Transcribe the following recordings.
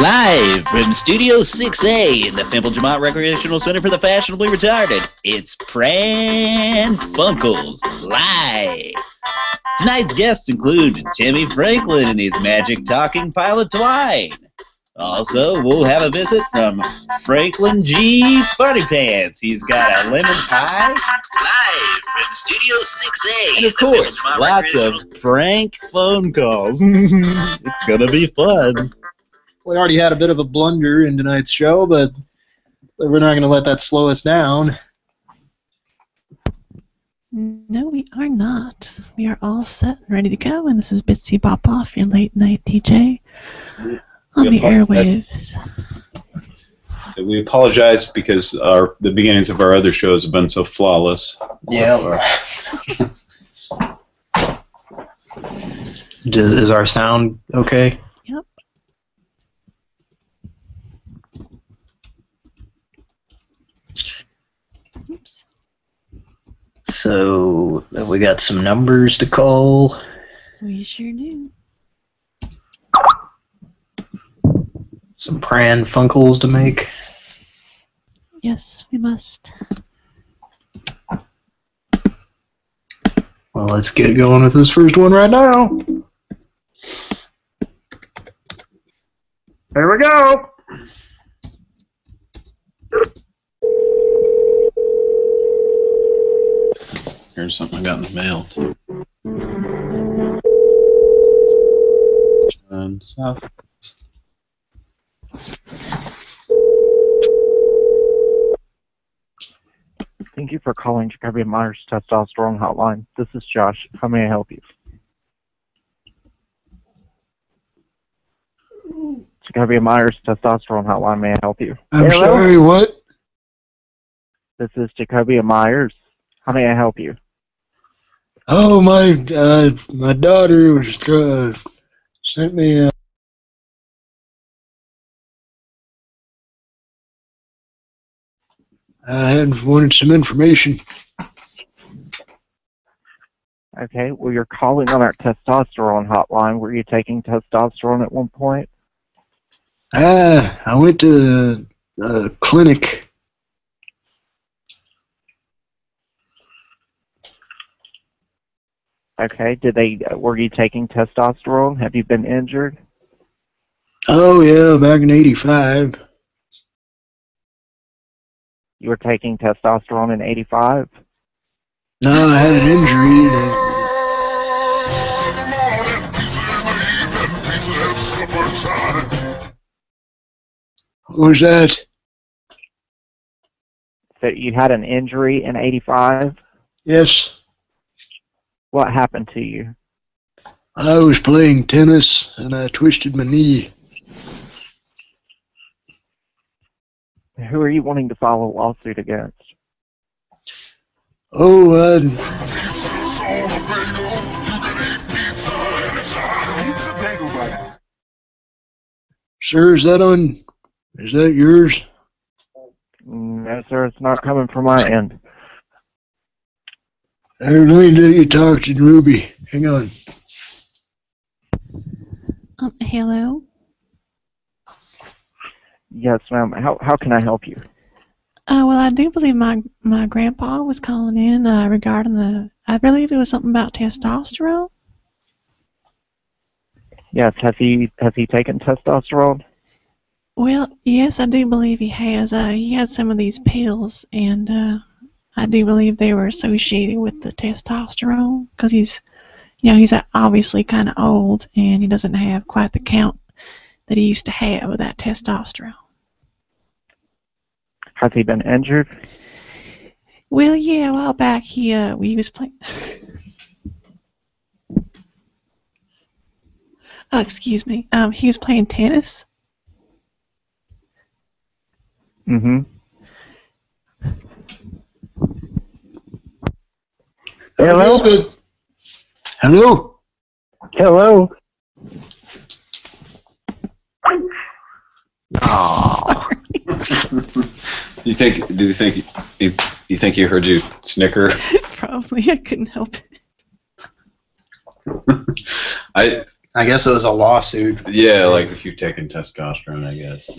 Live from Studio 6A in the Pimple Jamont Recreational Center for the Fashionably Retarded, it's Pran Funkels Live. Tonight's guests include Timmy Franklin and his magic talking pilot Twine. Also, we'll have a visit from Franklin G. Funny Pants. He's got a lemon pie. Live from Studio 6A. And of course, lots of prank phone calls. it's going to be fun. We already had a bit of a blunder in tonight's show, but we're not going to let that slow us down. No, we are not. We are all set and ready to go, and this is Bitsy Bop Off, your late night DJ on the airwaves. We apologize because our the beginnings of our other shows have been so flawless. Yeah. Is our sound okay? Yep. Oops. So we got some numbers to call. We sure do. Some Pran Funkels to make. Yes, we must. Well, let's get going with this first one right now. There we go. Here's something I got in the mail. too. And south. Thank you for calling Jacoby Meyers Testosterone Hotline. This is Josh. How may I help you? Jacoby Meyers Testosterone Hotline. May I help you? I'm sorry, what? This is Jacoby Meyers. How may I help you? Oh, my uh, my daughter was uh, sent me a I had wanted some information. Okay. Well, you're calling on our testosterone hotline. Were you taking testosterone at one point? Ah, I went to the uh, clinic. Okay. Did they? Were you taking testosterone? Have you been injured? Oh yeah, back in '85. You were taking testosterone in '85. No, I had an injury. that- What was that? So you had an injury in '85. Yes, What happened to you? I was playing tennis and I twisted my knee. Who are you wanting to file a lawsuit against? Oh, uh, sir, is that on? Is that yours? No, sir. It's not coming from my end. Hey, let me let you talk to Ruby. Hang on. Um, hello? Yes, ma'am. How how can I help you? Uh, well, I do believe my my grandpa was calling in uh, regarding the. I believe it was something about testosterone. Yes. Has he has he taken testosterone? Well, yes, I do believe he has. Uh, he had some of these pills, and uh, I do believe they were associated with the testosterone because he's, you know, he's uh, obviously kind of old, and he doesn't have quite the count that he used to have with that testosterone. Has he been injured? Well, yeah, a while back he uh he was playing. oh, excuse me. Um, he was playing tennis. Mm-hmm. Hello. Hello. Hello. You think? Do you think? You, you think you heard you snicker? Probably I couldn't help it. I I guess it was a lawsuit. Yeah, like if you're taking testosterone, I guess.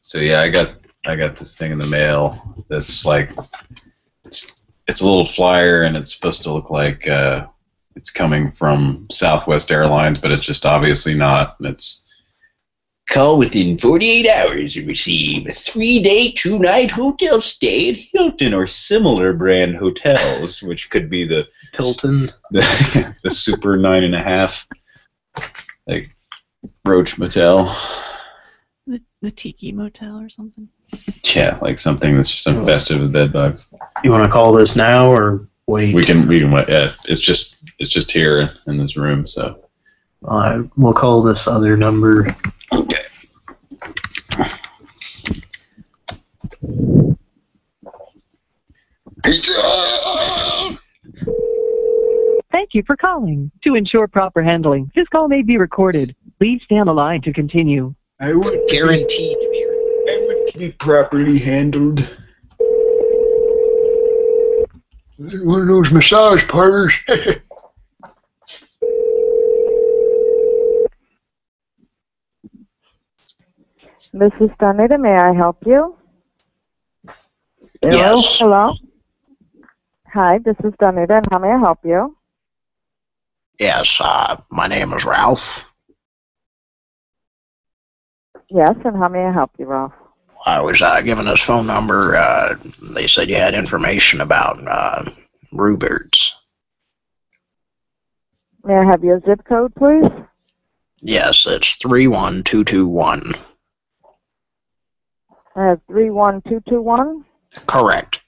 so yeah, I got I got this thing in the mail that's like it's it's a little flyer and it's supposed to look like uh, it's coming from Southwest Airlines, but it's just obviously not. And it's Call within 48 hours and receive a three-day, two-night hotel stay at Hilton or similar brand hotels, which could be the Hilton, the, the super nine and a half like Roach Motel. The, the Tiki Motel or something. Yeah, like something that's just infested with bed bugs. You want to call this now or wait? We can we can wait. Yeah, it's just it's just here in this room. So Uh, we'll call this other number. okay. Thank you for calling. To ensure proper handling, this call may be recorded. Please stay on the line to continue. I would Guaranteed to be. I would be properly handled. One of those massage parlors. This is Danita. May I help you? Yes. Hello? Hi, this is Danita, and how may I help you? Yes, uh, my name is Ralph. Yes, and how may I help you, Ralph? I was uh, given this phone number. Uh, they said you had information about uh, Ruberts. May I have your zip code, please? Yes, it's 31221. I have 31221. Correct.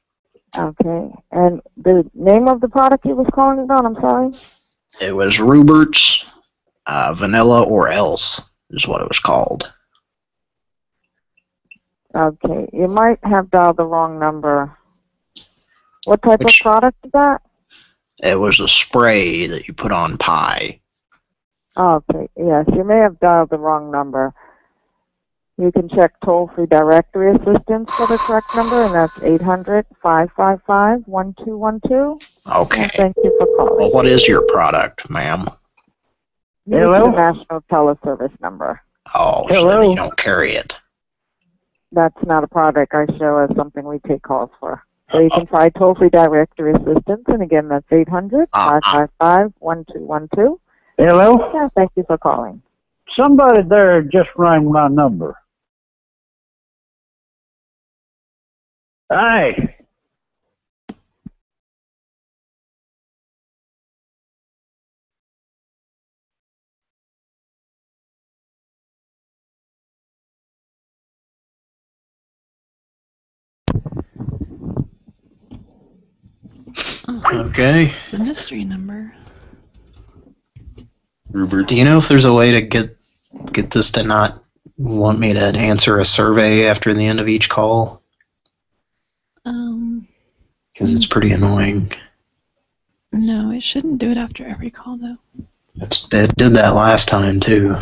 Okay. And the name of the product you was calling it on, I'm sorry? It was Ruberts, uh, Vanilla or Else is what it was called. Okay. You might have dialed the wrong number. What type Which- of product is that? It was a spray that you put on pie. Okay. Yes, you may have dialed the wrong number. You can check toll-free directory assistance for the correct number, and that's 800-555-1212. Okay. And thank you for calling. Well, what is your product, ma'am? Use Hello? the national teleservice number. Oh, so Hello? then you don't carry it. That's not a product I show as something we take calls for. So you can oh. try toll-free directory assistance, and again, that's 800-555-1212. Hello? Yeah, thank you for calling. Somebody there just rang my number. Hi. Okay. the mystery number. Rupert. Do you know if there's a way to get get this to not want me to answer a survey after the end of each call? Because it's pretty annoying. no, it shouldn't do it after every call though. It's, it did that last time too.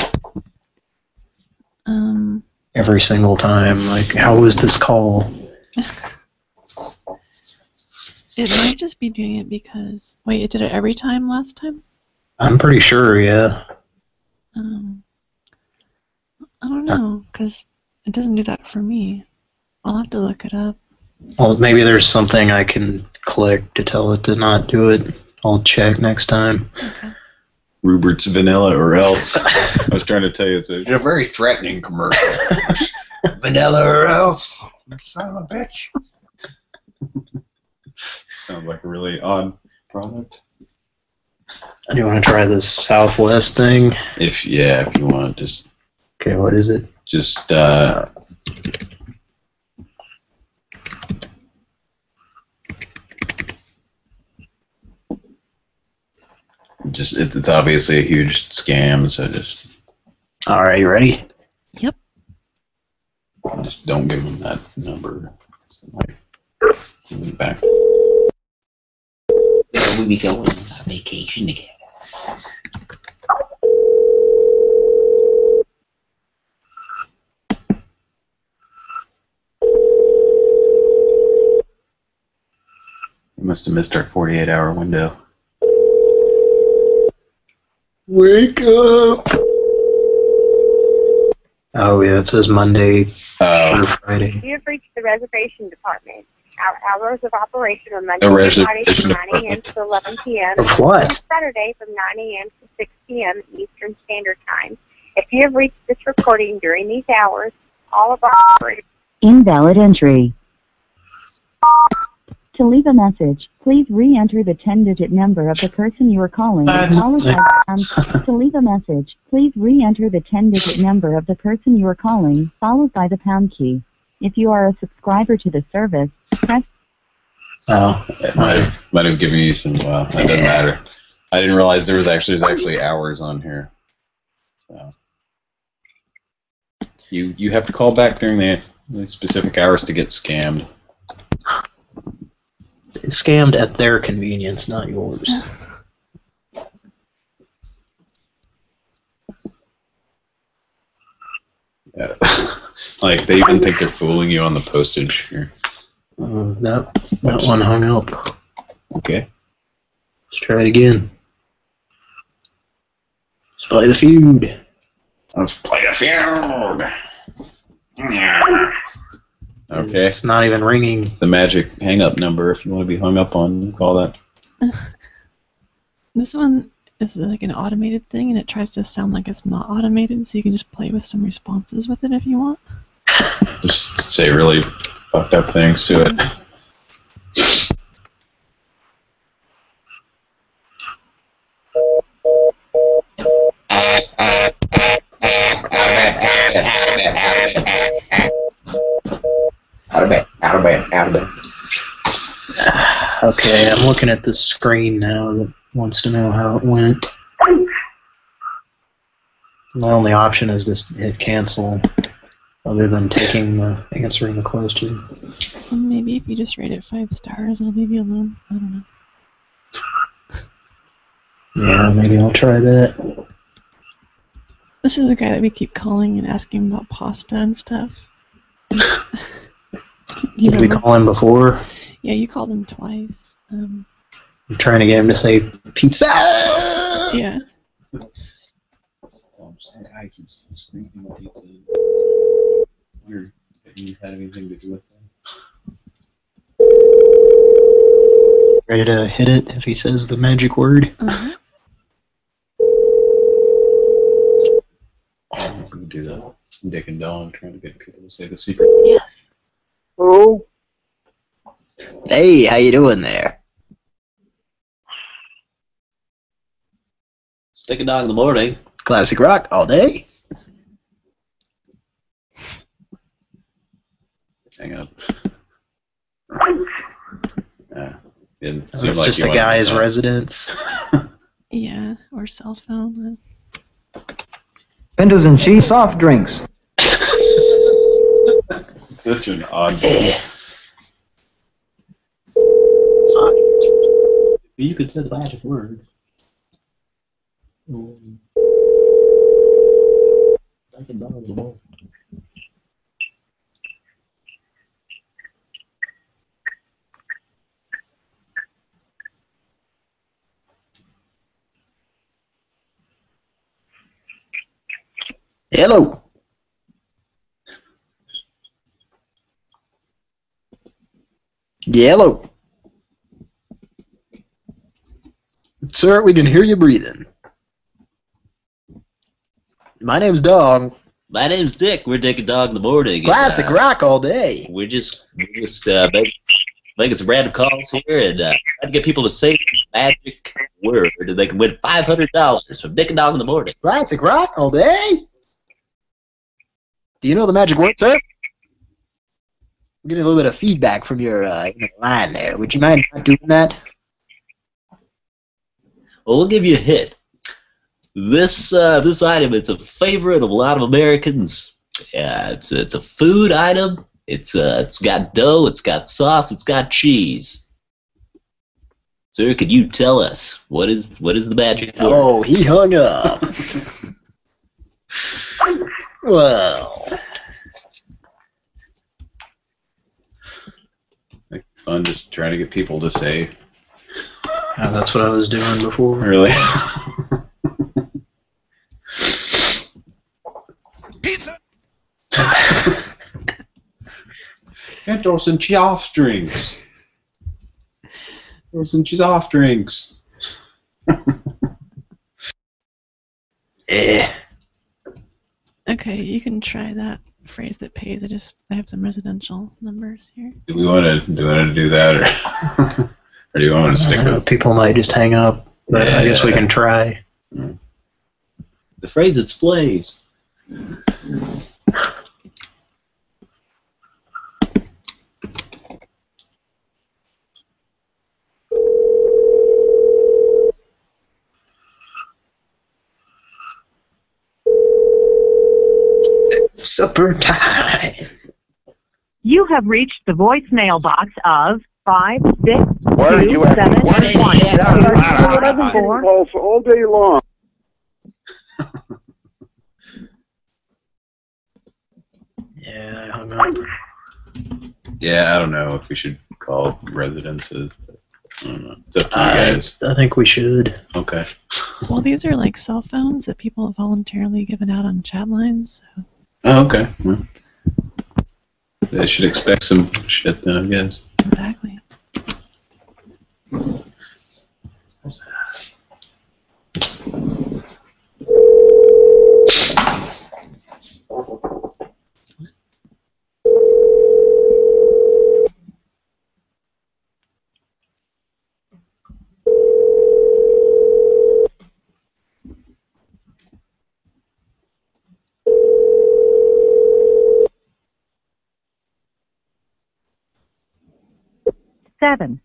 Um, Every single time. Like, how was this call? it might just be doing it because wait, it did it every time last time. I'm pretty sure, yeah. Um, I don't know because it doesn't do that for me. I'll have to look it up. Well, maybe there's something I can click to tell it to not do it. I'll check next time. Okay. Rupert's Vanilla or else. I was trying to tell you it's a, a very threatening commercial. Vanilla or else. Son of a bitch. Sounds like a really odd product. Do you want to try this Southwest thing? If yeah, if you want, just Okay, what is it? just uh, just it's it's obviously a huge scam. So just All right, you ready? Yep. Just don't give them that number. It's like, give it back. We'll be going on vacation together. We must have missed our 48 hour window. Wake up! Oh yeah, it says Monday Oh, through Friday. You have reached the reservation department. Our hours of operation are Monday through Friday from 9 a.m. to 11 p.m. Of what? and Saturday from 9 a.m. to 6 p.m. Eastern Standard Time. If you have reached this recording during these hours, all of our operators Invalid entry. To leave a message, please re-enter the 10-digit number of the person you are calling, followed by the pound. To leave a message, please re-enter the 10-digit number of the person you are calling, followed by the pound key. If you are a subscriber to the service, press Oh, it might have might have given you some. Well, that doesn't matter. I didn't realize there was actually there's actually hours on here. So you you have to call back during the, the specific hours to get scammed. Scammed at their convenience, not yours. Yeah. like they even think they're fooling you on the postage here. Uh, that that one hung up. Okay. Let's try it again. Let's play the feud. Let's play the feud. Okay. It's not even ringing. The magic hang up number if you want to be hung up on, call that. This one is like an automated thing, and it tries to sound like it's not automated, so you can just play with some responses with it if you want. Just say really fucked up things to it. Okay, I'm looking at the screen now that wants to know how it went. My only option is just hit cancel, other than taking the answering the question. And maybe if you just rate it five stars, it'll leave you alone. I don't know. Yeah, maybe I'll try that. This is the guy that we keep calling and asking about pasta and stuff. You Did we call him before? Yeah, you called him twice. Um, I'm trying to get him to say pizza. yeah. Some guy keeps screaming pizza. Wonder if you had anything to do with that. Ready to hit it if he says the magic word? Uh-huh. We do that. Dick and Dawn trying to get people to say the secret. Yes. Who? Hey, how you doing there? Stick a dog in the morning. Classic rock all day. Hang up. Yeah. It's like just a guy's residence. Yeah, or cell phone. Windows and cheese soft drinks. Such an odd. You could say the magic word. Um, Hello. Hello. Sir, we can hear you breathing. My name's Dog. My name's Dick. We're Dick and Dog in the morning. and, Classic uh, rock all day. We're just we're just uh, make, making some random calls here and uh, trying to get people to say the magic word, and they can win five hundred dollars from Dick and Dog in the morning. Classic rock all day. Do you know the magic word, sir? Getting a little bit of feedback from your uh, line there. Would you mind not doing that? Well, we'll give you a hint. This uh, this item it's a favorite of a lot of Americans. Yeah, it's it's a food item. It's uh, it's got dough, it's got sauce, it's got cheese. Sir, could you tell us what is what is the magic word? Oh, he hung up. well, fun just trying to get people to say. Yeah, that's what I was doing before. Really? Pizza! and throw some soft Those Throw some soft drinks. eh. Okay, you can try that phrase that pays. I just I have some residential numbers here. Do we want to do we want to do that, or or do you want to stick with people might just hang up, but I guess we can try. the phrase that splays? Supper time. You have reached the voicemail box of five six Why are two you acting- seven Why are you one. Four, I've been four. getting calls all day long. Yeah, I hung up. Yeah, I don't know if we should call residences. I don't know. It's up to you I, guys. I think we should. Okay. Well, these are like cell phones that people have voluntarily given out on chat lines. So Oh, okay. Well, they should expect some shit then, I guess. exactly. Seven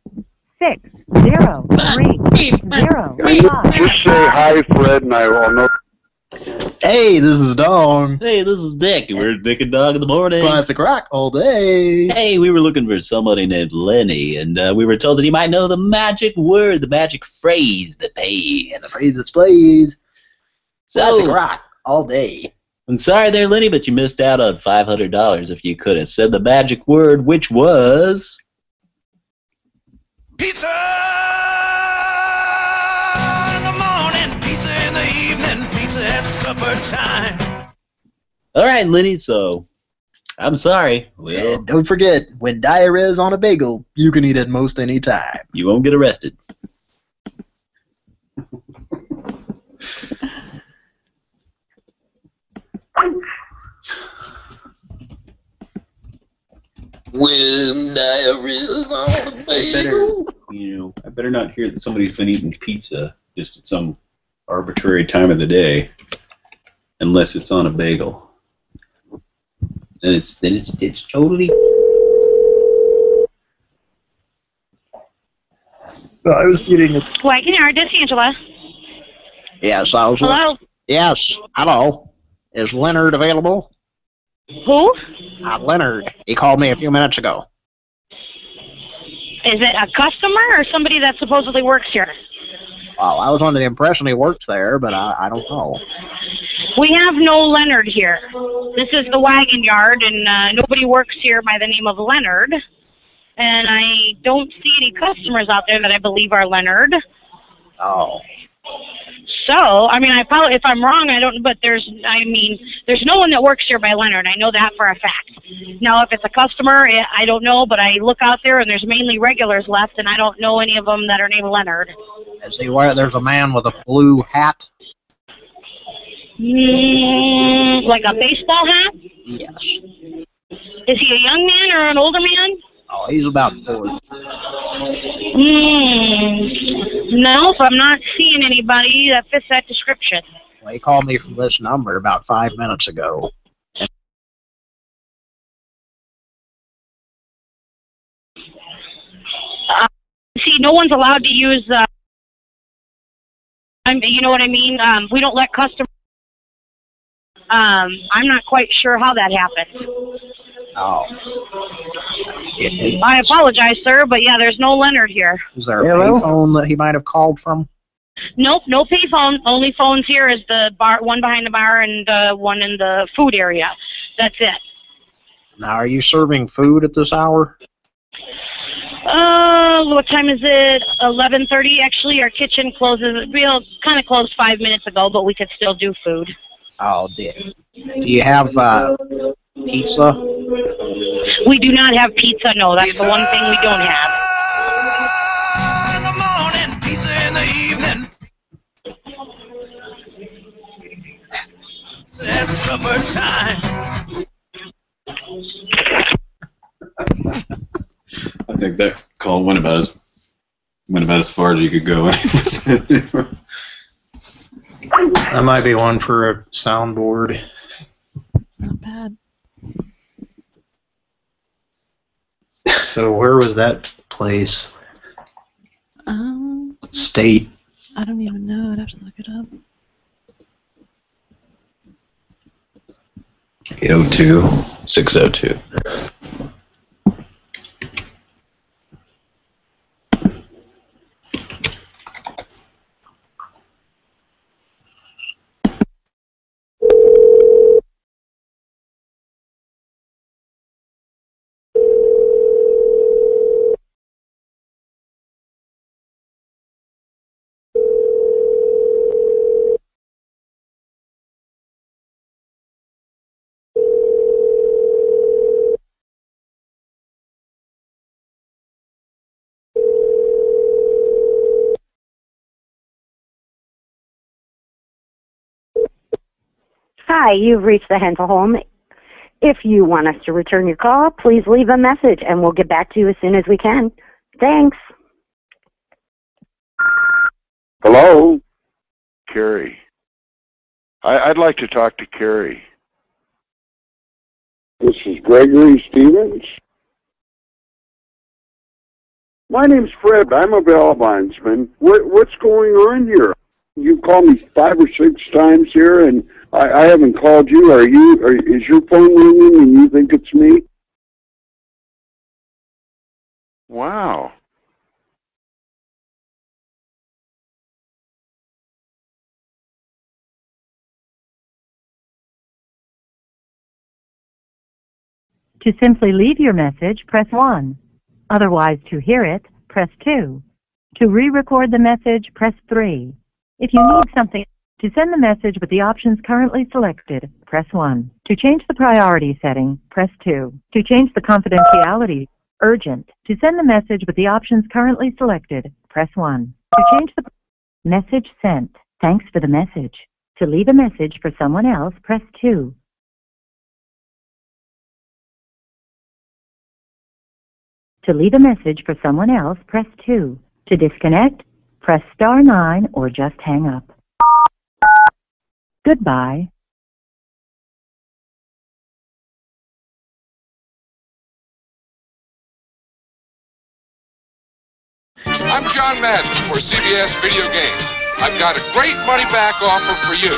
six zero three zero five. Just say hi, Fred, and I will know. Hey, this is Dong. Hey, this is Dick. We're Dick and Dog in the morning. Classic rock all day. Hey, we were looking for somebody named Lenny, and uh, we were told that he might know the magic word, the magic phrase that pays. And the phrase that plays. Classic rock all day. I'm sorry there, Lenny, but you missed out on $500 if you could have said the magic word, which was. Pizza in the morning, pizza in the evening, pizza at supper time. All right, Lenny, so I'm sorry. Well, And don't forget, when diarrhea is on a bagel, you can eat it most any time. you won't get arrested. When diarrhea's on a bagel. You know, I better not hear that somebody's been eating pizza just at some arbitrary time of the day, unless it's on a bagel. Then it's then it's it's totally. I was getting it. Wagoner, this is Angela. Yes, I was. Hello? Yes, hello. Is Leonard available? Who? Uh, Leonard. He called me a few minutes ago. Is it a customer or somebody that supposedly works here? Well, I was under the impression he worked there, but I, I don't know. We have no Leonard here. This is the wagon yard, and uh, nobody works here by the name of Leonard. And I don't see any customers out there that I believe are Leonard. Oh. So, I mean, I probably, if I'm wrong, I don't. But there's, I mean, there's no one that works here by Leonard. I know that for a fact. Now, if it's a customer, eh, I don't know. But I look out there, and there's mainly regulars left, and I don't know any of them that are named Leonard. Is he where there's a man with a blue hat? Mm, like a baseball hat? Yes. Is he a young man or an older man? Oh, he's about four. Hmm. No, I'm not seeing anybody that fits that description. Well, he called me from this number about five minutes ago. Uh, see, no one's allowed to use. Uh, I'm, you know what I mean? Um, we don't let customers. Um, I'm not quite sure how that happened. Oh. It- it- I apologize, sir, but yeah, there's no Leonard here. Is there a Hello? payphone that he might have called from? Nope, no payphone. Only phones here is the bar, one behind the bar, and uh, one in the food area. That's it. Now, are you serving food at this hour? Uh, what time is it? Eleven thirty. Actually, our kitchen closes. Real kind of closed five minutes ago, but we could still do food. Oh, dear. Do you have uh, pizza? We do not have pizza. No, that's the one thing we don't have. in the morning, pizza in the evening. Pizza at supper time. I think that call went about as went about as far as you could go. That might be one for a soundboard. Not bad. So where was that place? Um, What state? I don't even know. I'd have to look it up. 802 602. Hi, you've reached the Hensel home. If you want us to return your call, please leave a message and we'll get back to you as soon as we can. Thanks. Hello? Carrie. I, I'd like to talk to Carrie. This is Gregory Stevens. My name's Fred. I'm a bail bondsman. What, what's going on here? You've called me five or six times here, and I, I haven't called you. Are you? Are, is your phone ringing, and you think it's me? Wow. To simply leave your message, press 1. Otherwise, to hear it, press 2. To re-record the message, press 3. If you need something, to send the message with the options currently selected, press 1. To change the priority setting, press 2. To change the confidentiality, urgent. To send the message with the options currently selected, press 1. To change the message sent, thanks for the message. To leave a message for someone else, press 2. To leave a message for someone else, press 2. To disconnect, press star 9 or just hang up. Goodbye. I'm John Madden for CBS Video Games. I've got a great money back offer for you.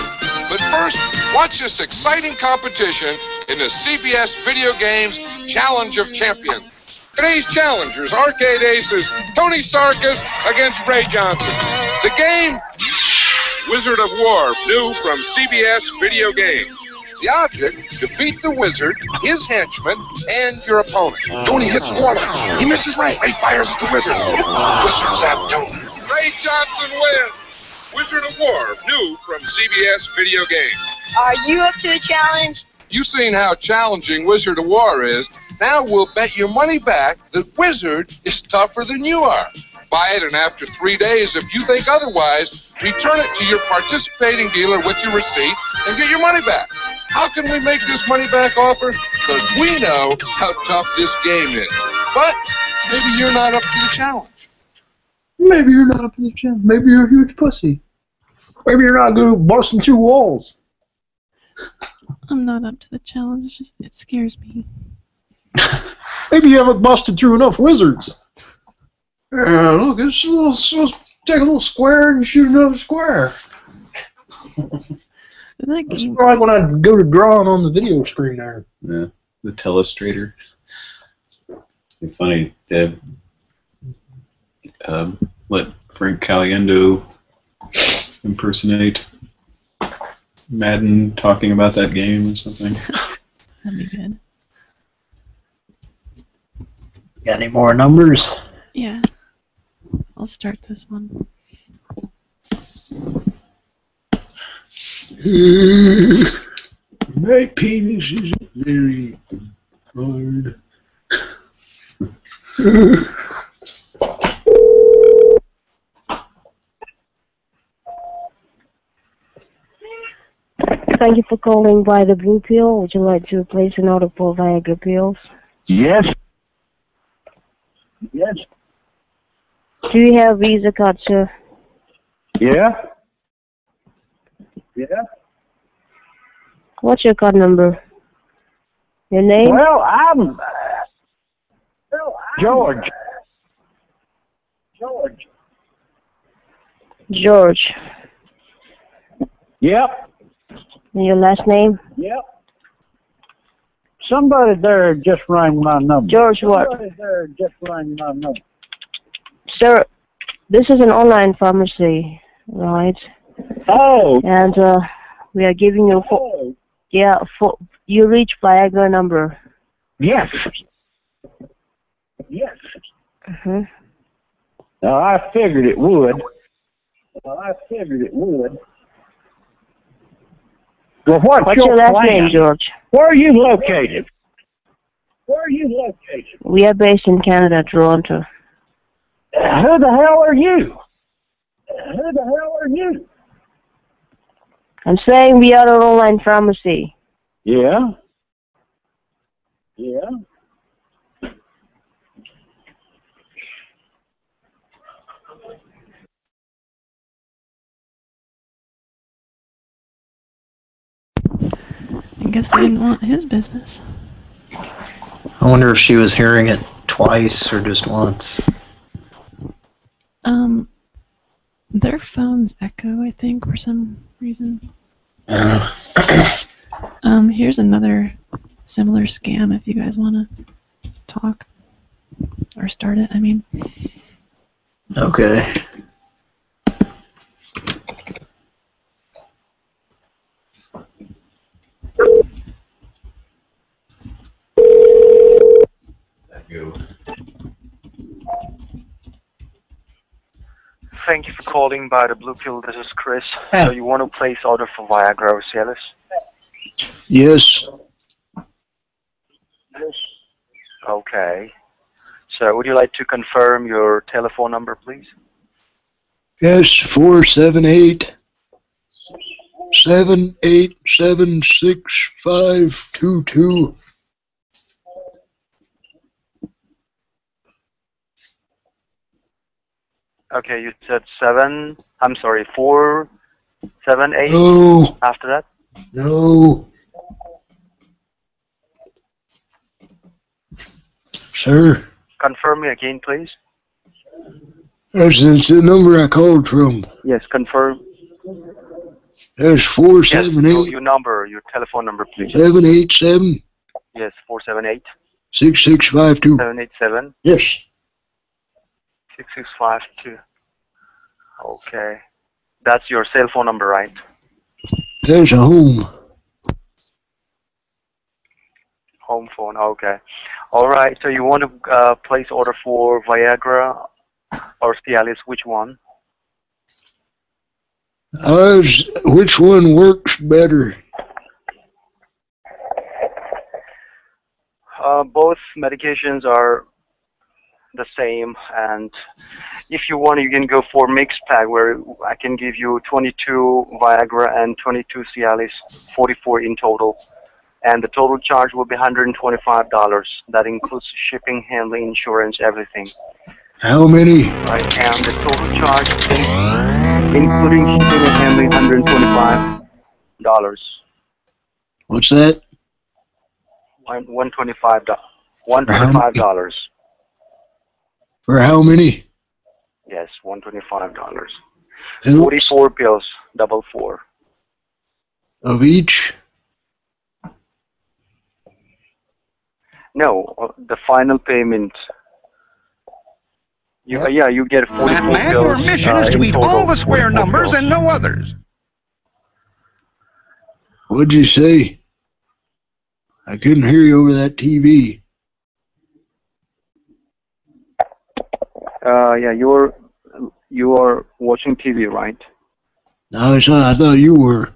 But first, watch this exciting competition in the CBS Video Games Challenge of Champions. Today's challengers, arcade aces, Tony Sarkis against Ray Johnson. The game, Wizard of Wor, new from CBS Video Games. The object, defeat the wizard, his henchmen, and your opponent. Tony hits water. He misses Ray. Ray fires at the wizard. Wizard zap Tony. Ray Johnson wins. Wizard of Wor, new from CBS Video Games. Are you up to the challenge? You've seen how challenging Wizard of Wor is. Now we'll bet your money back that Wizard is tougher than you are. Buy it, and after three days, if you think otherwise, return it to your participating dealer with your receipt and get your money back. How can we make this money back offer? Because we know how tough this game is. But maybe you're not up to the challenge. Maybe you're not up to the challenge. Maybe you're a huge pussy. Maybe you're not good at busting through walls. I'm not up to the challenge. It's just it scares me. Maybe you haven't busted through enough wizards. Yeah, look, it's a little, let's take a little square and shoot another square. It's like when I go to drawing on the video screen there. Yeah, the telestrator. It's funny, Deb. Um, let Frank Caliendo impersonate Madden talking about that game or something. That'd be good. Got any more numbers? Yeah. I'll start this one. My penis is very hard. Thank you for calling by the Blue Pill. Would you like to place an order for Viagra pills? Yes. Yes. Do you have Visa card, sir? Yeah. Yeah. What's your card number? Your name? Well, I'm George. George. George. Yep. And your last name? Yep. Somebody there just rang my number. George what? Somebody there just rang my number. Sir, this is an online pharmacy, right? Oh. And uh, we are giving you for yeah for you reach Viagra number. Yes. Yes. hmm Now I figured it would. Well, I figured it would. Well, what's, What's your last plan? name, George? Where are you located? Where are you located? We are based in Canada, Toronto. Who the hell are you? Who the hell are you? I'm saying we are an online pharmacy. Yeah. Yeah. Guess they didn't want his business. I wonder if she was hearing it twice or just once. Um, their phones echo, I think, for some reason. Um, here's another similar scam if you guys want to talk or start it. I mean, Okay. Thank you for calling by the Blue Pill. This is Chris. Ah. So you want to place order for Viagra or Cialis? Yes. Okay. So would you like to confirm your telephone number, please? S four seven eight seven eight seven six five two two. Okay, you said seven. I'm sorry, four, seven, eight. No. After that. No. Sir, Confirm me again, please. that's, that's the number I called from. Yes, confirm. That's four Yes, seven eight your number, your telephone number, please. seven eight seven Yes, four seven eight. Six six five two. Seven eight seven. Yes. Six six five two. Okay, that's your cell phone number, right? There's a home. Home phone. Okay. All right. So you want to uh, place order for Viagra or Cialis? Which one? Was, which one works better? Uh, both medications are the same, and if you want, you can go for mixed pack where I can give you 22 Viagra and 22 Cialis, 44 in total, and the total charge will be 125 dollars. That includes shipping, handling, insurance, everything. How many? Right, and the total charge, including shipping and handling, 125 dollars. What's that? One 125 dollars. 125 dollars. For how many? Yes, 125 dollars. 44 pills, double four. Of each? No, uh, the final payment. You, uh, yeah, you get 44 Man, pills. your mission uh, is to eat total, all the square numbers pills. and no others. What'd you say? I couldn't hear you over that TV. Uh, yeah, you're you are watching TV, right? No, I thought, I thought you were.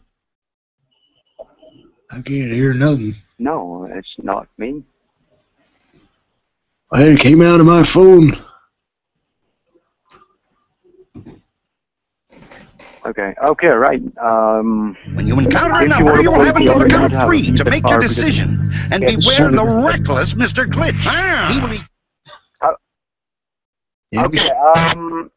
I can't hear nothing. No, it's not me. It came out of my phone. Okay. Okay. Right. Um, when you encounter a number, wanna you will have the until the count of three to make your decision. And Yeah, beware the reckless Mr. Glitch. He will be Okay. Um,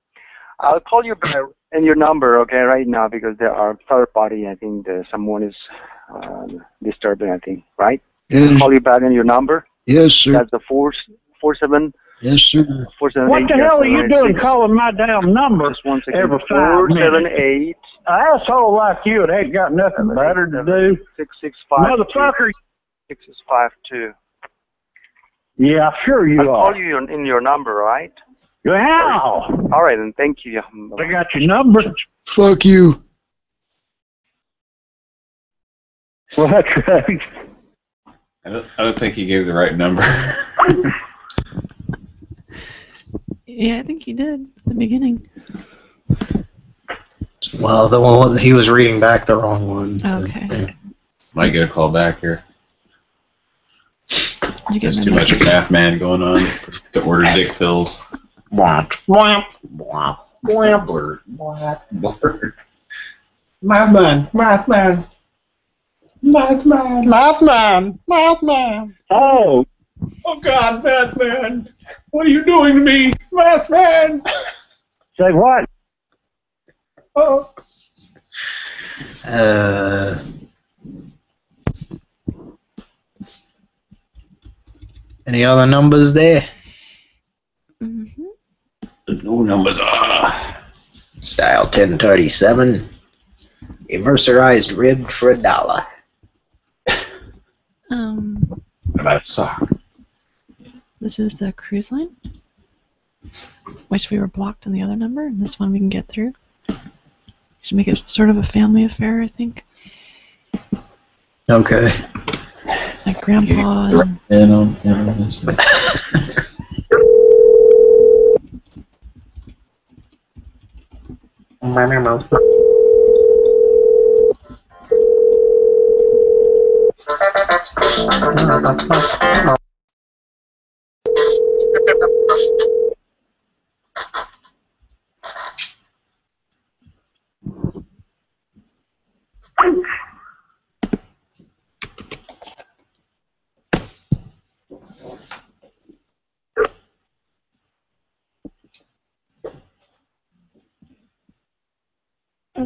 I'll call you back in your number. Okay, right now because there are third party. I think there, someone is um, disturbing. I think. Right. Yes. Call you back in your number. Yes, sir. That's the four four seven Yes, sir. four seven What eight, the yes, hell are you seven, doing six. calling my damn number Just one second. every Four five seven minutes? eight An asshole like you it ain't got nothing better to do. six six five. Motherfucker. Six six five two. Yeah, sure you I'll are. call you in, in your number. Right. Wow. All right, then. Thank you. I got your number. Fuck you. Well, that's right. I don't, I don't think he gave the right number. Yeah, I think he did at the beginning. Well, the one he was reading back the wrong one. Okay. Might get a call back here. You There's too much message. math man going on to order dick pills. Womp. Wham. Womp. Wham. Blur. Blur. Math man. Math man. Math man. Math man. Math man. Oh, Oh God, Math man. What are you doing to me, Math man? say what? Oh. Uh, any other numbers there? Mm-hmm. No numbers. are. Style 1037. A mercerized rib for a dollar. Um, About a sock. this is the cruise line, which we were blocked on the other number, and this one we can get through. Should make it sort of a family affair, I think. Okay. Like grandpa and In on, in on this one.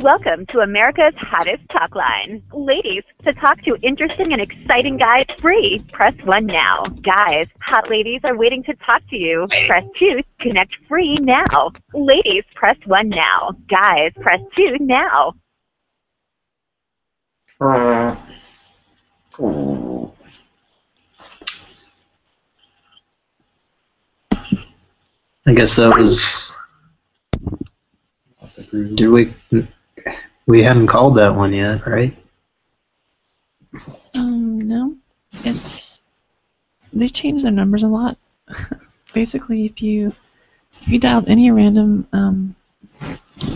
Welcome to America's hottest talk line. Ladies, to talk to interesting and exciting guys free, press 1 now. Guys, hot ladies are waiting to talk to you. Press 2 to connect free now. Ladies, press 1 now. Guys, press 2 now. I guess that was. Did we? We hadn't called that one yet, right? Um, no. It's they change their numbers a lot. Basically, if you if you dialed any random um,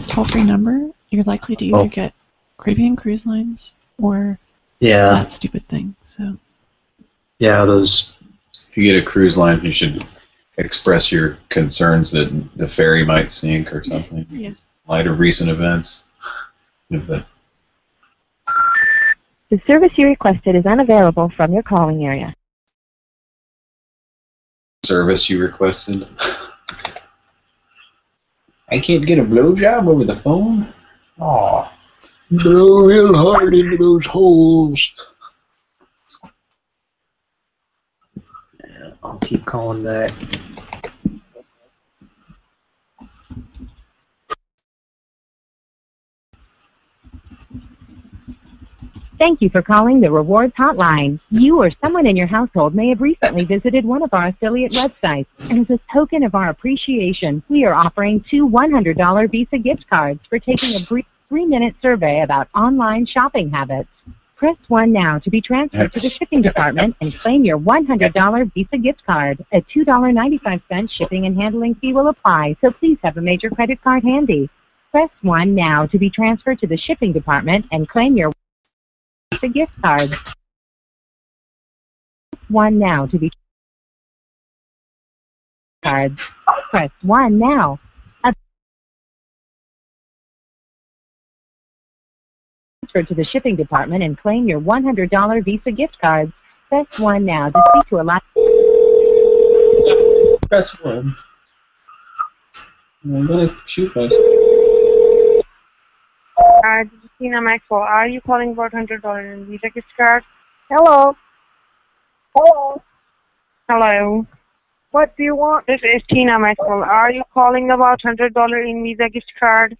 toll-free number, you're likely to either Oh. get Caribbean Cruise Lines or Yeah. that stupid thing. So Yeah, those. If you get a cruise line, you should express your concerns that the ferry might sink or something. yeah. In light of recent events. If the The service you requested is unavailable from your calling area. service you requested. I can't get a blowjob over the phone? Aw. Blow real hard into those holes. I'll keep calling back. Thank you for calling the Rewards Hotline. You or someone in your household may have recently visited one of our affiliate websites, and as a token of our appreciation, we are offering two $100 Visa gift cards for taking a brief three-minute survey about online shopping habits. Press 1 now to be transferred to the shipping department and claim your $100 Visa gift card. A $2.95 shipping and handling fee will apply, so please have a major credit card handy. Press 1 now to be transferred to the shipping department and claim your the gift card. One now to be cards. Press 1 now. A- Transfer to the shipping department and claim your $100 Visa gift cards. Press 1 now to speak to a live. Press one. I'm gonna shoot myself. This is Tina Maxwell. Are you calling about hundred dollar in Visa gift card? Hello. Hello. Hello. What do you want? This is Tina Maxwell. Are you calling about hundred dollar in Visa gift card?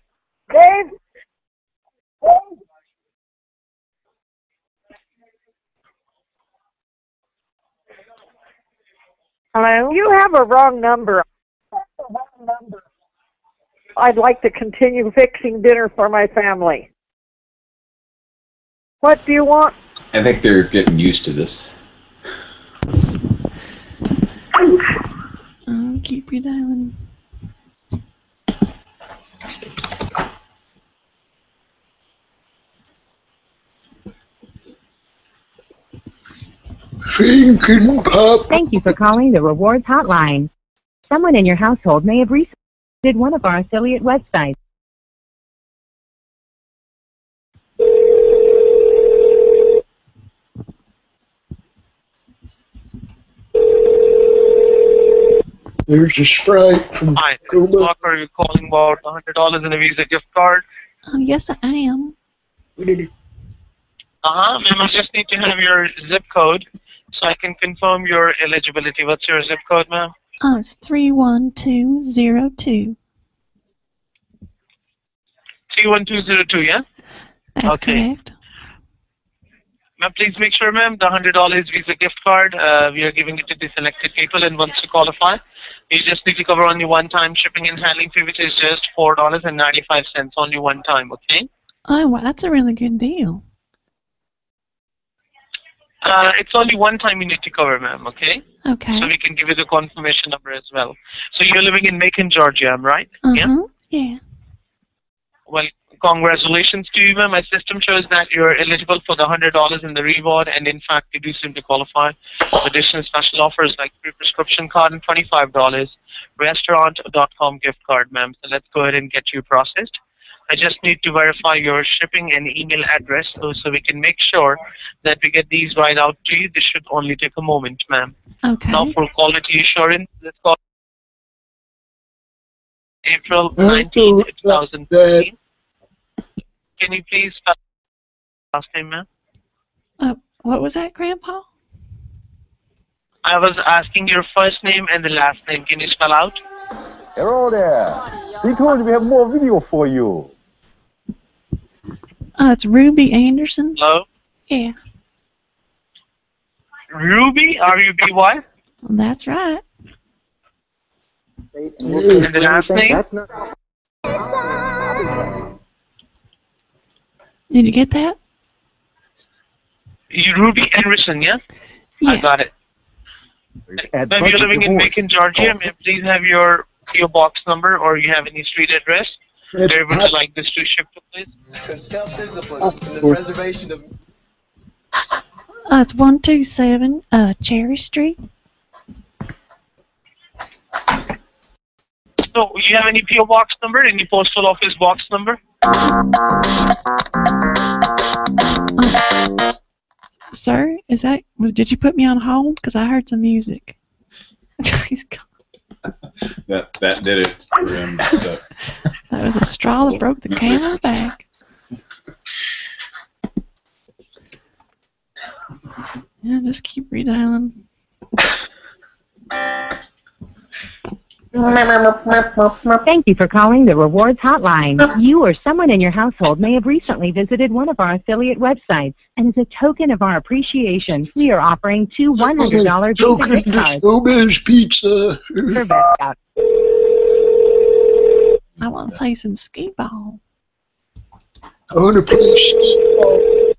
Dave. Hello. You have a wrong number. I'd like to continue fixing dinner for my family. What do you want? I think they're getting used to this. I'll keep redialing. Thinking pop. Thank you for calling the rewards hotline. Someone in your household may have recently visited one of our affiliate websites. There's a sprite from Hi, Cuba. Mark, are you calling about $100 in a Visa gift card? Oh, yes, I am. Uh-huh, ma'am, I just need to have your zip code so I can confirm your eligibility. What's your zip code, ma'am? Oh, it's 31202. 31202, yeah? That's Okay. correct. Ma'am, please make sure, ma'am, the $100 Visa gift card, uh, we are giving it to the selected people, and once you qualify, you just need to cover only one-time shipping and handling fee, which is just $4.95, only one time, okay? Oh, well, that's a really good deal. Uh, it's only one time you need to cover, ma'am, okay? Okay. So we can give you the confirmation number as well. So you're living in Macon, Georgia, am I right? Yeah? Uh-huh. Yeah. Well, congratulations to you, ma'am. My system shows that you're eligible for the $100 in the reward, and in fact, you do seem to qualify additional special offers like free prescription card and $25 restaurant.com gift card, ma'am. So let's go ahead and get you processed. I just need to verify your shipping and email address so, so we can make sure that we get these right out to you. This should only take a moment, ma'am. Okay. Now for quality assurance, let's call April 19, 2015. Can you please spell last name, ma'am? Uh, what was that, Grandpa? I was asking your first name and the last name. Can you spell out? Hello there. We told you we have more video for you. Uh, it's Ruby Anderson. Hello? Yeah, Ruby, R-U-B-Y? that's right. And the last name? Did you get that? You Ruby Anderson, yeah? yeah? I got it. Add Ma'am, you're of living in. Macon, Georgia. May I please have your PO box number or you have any street address? It's Where would you like this to ship to, please? Self-discipline Oh, and the Lord. preservation of Uh, it's 127 uh, Cherry Street. So, you have any PO box number? Any postal office box number? Sir, is that, was, did you put me on hold? Because I heard some music. He's gone. That that did it for him. So. That was a straw that broke the camel's back. Yeah, just keep redialing. Thank you for calling the Rewards Hotline. You or someone in your household may have recently visited one of our affiliate websites, and as a token of our appreciation, we are offering two $100 Visa Token gift to cards. Showbiz Pizza. for best out. I want to play some skee ball. I want to play skee ball.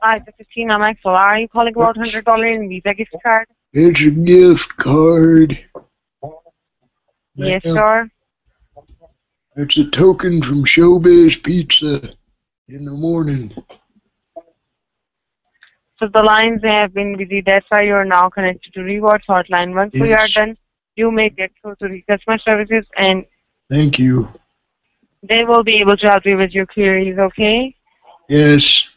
Hi, this is Tina Maxwell. Are you calling about hundred dollar in Visa gift card? It's a gift card. Yes, sir. It's a token from Showbiz Pizza in the morning. So the lines have been busy. That's why you are now connected to Rewards Hotline. Once we are done, you may get through to the customer services and Thank you. they will be able to help you with your queries, okay? Yes.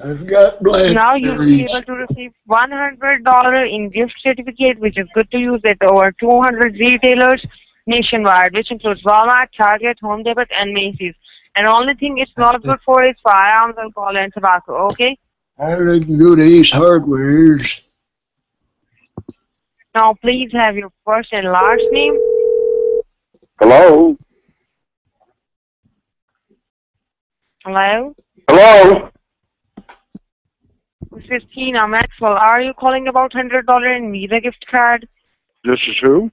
I've got Now you'll be able to receive $100 in gift certificate, which is good to use at over 200 retailers nationwide, which includes Walmart, Target, Home Depot, and Macy's. And only thing it's not good for is firearms, alcohol, and tobacco, okay? I like to go to Ace Hardware's. Now please have your first and last name. Hello? Hello? Hello? This is Tina Maxwell. Are you calling about $100 in Visa gift card? This is who?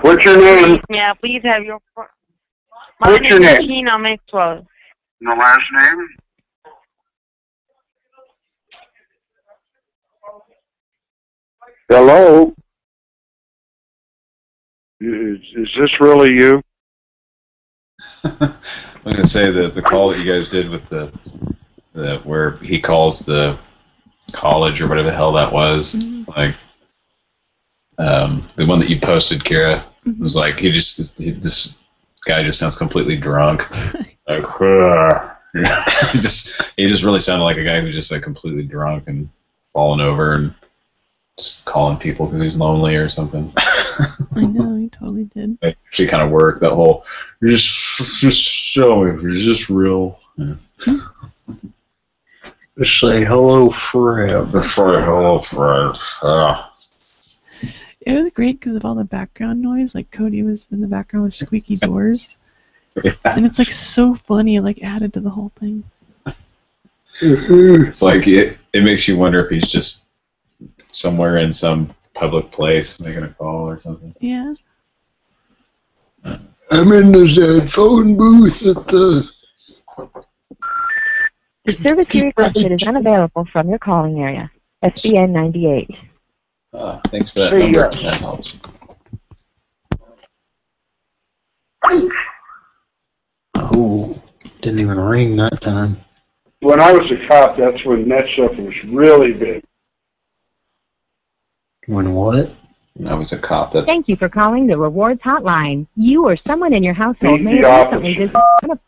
What's your name? Yeah, please have your... My What's your name is name? Tina Maxwell. The last name? Hello? Is, is this really you? I was gonna say that the call that you guys did with the, the where he calls the college or whatever the hell that was, like um, the one that you posted, Kira, was like he just he, this guy just sounds completely drunk, like he just he just really sounded like a guy who's just like completely drunk and falling over and just calling people because he's lonely or something. I know, he totally did. It actually kind of worked. That whole just just show me, is this real? Yeah. Just say hello, Fred. Before hello, Fred. Ah. It was great because of all the background noise. Like Cody was in the background with squeaky doors, and it's like so funny. Like added to the whole thing. It's like it. It makes you wonder if he's just somewhere in some public place making a call or something. Yeah. I'm in the phone booth at the. The service you requested is unavailable from your calling area. SBN 98. Ah, thanks for that There you number. go. That helps. Oh, didn't even ring that time. When I was a cop, that's when that stuff was really big. When what? I was a cop. That's Thank you for calling the Rewards Hotline. You or someone in your household Meet may have recently visited.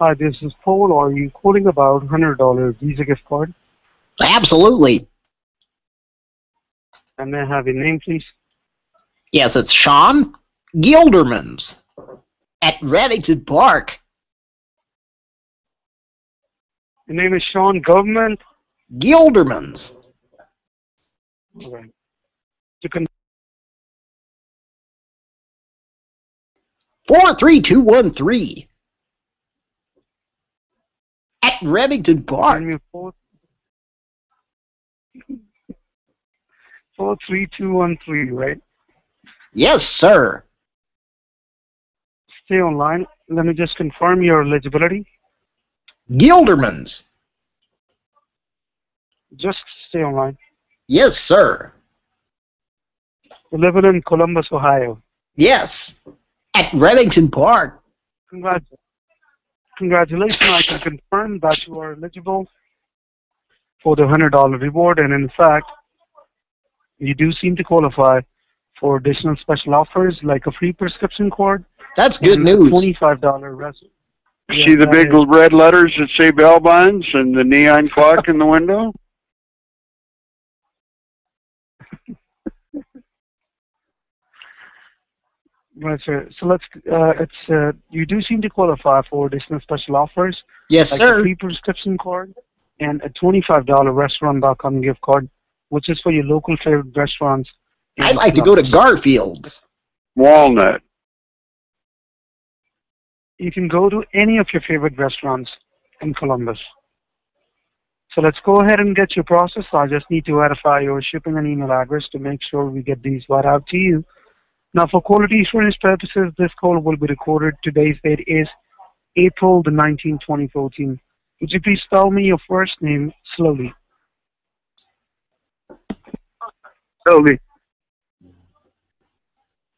Hi, this is Paul. Are you calling about $100 Visa gift card? Absolutely. And may I have your name, please? Yes, it's Sean Gildermans at Remington Park. Your name is Sean Government. Gildermans. Okay. To con- 43213 at Remington Park. four three two one three, right? Yes, sir. Stay online. Let me just confirm your eligibility. Gildermans. Just stay online. Yes, sir. You live in Columbus, Ohio. Yes. At Remington Park. Congrat- Congratulations. I can confirm that you are eligible for the $100 reward, and in fact, you do seem to qualify for additional special offers like a free prescription card. That's good news. $25 res- Yeah, See the big is- red letters that say bail bonds and the neon clock in the window? Right, sir. So let's. Uh, it's uh, you do seem to qualify for additional special offers. Yes, like sir. A free prescription card and a twenty-five dollar restaurant.com gift card, which is for your local favorite restaurants. I'd like to go to Garfield's. Walnut. You can go to any of your favorite restaurants in Columbus. So let's go ahead and get your process. I just need to verify your shipping and email address to make sure we get these right out to you. Now, for quality assurance purposes, this call will be recorded. Today's date is April the 19th, 2014. Would you please spell me your first name slowly? Slowly.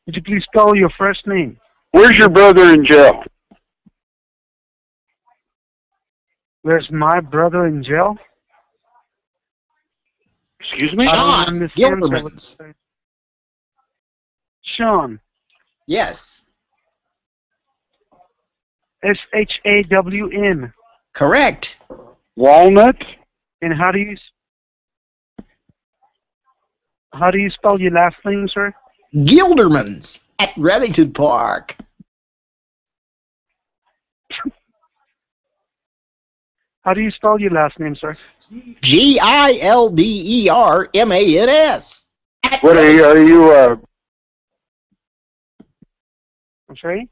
Would you please spell your first name? Where's your brother in jail? Where's my brother in jail? Excuse me? I don't Sean understand what Gildermans. you're. Sean. Yes. S H A W N. Correct. Walnut? And how do you s- how do you spell your last name, sir? Gildermans at Remington Park. How do you spell your last name, sir? G I L D E R M A N S. What are you, are you, uh, I'm sorry.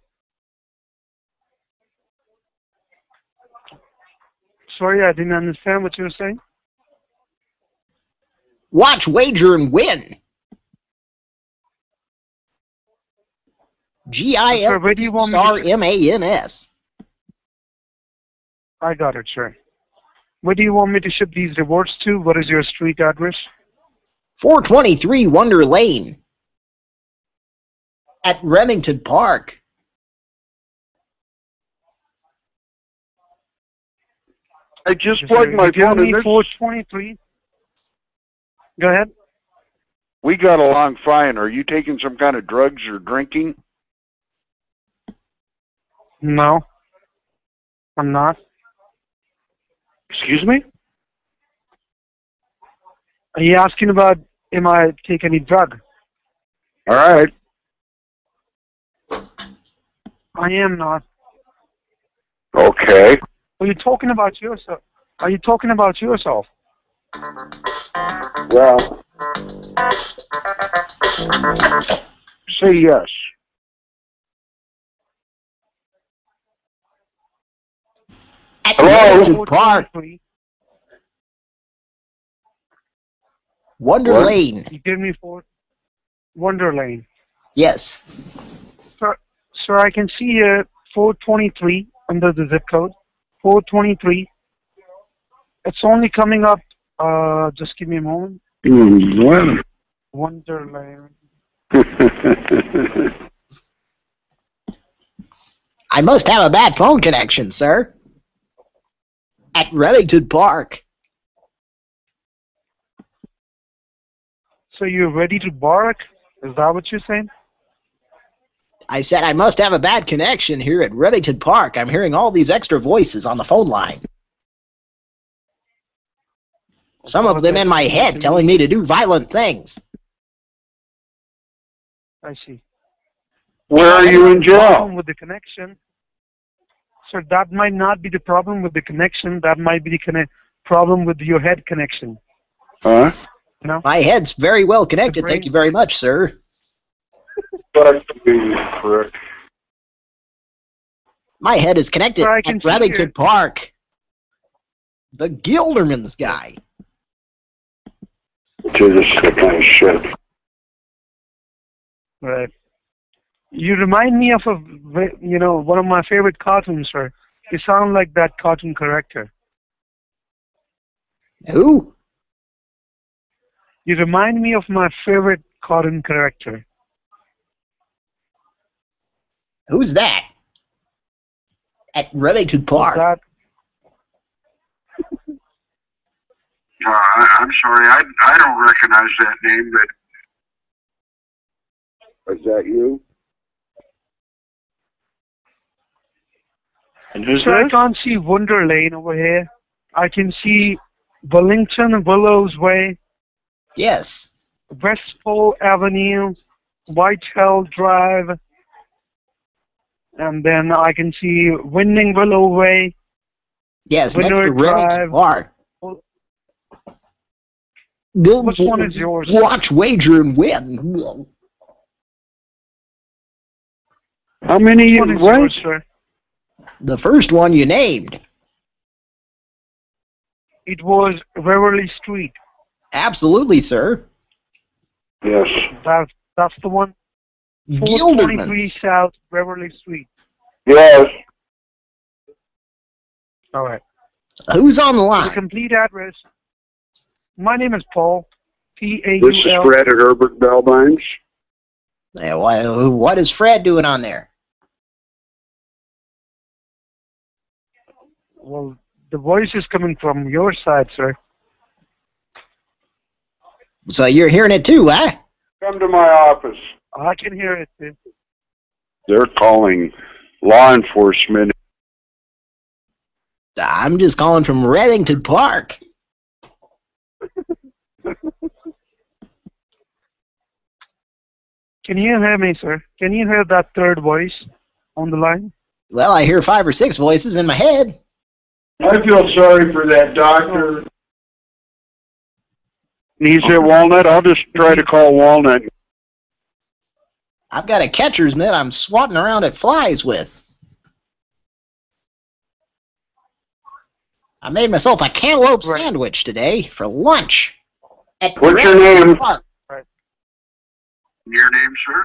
Sorry, I didn't understand what you were saying. Watch, wager, and win. G I Sir, L where do D you want me to- R M A N S. I got it, sir. Where do you want me to ship these rewards to? What is your street address? 423 Wonder Lane. At Remington Park. I just plugged my You phone in 423. Go ahead. We got along fine. Are you taking some kind of drugs or drinking? No. I'm not. Excuse me? Are you asking about am I take any drug? All right. I am not. Okay. Are you talking about yourself? Are you talking about yourself? Well, say yes. At Hello? Remington Park. Wonder What? Lane. You give me four. Wonder Lane. Yes. Sir, sir, I can see here 423 under the zip code. 423. It's only coming up. Uh, just give me a moment. Mm, Wonder Lane. I must have a bad phone connection, sir. At Remington Park. So you're ready to bark? Is that what you're saying? I said I must have a bad connection here at Remington Park. I'm hearing all these extra voices on the phone line. Some of them in my head telling me to do violent things. I see. Where are you in jail? Problem with the connection. Sir, that might not be the problem with the connection. That might be the conne- problem with your head connection. Huh? No. My head's very well connected. Thank you very much, sir. That's correct. My head is connected Sir, I can at see Remington it. Park. The Gilderman's guy. To this kind of shit. Right. You remind me of a, you know, one of my favorite cartoons, sir. You sound like that cartoon character. Who? You remind me of my favorite cartoon character. Who's that? At Remington Park. That Uh, I, I'm sorry, I, I don't recognize that name, but. Is that you? And who's Sir, I can't see Wonder Lane over here. I can see Wellington Willows Way, Yes. Westpole Avenue, Whitehall Drive, and then I can see Winding Willow Way. Yes, next to Winter Drive. Park. Which one is yours? Watch, wager, and win. How many? you one is sir? The first one you named. It was Beverly Street. Absolutely, sir. Yes. That's that's the one. 423 Gilderman's. South Beverly Street. Yes. All right. Who's on the The line? complete address. My name is Paul. P A U L. This is Fred at Herbert Bellbines. Yeah, why, what is Fred doing on there? Well, the voice is coming from your side, sir. So you're hearing it too, huh? Come to my office. I can hear it. too. They're calling law enforcement. I'm just calling from Remington Park. Can you hear me, sir? Can you hear that third voice on the line? Well, I hear five or six voices in my head. I feel sorry for that doctor. He's at Walnut. I'll just try to call Walnut. I've got a catcher's mitt I'm swatting around at flies with. I made myself a cantaloupe sandwich today for lunch. At What's your Remington name? Park. Your name, sir?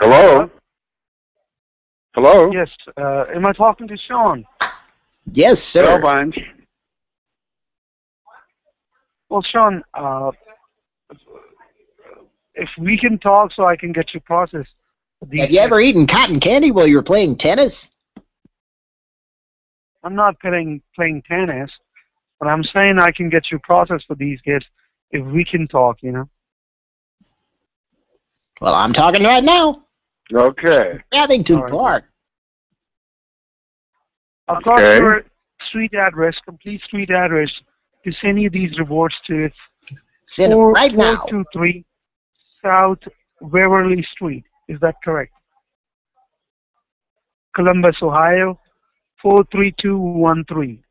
Hello? Hello? Yes. Uh, am I talking to Sean? Yes, sir. Bellbines. Well, Sean, uh, if we can talk so I can get you processed. Have you ever eaten cotton candy while you were playing tennis? I'm not playing playing tennis, but I'm saying I can get you processed for these gifts if we can talk, you know. Well, I'm talking right now. Okay. Abington All right. Park. I've got Okay. your street address, complete street address, to send you these rewards to. It's Send them right now. 423 South Waverly Street. Is that correct? Columbus, Ohio, 43213.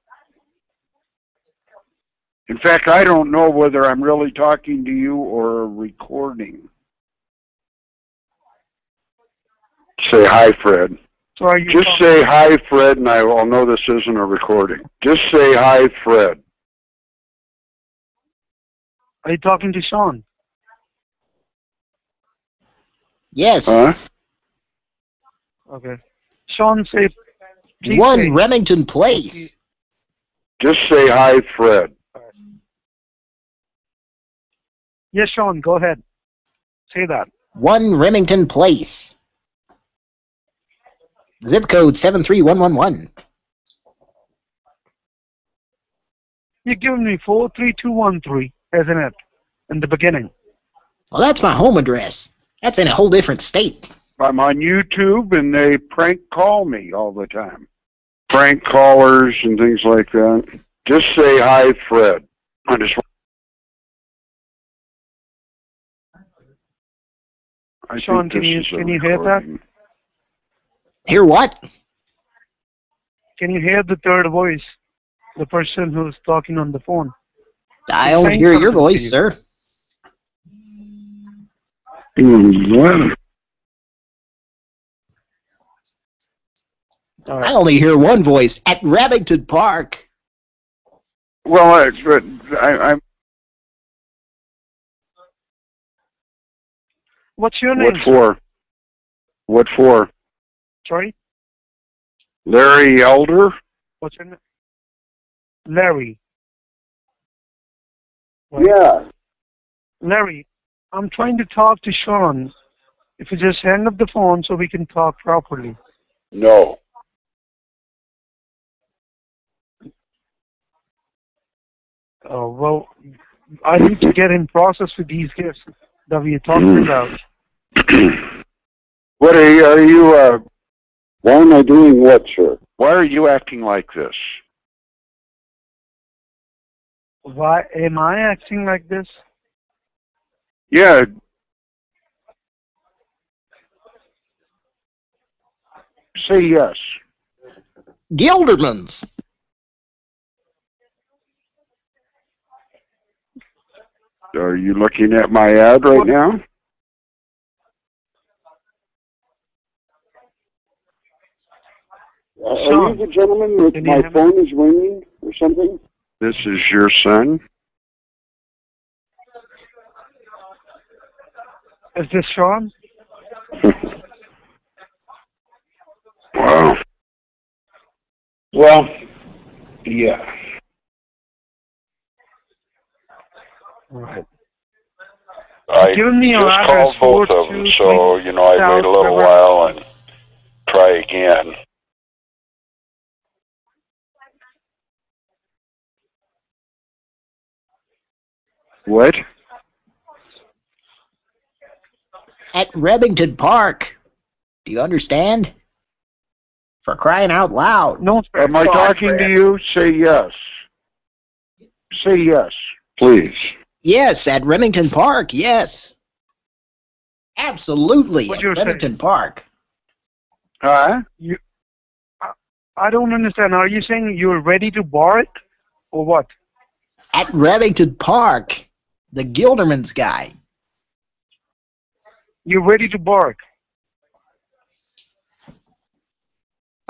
In fact, I don't know whether I'm really talking to you or recording. Say hi, Fred. So are you Just say hi, Fred, and I will know this isn't a recording. Just say hi, Fred. Are you talking to Sean? Yes. Huh? Okay. Sean, say. Please One say- Remington Place. Just say hi, Fred. Yes, Sean, go ahead. Say that. One Remington Place. Zip code 73111. You're giving me 43213, isn't it? In the beginning. Well, that's my home address. That's in a whole different state. I'm on YouTube, and they prank call me all the time. Prank callers and things like that. Just say hi, Fred. I just. I Sean, think can this you can you hear that? Hear what? Can you hear the third voice? The person who's talking on the phone. I He's only hear your voice, you. sir. Mm, well, I only hear one voice at Remington Park. Well, I, but I, I'm. What's your name? What for? What for? Sorry? Larry Elder? What's your name? Larry. Yeah. Larry, I'm trying to talk to Sean. If you just hang up the phone so we can talk properly. No. Oh, well, I need to get in process with these gifts that we are talking about. What are you? Are you? Uh, why am I doing what, sir? Why are you acting like this? Why am I acting like this? Yeah. Say yes. Gilderman's. Are you looking at my ad right now? Uh, are you the gentleman that my phone is ringing or something? This is your son. Is this Sean? wow. Well, yeah. Right. I Given me your just address, called both of them, so you know I'd wait a little River- while and try again. What? At Remington Park. Do you understand? For crying out loud. No, Am I talking to you? Say yes. Say yes, please. Yes, at Remington Park, yes. Absolutely, What at you were saying? Remington Park. Huh? You, I, I don't understand. Are you saying you're ready to bark, or what? At Remington Park. The Gilderman's guy. You're ready to bark.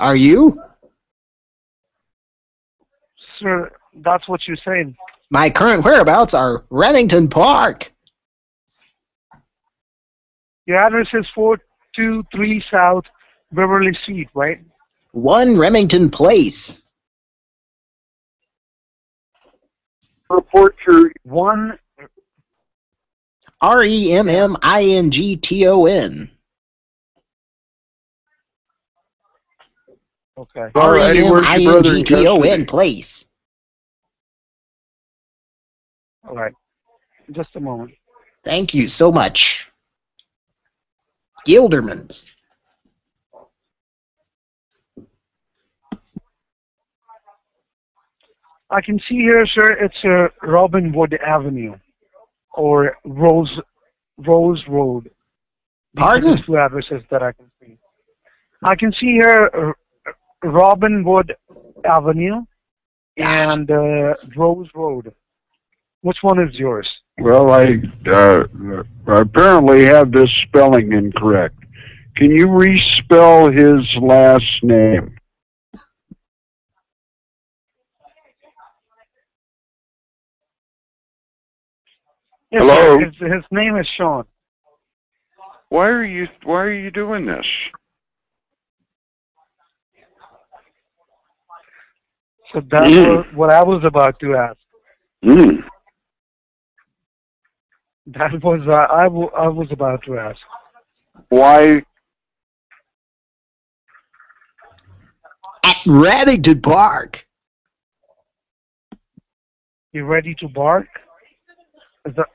Are you? Sir, that's what you're saying. My current whereabouts are Remington Park. Your address is 423 South Beverly Street, right? One Remington Place. Report your one R E M M I N G T O N. Okay. R E Alrighty, M where's I your N brother G in T O N custody? Place. All right. Just a moment. Thank you so much. Gilderman's. I can see here, sir, it's uh, Robin Wood Avenue or Rose Rose Road. Pardon? two addresses that I can see. I can see here uh, Robin Wood Avenue and uh, Rose Road. Which one is yours? Well, I uh, apparently have this spelling incorrect. Can you respell his last name? Yes, Hello? His, his name is Sean. Why are you Why are you doing this? So that's Mm. what, what I was about to ask. Hmm. That was uh, I, w- I was about to ask. Why? At ready to bark. You ready to bark? Is that,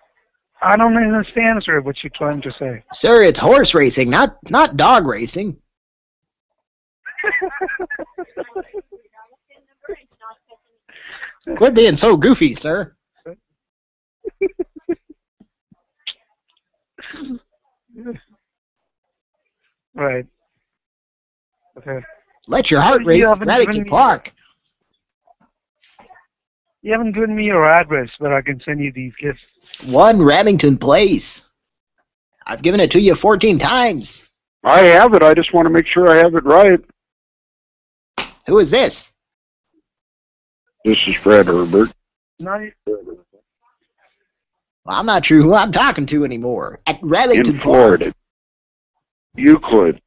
I don't understand, sir, what you're trying to say. Sir, it's horse racing, not not dog racing. Quit being so goofy, sir. Right. Okay. Let your heart You race at haven't Remington given me- Park. You haven't given me your address but I can send you these gifts. One Remington Place. I've given it to you 14 times. I have it. I just want to make sure I have it right. Who is this? This is Fred Herbert. Now you, Well, I'm not sure who I'm talking to anymore. At Remington in Park. Florida. Euclid.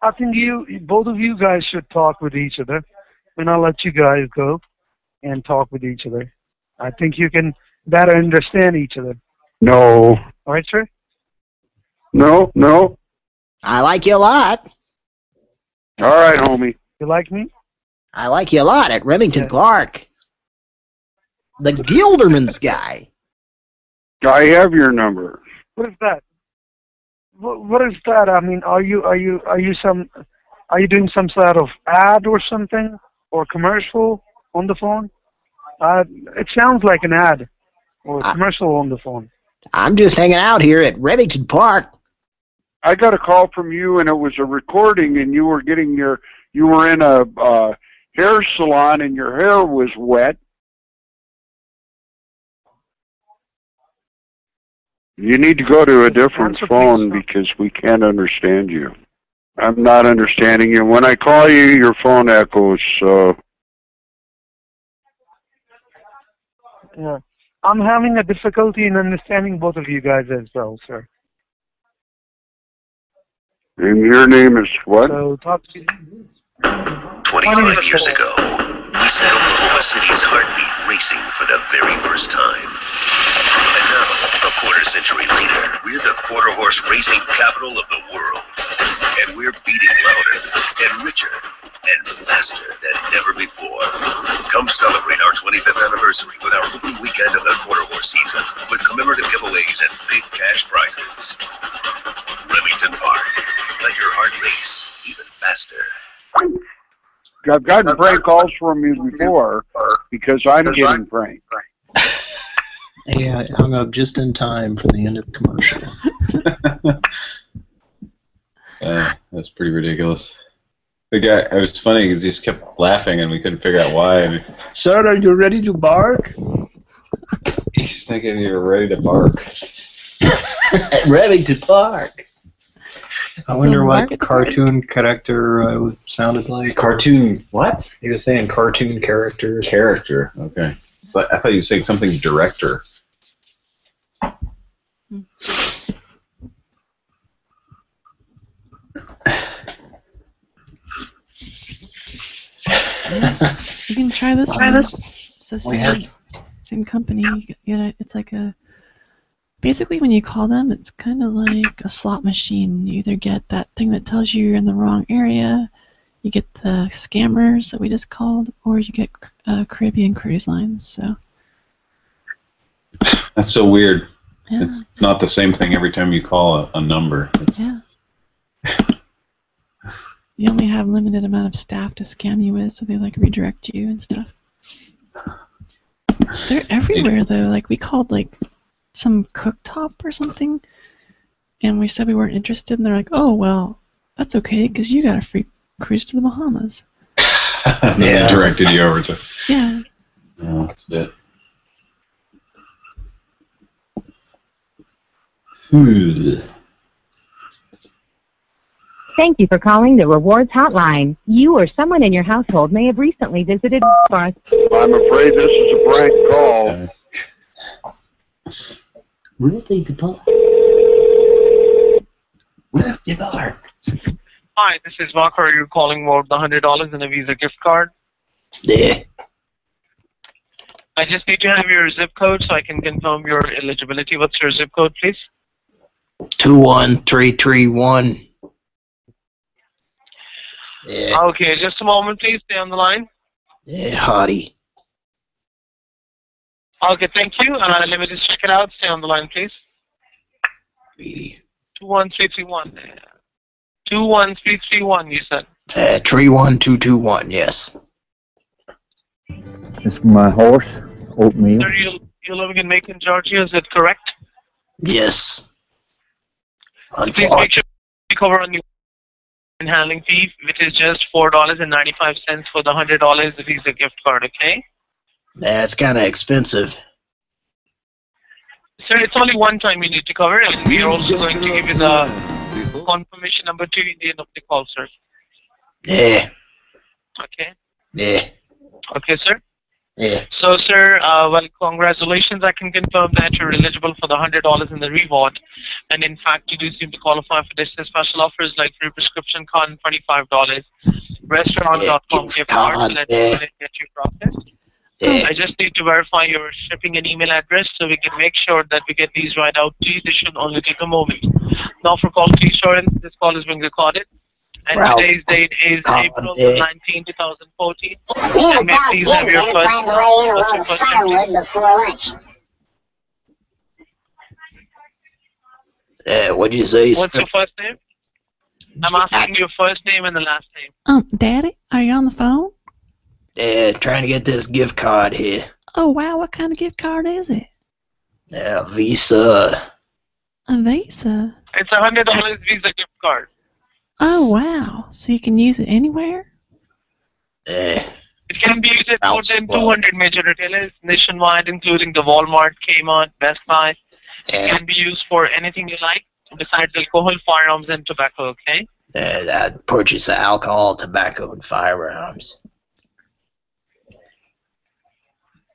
I think you, both of you guys should talk with each other, and I'll let you guys go and talk with each other. I think you can better understand each other. No. All right, sir? No, no. I like you a lot. All right, homie. You like me? I like you a lot at Remington Park. The Gilderman's guy. I have your number. What is that? What, what is that? I mean, are you are you are you some are you doing some sort of ad or something or commercial on the phone? Uh, it sounds like an ad or a commercial on the phone. I'm just hanging out here at Remington Park. I got a call from you, and it was a recording, and you were getting your you were in a uh, hair salon, and your hair was wet. You need to go to a different phone because we can't understand you. I'm not understanding you. When I call you, your phone echoes. So Yeah. I'm having a difficulty in understanding both of you guys as well, sir. And your name is what? So talk to 25 years ago, we set Oklahoma City's heartbeat racing for the very first time. And now, a quarter century later, we're the quarter horse racing capital of the world. And we're beating louder and richer and faster than ever before. Come celebrate our 25th anniversary with our opening weekend of the quarter horse season with commemorative giveaways and big cash prizes. Remington Park. Let your heart race even faster. I've gotten prank calls from you before because I'm getting pranked. Yeah, I hung up just in time for the end of the commercial. Uh, that's pretty ridiculous. The guy, it was funny because he just kept laughing and we couldn't figure out why. And Sir, are you ready to bark? he's thinking you're ready to bark. ready to Park. I wonder what market cartoon character uh, sounded like. Cartoon what? He was saying cartoon character. Character. Okay. But I thought you were saying something director. You can try this Try one. this. It's the same, have- same company. You get- get it. It's like a basically when you call them, it's kind of like a slot machine. You either get that thing that tells you you're in the wrong area, you get the scammers that we just called, or you get uh, Caribbean Cruise Lines. So That's so weird. Yeah. It's, it's not the same thing every time you call a, a number. It's, yeah. You only have limited amount of staff to scam you with, so they like redirect you and stuff. They're everywhere though. Like we called like some cooktop or something, and we said we weren't interested, and they're like, "Oh well, that's okay, because you got a free cruise to the Bahamas." yeah, they directed you over to. Yeah. That's a. Hmm. Thank you for calling the Rewards Hotline. You or someone in your household may have recently visited I'm afraid this is a prank call. Really park. Really park. Hi, this is Walker. You're calling about the hundred dollars in a Visa gift card. Yeah. I just need to have your zip code so I can confirm your eligibility. What's your zip code, please? Two one three three one. Yeah. Okay, just a moment, please. Stay on the line. Yeah, hottie. Okay, thank you. Uh, let me just check it out. Stay on the line, please. Two one three three one. Two one three three one. You said. Uh, three one two two one. Yes. It's my horse, oatmeal. Sir, you you're living in Macon, Georgia. Is that correct? Yes. Please make sure you cover on your handling fee, which is just four dollars and ninety five cents for the hundred dollars Visa gift card. Okay. That's kind of expensive. Sir, it's only one time you need to cover, and we are also going to give you the confirmation number two in the end of the call, sir. Yeah. Okay. Yeah. Okay, sir. Yeah. So, sir, uh, well, congratulations. I can confirm that you're eligible for the hundred dollars in the reward, and in fact, you do seem to qualify for this special offers like free prescription card and twenty-five dollars, restaurant.com gift card. card, Let yeah. get you processed. Yeah. I just need to verify your shipping and email address so we can make sure that we get these right out to you. This should only take a moment. Now, for quality assurance, this call is being recorded. And Ralph. today's date is God, April yeah. 19, 2014. And may I please have your first, what's your first name, please? before lunch. Yeah. What'd you say? What's your first name? I'm asking your first name and the last name. Um, Daddy, are you on the phone? Yeah, trying to get this gift card here. Oh wow, what kind of gift card is it? Yeah, Visa. A Visa. It's a hundred dollars Visa gift card. Oh wow, so you can use it anywhere? Yeah. It can be used at more than 200 major retailers nationwide, including the Walmart, Kmart, Best Buy. It can be used for anything you like besides alcohol, firearms, and tobacco. Okay. And I'd uh, purchase alcohol, tobacco, and firearms.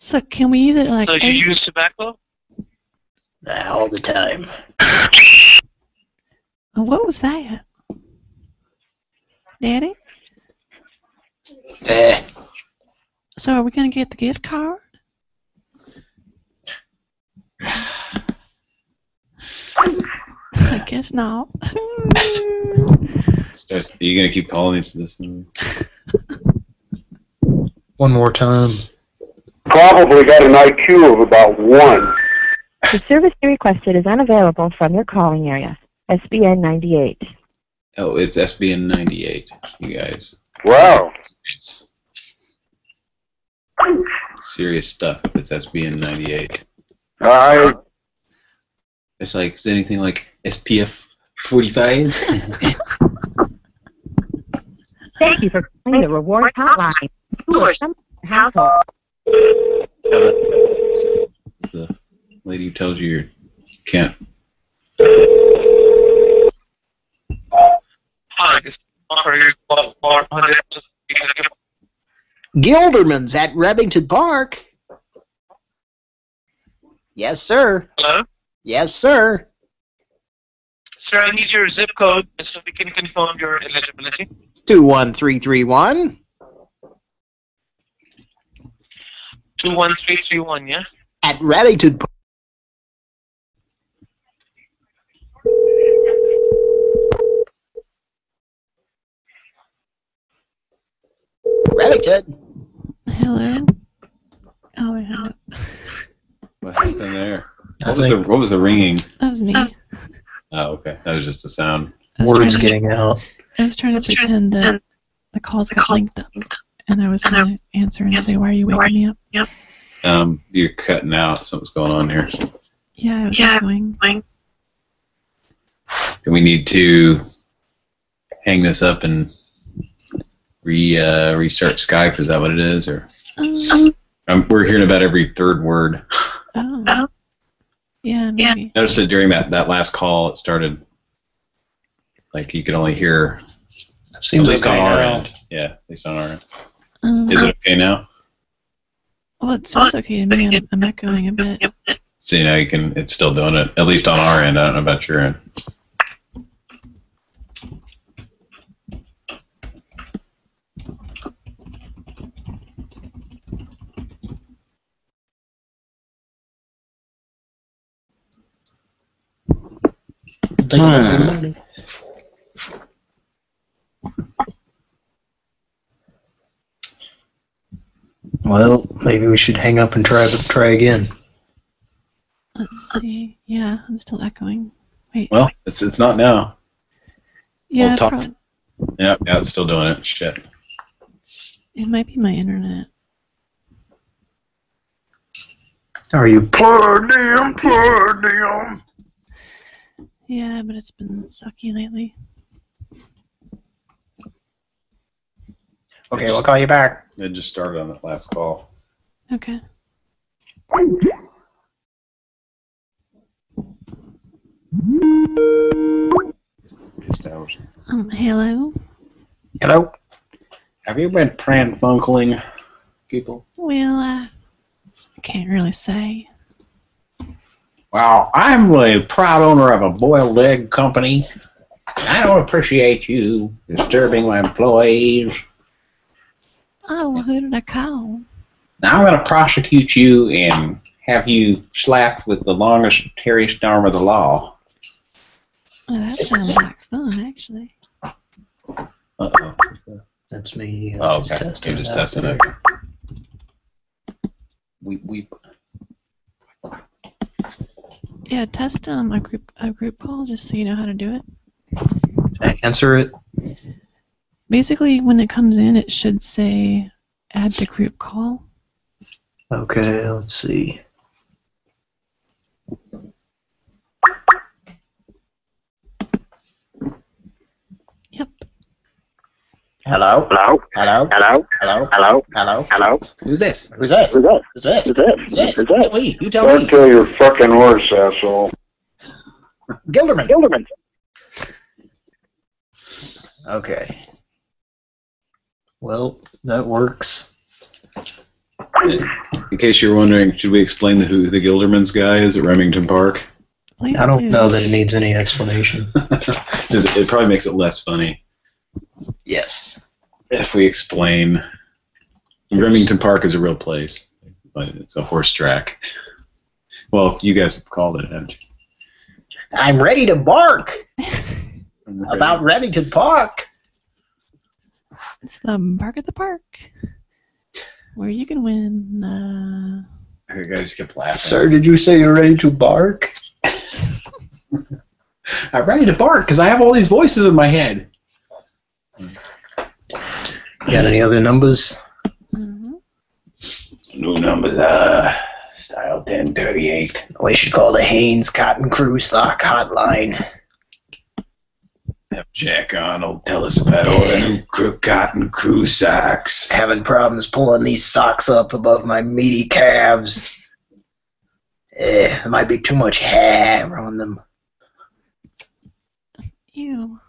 So can we use it like So you Ace? use tobacco? Uh, all the time. Oh, what was that? Daddy? Eh. So are we gonna get the gift card? I guess not. Starts, are you gonna keep calling this this number? One more time. Probably got an IQ of about one. The service you requested is unavailable from your calling area. SBN 98. Oh, it's SBN 98, you guys. Wow. It's serious stuff if it's SBN 98. I It's like, is anything like SPF 45? Thank you for calling the reward hotline. You or some household. It's the lady who tells you you can't. Hi, this is offer you for for 100 Gilderman's at Remington Park. Yes, sir. Hello? Yes, sir. Sir, I need your zip code so we can confirm your eligibility. 21331. 21331, yeah? At Remington Park. Remington. Hello? Oh, wait, hold on. What happened there? What was the what was the ringing? That was me. Oh, okay. That was just a sound. I was trying Words to- getting out. I was trying to pretend that the calls got linked up, and I was going to answer and say, "Why are you waking me up?" Um, you're cutting out. Something's going on here. Yeah, I was echoing. Do we need to hang this up and re uh, restart Skype? Is that what it is, or Um, um, we're hearing about every third word? oh. Yeah, maybe. Noticed that during that that last call, it started like you could only hear. Seems at least on our end. Yeah, at least on our end. Um, Is it okay now? Well, it sounds okay to me. I'm, I'm echoing a bit. So you know you can. It's still doing it. At least on our end. I don't know about your end. Hmm. Well, maybe we should hang up and try try again. Let's see. Yeah, I'm still echoing. Wait. Well, it's it's not now. yeah, we'll talk- Yeah, yeah, it's still doing it. Shit. it might be my internet. Are you Per diem, per diem. Yeah, but it's been sucky lately. Okay, we'll call you back. It just started on that last call. Okay. Established. Um, hello. Hello. Have you been pran funkling people? Well, uh, I can't really say. Well, I'm the proud owner of a boiled egg company. I don't appreciate you disturbing my employees. Oh, well, who did I call? Now I'm going to prosecute you and have you slapped with the longest, hairiest arm of the law. Oh, that sounds like fun, actually. Uh-oh. That's me. Oh, okay. testing You're just it testing there. it. We we Yeah, test um a group a group call just so you know how to do it. Answer it. Basically, when it comes in, it should say add to group call. Okay, let's see. Yep. Hello? Hello? Hello? Hello? Hello? Hello? Hello? Hello? Who's this? Who's this? Who's this? Who's this? Who's this? Who's this? Tell me. You tell Don't me. kill your fucking horse, asshole. Gilderman. Gilderman. Okay. Well, that works. In case you're wondering, should we explain the, who the Gilderman's guy is at Remington Park? Please I don't do. know that it needs any explanation. It probably makes it less funny. Yes. If we explain, Remington Park is a real place, but it's a horse track. Well, you guys have called it, haven't you? I'm ready to bark about Remington Park. It's the Bark at the Park, where you can win. Uh, The guy just kept laughing. Sir, did you say you're ready to bark? I'm ready to bark because I have all these voices in my head. Got any other numbers? New numbers, uh, style 1038. We should call the Hanes Cotton Crew Sock Hotline. Have Jack Arnold tell us about all the new Crook Cotton Crew socks. Having problems pulling these socks up above my meaty calves. Eh, there might be too much hair on them. ew.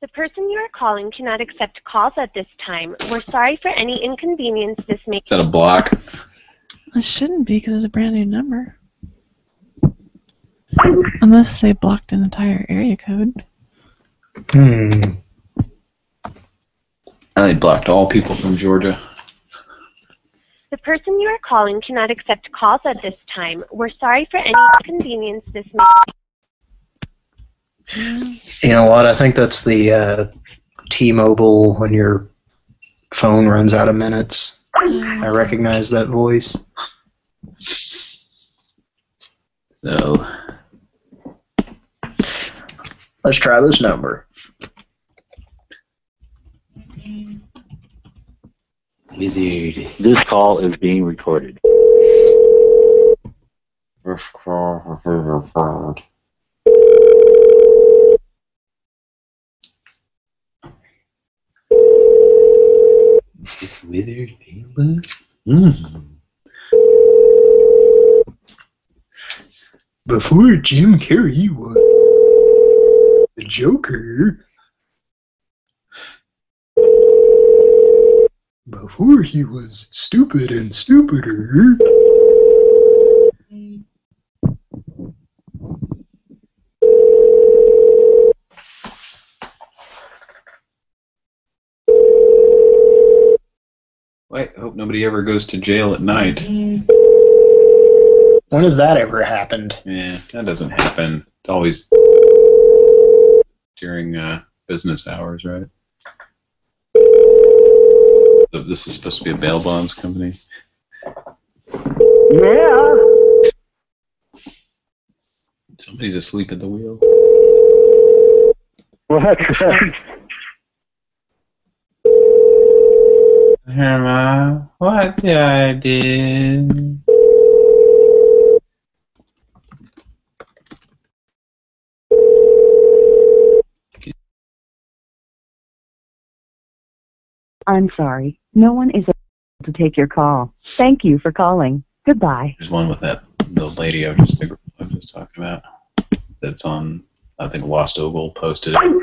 The person you are calling cannot accept calls at this time. We're sorry for any inconvenience this may Is that a block? It shouldn't be because it's a brand new number. Unless they blocked an entire area code. Hmm. And they blocked all people from Georgia. The person you are calling cannot accept calls at this time. We're sorry for any inconvenience this may You know what? I think that's the uh, T-Mobile when your phone runs out of minutes. I recognize that voice. So let's try this number. Wizard. This call is being recorded. Withered Mm. Before Jim Carrey was the Joker, before he was stupid and stupider, I hope nobody ever goes to jail at night. when has that ever happened? Yeah, that doesn't happen. It's always during uh, business hours, right? So this is supposed to be a bail bonds company. Yeah. Somebody's asleep at the wheel. Well, that's right. Emma, what did I do? I'm sorry. No one is able to take your call. Thank you for calling. Goodbye. There's one with that the lady I was just, I was just talking about. That's on, I think Lost Ogle posted it.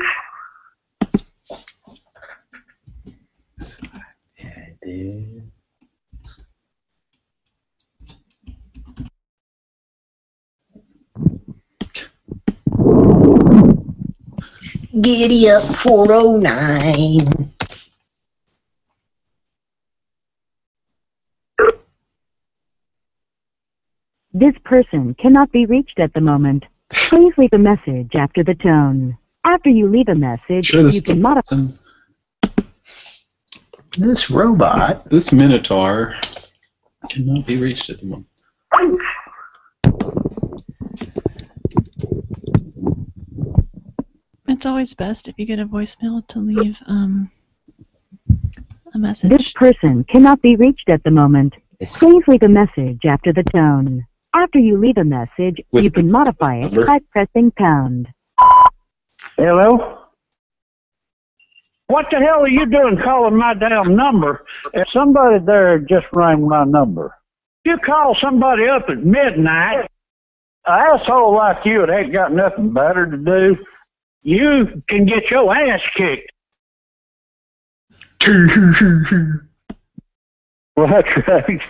Giddy up 409. This person cannot be reached at the moment. Please leave a message after the tone. After you leave a message, Sure, you can modify. This robot. This Minotaur cannot be reached at the moment. It's always best if you get a voicemail to leave um, a message. This person cannot be reached at the moment. Please leave a message after the tone. After you leave a message, With you can modify it number? by pressing pound. Hello? What the hell are you doing calling my damn number? If somebody there just rang my number. You call somebody up at midnight, an asshole like you that ain't got nothing better to do, you can get your ass kicked. well, that's right.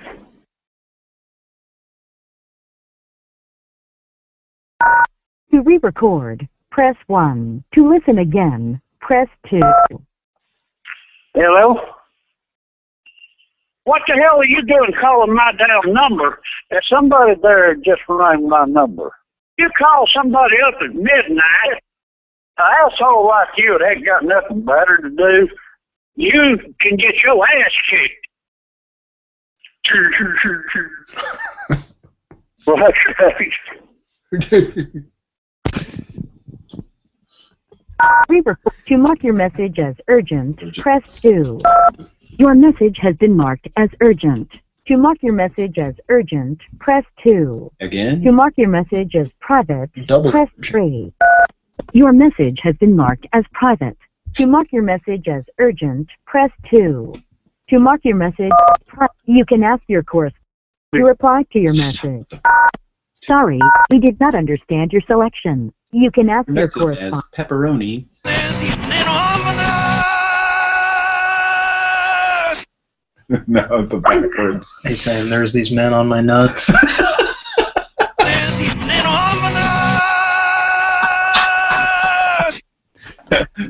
To re-record, press 1. To listen again, press 2. Hello? What the hell are you doing calling my damn number? If somebody there just rang my number. You call somebody up at midnight, an asshole like you that ain't got nothing better to do, you can get your ass kicked. Well. To mark your message as urgent, press 2. Your message has been marked as urgent. To mark your message as urgent, press 2. Again? To mark your message as private, Double. press 3. Your message has been marked as private. To mark your message as urgent, press 2. To mark your message, you can ask your course to reply to your message. Sorry, we did not understand your selection. You can ask your Message as pepperoni. no, the backwards. He's saying there's these men on my nuts.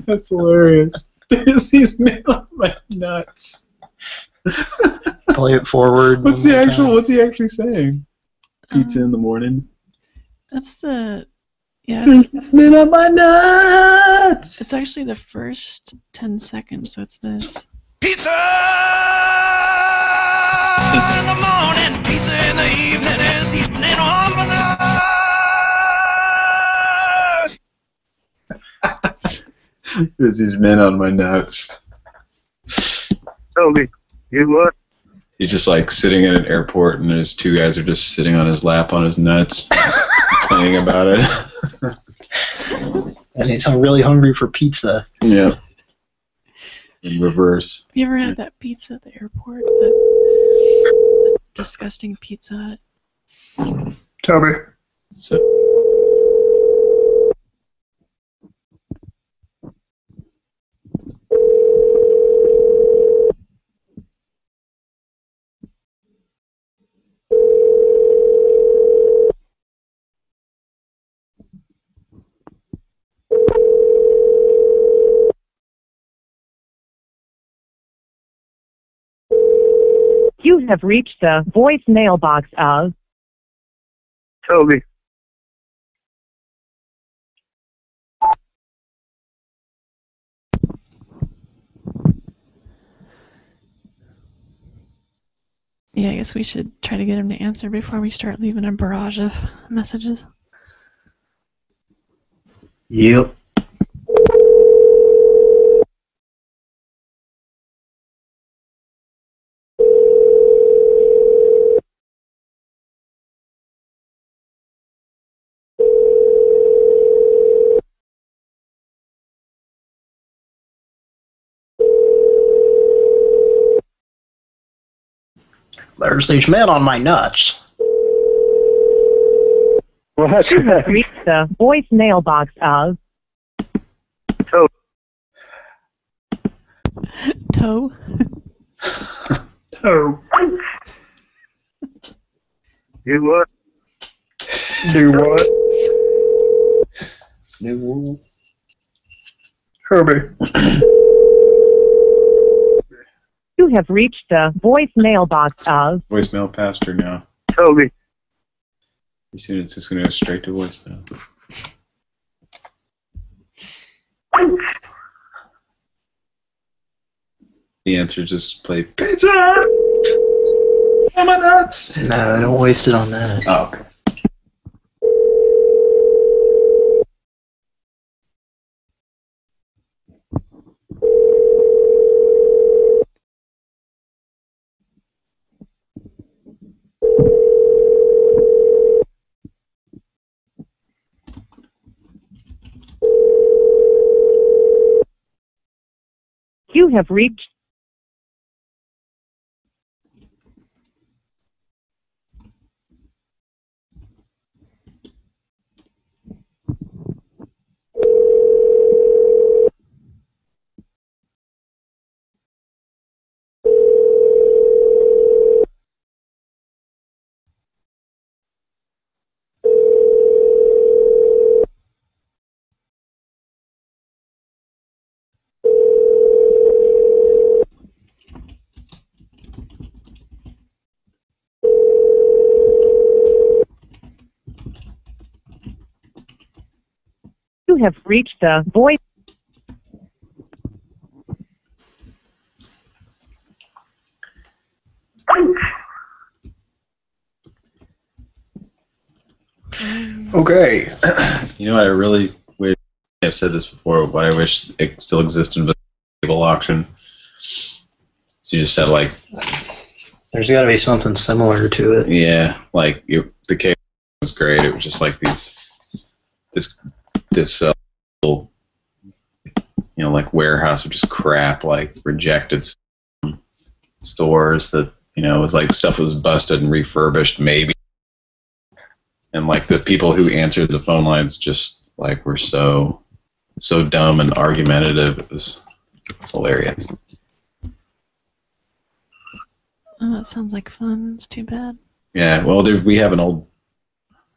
That's hilarious. There's these men on my nuts. Play it forward. What's the actual? time. What's he actually saying? Pizza in the morning. That's the yeah. There's this man on my nuts. It's actually the first ten seconds, so it's this. Pizza in the morning, pizza in the evening, is evening on bananas. There's these men on my nuts. Tell me, you what? He's just like sitting in an airport, and his two guys are just sitting on his lap on his nuts, playing about it. And he's really hungry for pizza. yeah. In reverse. Have you ever had that pizza at the airport? The, the disgusting pizza Hut. Tell me. So, You have reached the voicemail box of Toby. Yeah, I guess we should try to get him to answer before we start leaving a barrage of messages. Yep. There's these men on my nuts. Well, You the voicemail box of Toe. Toe. You what? Do what? New World. Herbie. You have reached the voicemail box of voicemail pastor now. Toby. You soon it's just gonna go straight to voicemail. The answer just play pizza on my nuts. No, don't waste it on that. Oh, okay. Have reached have reached the voice. Okay. You know what I really wish, I've said this before, but I wish it still existed with cable auction. So you just had like, There's got to be something similar to it. yeah, like it, the cable was great. It was just like these, this, this, uh, little, you know, like warehouse of just crap, like rejected stores that, you know, it was like stuff was busted and refurbished maybe. And like the people who answered the phone lines just like were so, so dumb and argumentative. It was, it was hilarious. Oh, that sounds like fun. It's too bad. Yeah, well, there, we have an old,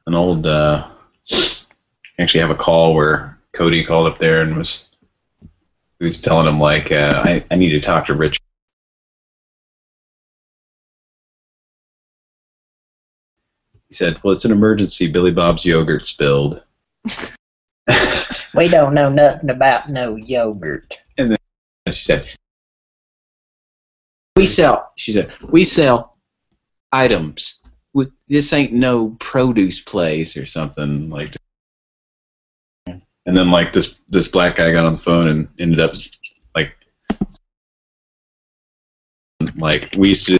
an old. Uh, actually, have a call where Cody called up there and was, he was telling him like, uh, I, I need to talk to Rich. He said, "Well, it's an emergency. Billy Bob's yogurt spilled." We don't know nothing about no yogurt. And then she said, "We sell." She said, "We sell items. We, this ain't no produce place or something like." And then like this this black guy got on the phone and ended up like like we used to.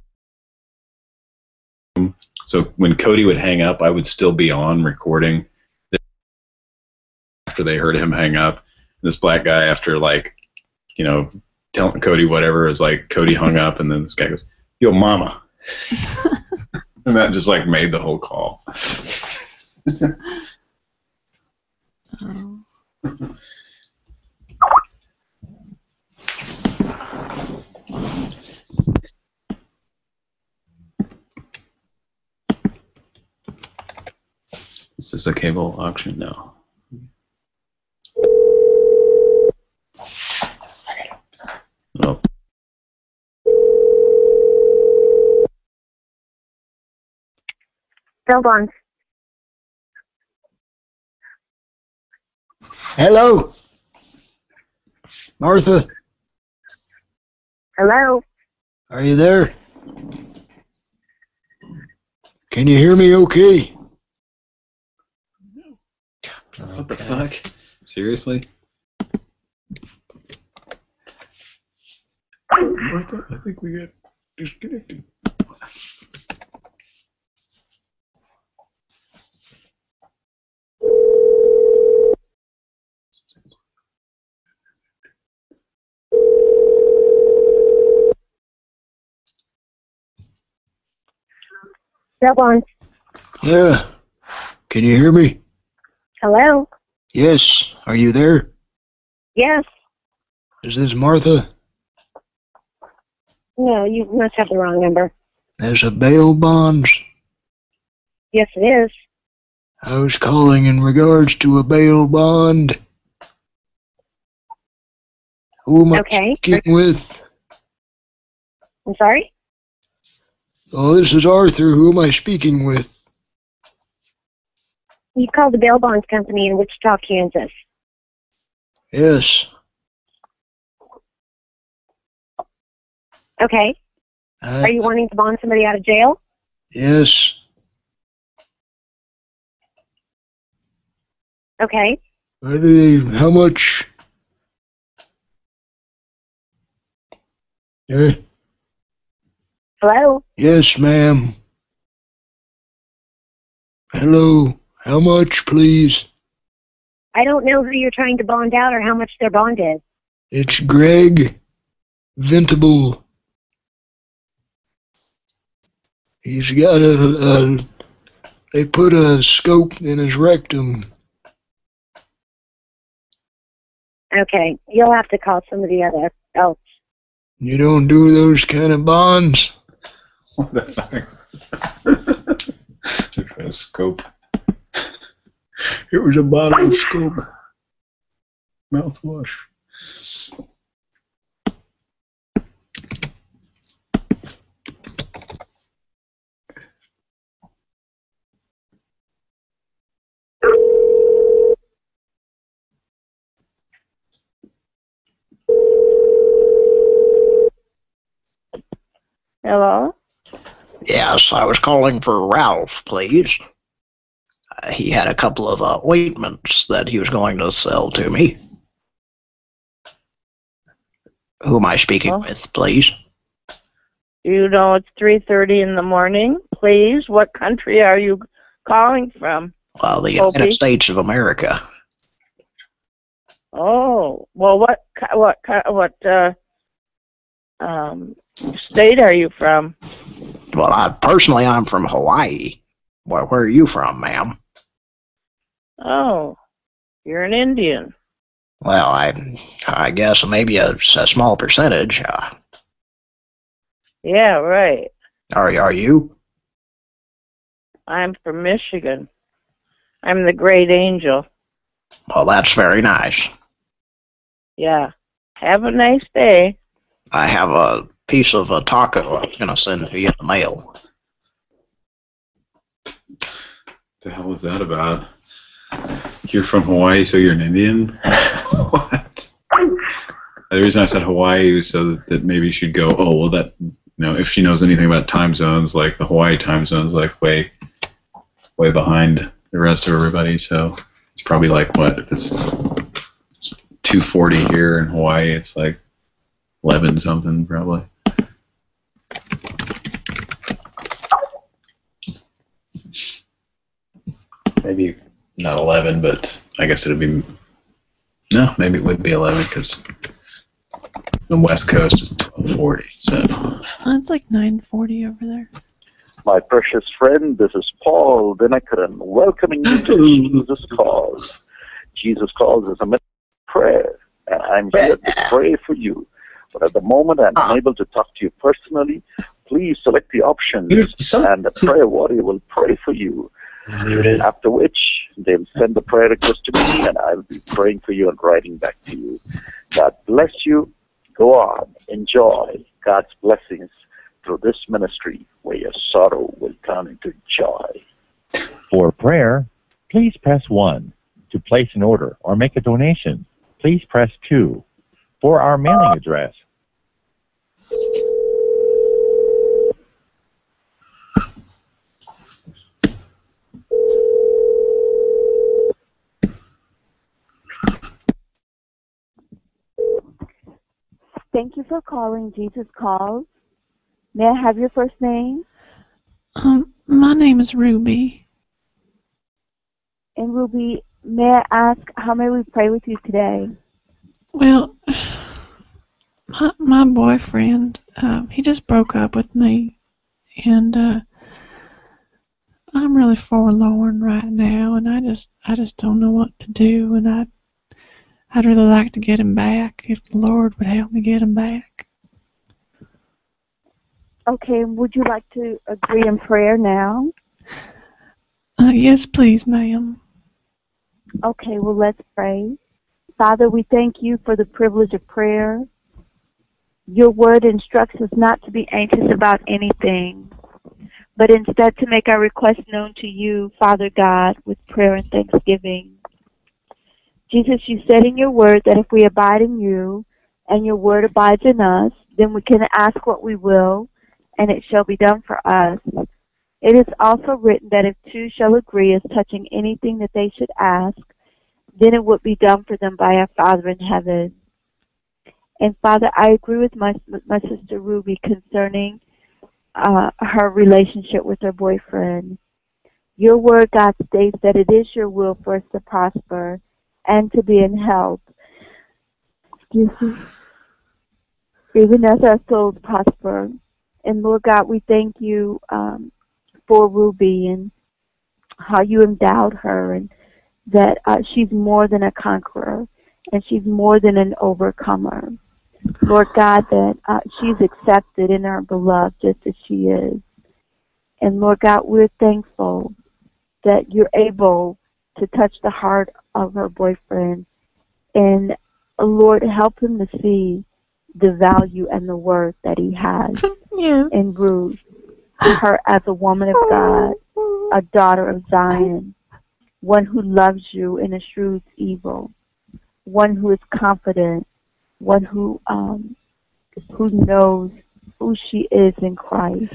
So when Cody would hang up, I would still be on recording after they heard him hang up. This black guy, after like, you know, telling Cody whatever, is like Cody hung up, and then this guy goes, "Yo, mama," and that just like made the whole call. Oh. Is this a cable auction? No. Oh. Bill Bonds. Hello. Martha, Hello. are you there? Can you hear me okay? What the fuck? Seriously? Martha, I think we got disconnected. Bill Bonds. Yeah. Can you hear me? Hello. Yes. Are you there? Yes. Is this Martha? No, you must have the wrong number. There's a bail bonds. Yes, it is. I was calling in regards to a bail bond. Who am I Okay. speaking with? I'm sorry. Oh, this is Arthur. Who am I speaking with? You called the bail bonds company in Wichita, Kansas. Yes. Okay. I- Are you wanting to bond somebody out of jail? Yes. Okay. Do they- how much? Eh, Hello. yes, ma'am. Hello. How much, please? I don't know who you're trying to bond out or how much their bond is. It's Greg Ventable. He's got a, a they put a scope in his rectum. Okay. You'll have to call somebody other else. You don't do those kind of bonds? what a thing. Different scope. It was a bottle of scope. Mouthwash. Hello? Yes, I was calling for Ralph, please. Uh, he had a couple of uh, ointments that he was going to sell to me. Who am I speaking with, please? You know it's 3.30 in the morning. Please, what country are you calling from? Well, the United Opie? States of America. Oh, well, what, what, what, uh, um, state are you from? Well, I personally, I'm from Hawaii. Where, where are you from, ma'am? Oh, you're an Indian. Well, I, I guess maybe a, a small percentage. Uh, Yeah, right. are are you? I'm from Michigan. I'm the Great Angel. Well, that's very nice. Yeah. Have a nice day. I have a piece of a taco uh, I'm gonna send to you in the mail. the hell was that about? You're from Hawaii, so you're an Indian? what? The reason I said Hawaii was so that, that maybe she'd go, oh, well, that, you know, if she knows anything about time zones, like the Hawaii time zone's like way, way behind the rest of everybody. So it's probably like what if it's 2:40 here in Hawaii, it's like 11 something probably. Maybe not 11, but I guess it'd be no, maybe it would be 11 because the West Coast is 12:40. So It's like 9:40 over there. My precious friend, this is Paul Dhinakaran welcoming you to Jesus Calls. Jesus Calls is a minute of prayer, and I'm here to pray for you. But at the moment, I'm ah. unable to talk to you personally. Please select the options, and the prayer warrior will pray for you. After which, they'll send the prayer request to me, and I'll be praying for you and writing back to you. God bless you. Go on. Enjoy God's blessings through this ministry where your sorrow will turn into joy. For prayer, please press 1. To place an order or make a donation, please press 2. For our mailing address, Thank you for calling Jesus Calls. May I have your first name? Um, my name is Ruby. And Ruby, may I ask how may we pray with you today? Well, my my boyfriend, um, he just broke up with me, and uh, I'm really forlorn right now, and I just I just don't know what to do, and I I'd really like to get him back if the Lord would help me get him back. Okay, would you like to agree in prayer now? Uh, yes, please, ma'am. Okay, well, let's pray. Father, we thank you for the privilege of prayer. Your word instructs us not to be anxious about anything, but instead to make our requests known to you, Father God, with prayer and thanksgiving. Jesus, you said in your word that if we abide in you and your word abides in us, then we can ask what we will, and it shall be done for us. It is also written that if two shall agree as touching anything that they should ask, then it would be done for them by our Father in heaven. And Father, I agree with my my sister Ruby concerning uh, her relationship with her boyfriend. Your word, God, states that it is your will for us to prosper and to be in me. Even as our souls prosper. And Lord God, we thank you um, for Ruby and how you endowed her and that uh, she's more than a conqueror and she's more than an overcomer. Lord God, that uh, she's accepted in our beloved just as she is. And Lord God, we're thankful that you're able to touch the heart of her boyfriend and Lord, help him to see the value and the worth that he has in Ruth, her as a woman of God, a daughter of Zion, one who loves you and eschews evil, one who is confident, one who um, who knows who she is in Christ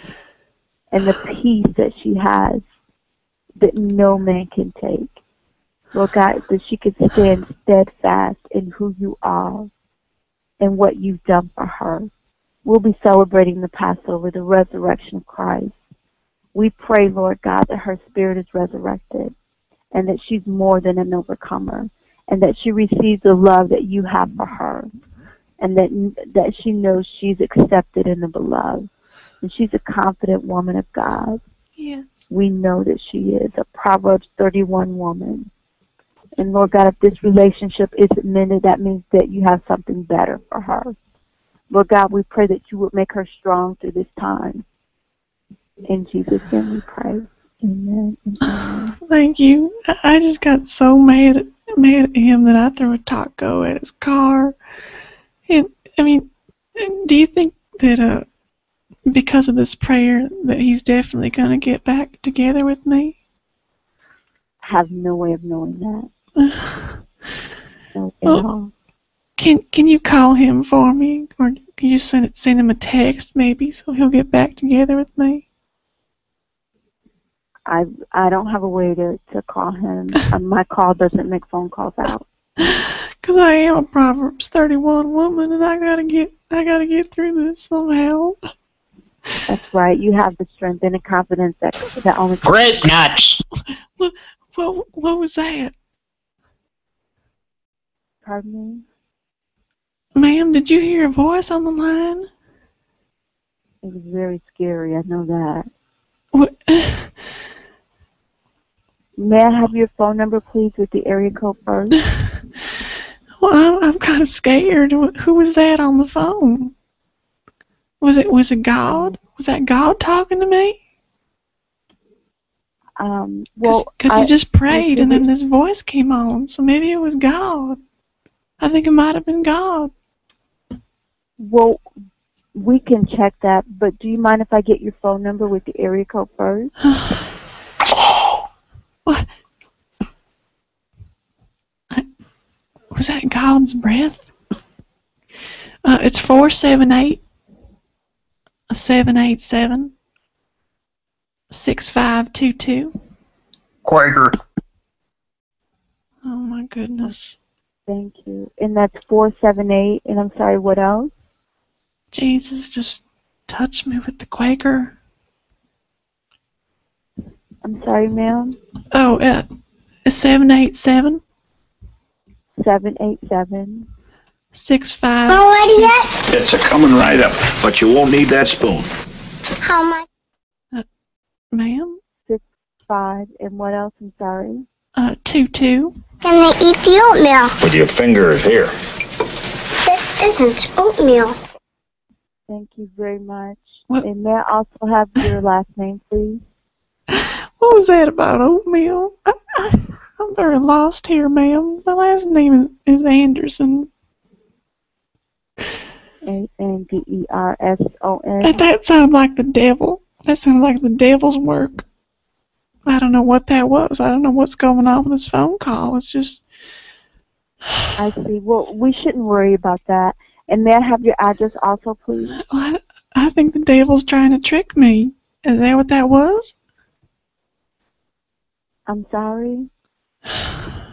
and the peace that she has that no man can take. Lord God, that she could stand steadfast in who you are and what you've done for her. We'll be celebrating the Passover, the resurrection of Christ. We pray, Lord God, that her spirit is resurrected and that she's more than an overcomer and that she receives the love that you have for her and that that she knows she's accepted in the beloved and she's a confident woman of God. Yes. We know that she is a Proverbs 31 woman. And Lord God, if this relationship isn't mended, that means that you have something better for her. Lord God, we pray that you would make her strong through this time. In Jesus' name we pray. Amen. Thank you. I just got so mad at, mad at him that I threw a taco at his car. And I mean, do you think that uh because of this prayer that he's definitely gonna get back together with me? I have no way of knowing that. No, at Well- Can can you call him for me, or can you send it, send him a text maybe so he'll get back together with me? I I don't have a way to to call him. Um, my call doesn't make phone calls out. Cause I am a Proverbs 31 woman, and I gotta get I gotta get through this somehow. That's right. You have the strength and the confidence that that only. Grape nuts. What what what was that, Pardon ma'am? Did you hear a voice on the line? It was very scary. I know that. What? May I have your phone number, please, with the area code first? Well, I'm I'm kind of scared. Who was that on the phone? Was it was it God? Was that God talking to me? Um. Well, Because you just prayed, and then this voice came on, so maybe it was God. I think it might have been God. Well, we can check that, but do you mind if I get your phone number with the area code first? What? I- Was that God's breath? Uh, it's four seven eight seven eight seven six five two two. Quaker. Oh my goodness. Thank you. And that's four seven eight. And I'm sorry. What else? Jesus, just touch me with the Quaker. I'm sorry, ma'am. Oh, uh, seven eight seven Seven eight seven. six five. It's a coming right up, but you won't need that spoon. How much? Ma'am. Six five. And what else? I'm sorry. Uh, two two. Can I eat the oatmeal? With your fingers here. This isn't oatmeal. Thank you very much. What- And may I also have your last name, please? What was that about oatmeal? I, I, I'm very lost here, ma'am. My last name is, is Anderson. A N D E R S O And that sounded like the devil. That sounds like the devil's work. I don't know what that was. I don't know what's going on with this phone call. It's just I see. Well, we shouldn't worry about that. And may I have your address also, please? I, I think the devil's trying to trick me. Is that what that was? I'm sorry.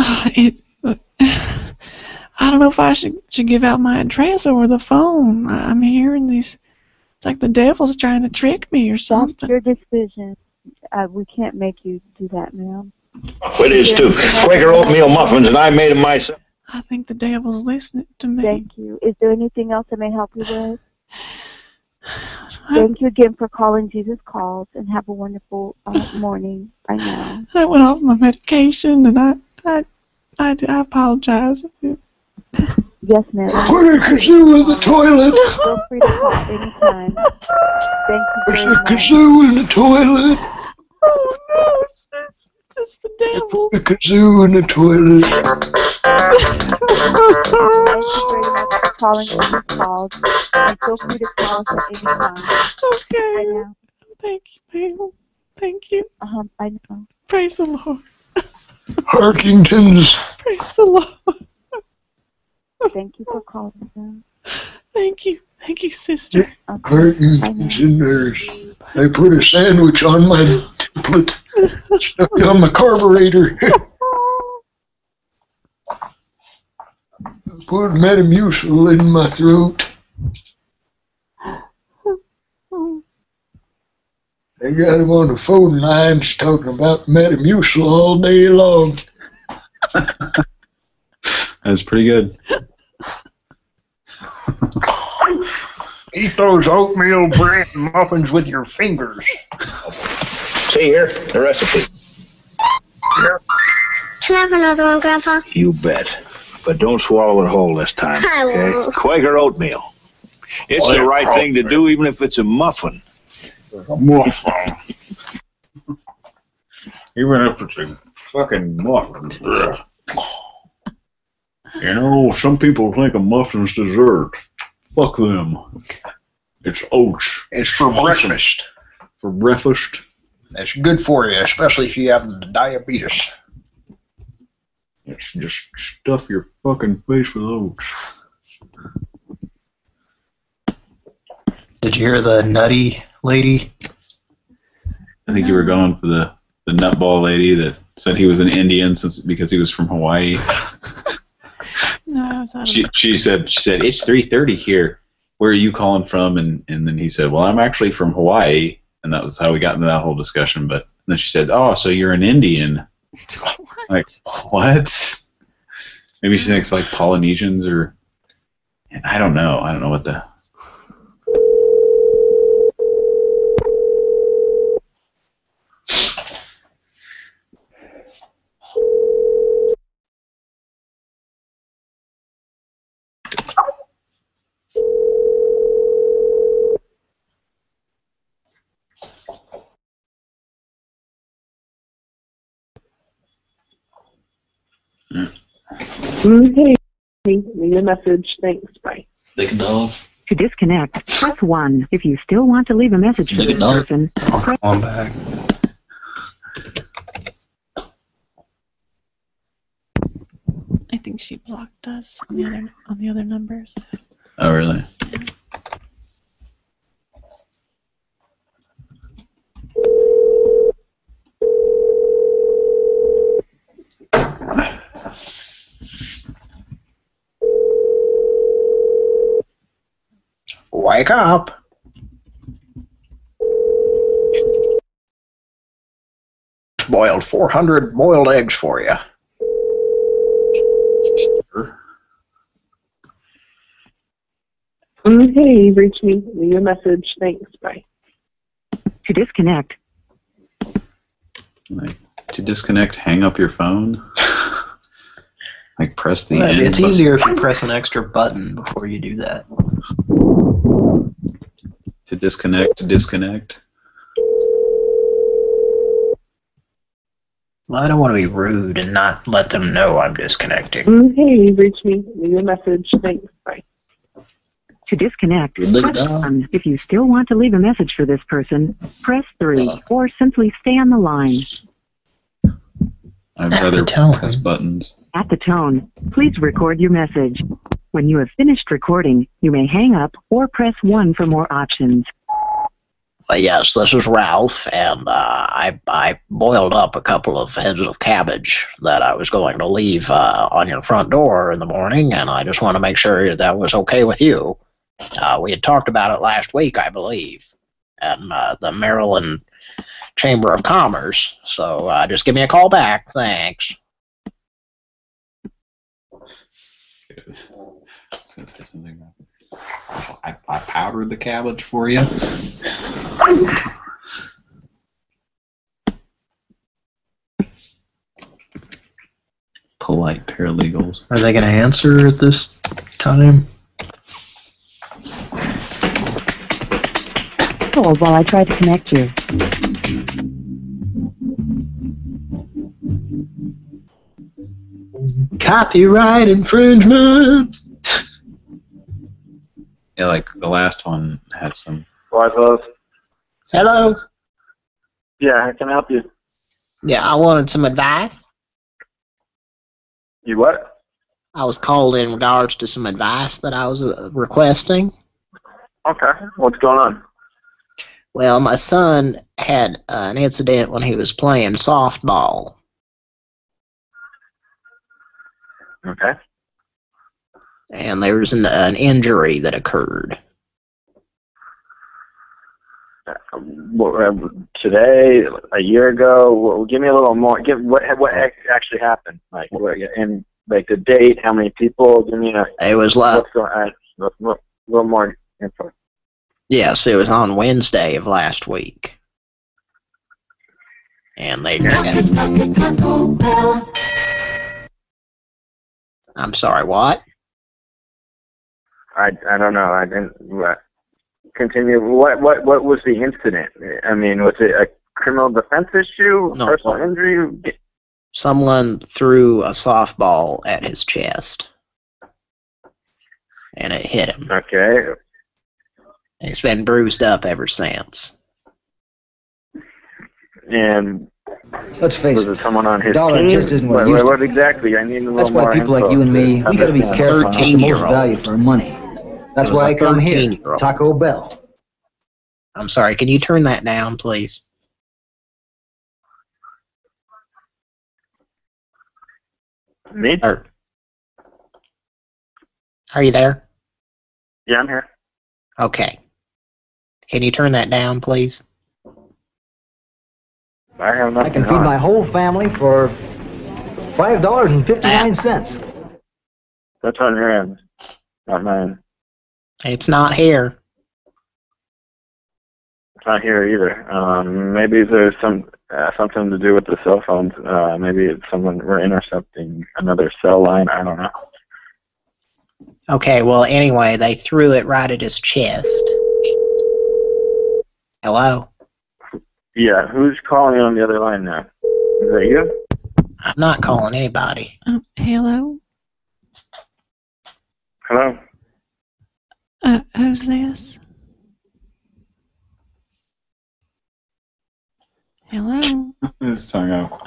Uh, it. I don't know if I should should give out my address over the phone. I- I'm hearing these. It's like the devil's trying to trick me or That's something. your decision. Uh, we can't make you do that, ma'am. It is too. Quaker oatmeal muffins, and I made them myself. I think the devil's listening to me. Thank you. Is there anything else I may help you with? Thank you again for calling Jesus Calls and have a wonderful uh, morning. Bye now. I went off my medication and I I I, I apologize. Yes, ma'am. Put a kazoo in the toilet. Feel free to call anytime. Thank you There's very a much. kazoo in the toilet. Oh no, it's, it's just the devil. A kazoo in the toilet. Thank you very much for calling Jesus Calls. And feel free to call us at any time. Okay. Bye now. Thank you, ma'am. Thank you. Uh-huh. Bye now. Praise the Lord. Harkington's. Praise the Lord. Thank you for calling. ma'am. Thank you. Thank you, sister. Curtains and there's they put a sandwich on my template, stuck it on the carburetor. put Metamucil in my throat. They got him on the phone lines talking about Metamucil all day long. That's pretty good. Eat those oatmeal bread muffins with your fingers. See here, the recipe. Can I have another one, Grandpa? You bet. But don't swallow it whole this time. I Okay? won't. Quaker oatmeal. It's the yeah, right thing to do, even if it's a muffin. Muffin. Even if it's a fucking muffin. You know, some people think a muffin's dessert. Fuck them. It's oats. It's for breakfast. For breakfast? That's good for you, especially if you have diabetes. It's just stuff your fucking face with oats. Did you hear the nutty lady? I think you were going for the, the nutball lady that said he was an Indian since because he was from Hawaii. No, I was out of She she said she said it's three thirty here. Where are you calling from? And and then he said, well, I'm actually from Hawaii, and that was how we got into that whole discussion. But then she said, oh, so you're an Indian? like what? Maybe she thinks like Polynesians or I don't know. I don't know what the Okay. Leave a message. Thanks. Bye. Big dog. To disconnect, press 1. If you still want to leave a message for Big this person, press On back. I think she blocked us on the other on the other numbers. Oh really? Wake up. Boiled 400 boiled eggs for you. Hey, You've reached me. Leave a message. Thanks. Bye. to disconnect. Like to disconnect, hang up your phone. like press the Well, end. it's button. easier if you press an extra button before you do that. To disconnect, to disconnect. Well, I don't want to be rude and not let them know I'm disconnecting. Mm, okay. You've reached me. Leave a message. Thanks. Bye. To disconnect, press 1. If you still want to leave a message for this person, press 3. Or simply stay on the line. I'd rather the tone. press buttons. At the tone, please record your message. When you have finished recording, you may hang up or press 1 for more options. Uh, yes, this is Ralph, and uh, I I boiled up a couple of heads of cabbage that I was going to leave uh, on your front door in the morning, and I just want to make sure that was okay with you. Uh, we had talked about it last week, I believe, and uh, the Maryland Chamber of Commerce. So uh, just give me a call back. Thanks. Say something. I, I powdered the cabbage for you. Polite paralegals. Are they going to answer at this time? Oh, Hold while I try to connect you. Copyright infringement. Yeah, like the last one had some. Right, fellas. Hello. Yeah, I can help you? Yeah, I wanted some advice. You what? I was called in regards to some advice that I was uh, requesting. Okay, what's going on? Well, my son had uh, an incident when he was playing softball. Okay. And there was an, an injury that occurred. Uh, today, a year ago. Well, give me a little more. Give what what actually happened? Like what, and like the date, how many people? Give me a. It was like What's going on? A little- little more info. yes, it was on Wednesday of last week, and they. I'm sorry, what? I I don't know. I didn't. What, continue. What what what was the incident? I mean, was it a criminal defense issue? No. Personal injury? Someone threw a softball at his chest, and it hit him. Okay. He's been bruised up ever since. And Let's face it, it someone on his dollar team? just isn't what what, what exactly? I need a little That's more why people info like you and me, to we gotta be careful about the most value for money. That's why I come here, Taco Bell. I'm sorry, can you turn that down, please? Me? Or, are you there? Yeah, I'm here. Okay. Can you turn that down, please? I have I can feed on. my whole family for five dollars and fifty nine cents. That's on your end, not mine. It's not here. It's not here either. Um, maybe there's some uh, something to do with the cell phones. Uh, maybe it's someone we're intercepting another cell line. I don't know. Okay, well, anyway, they threw it right at his chest. Hello? Yeah, who's calling on the other line now? Is that you? I'm not calling anybody. Um, hello? Hello. Uh, who's this? Hello? It's hung up.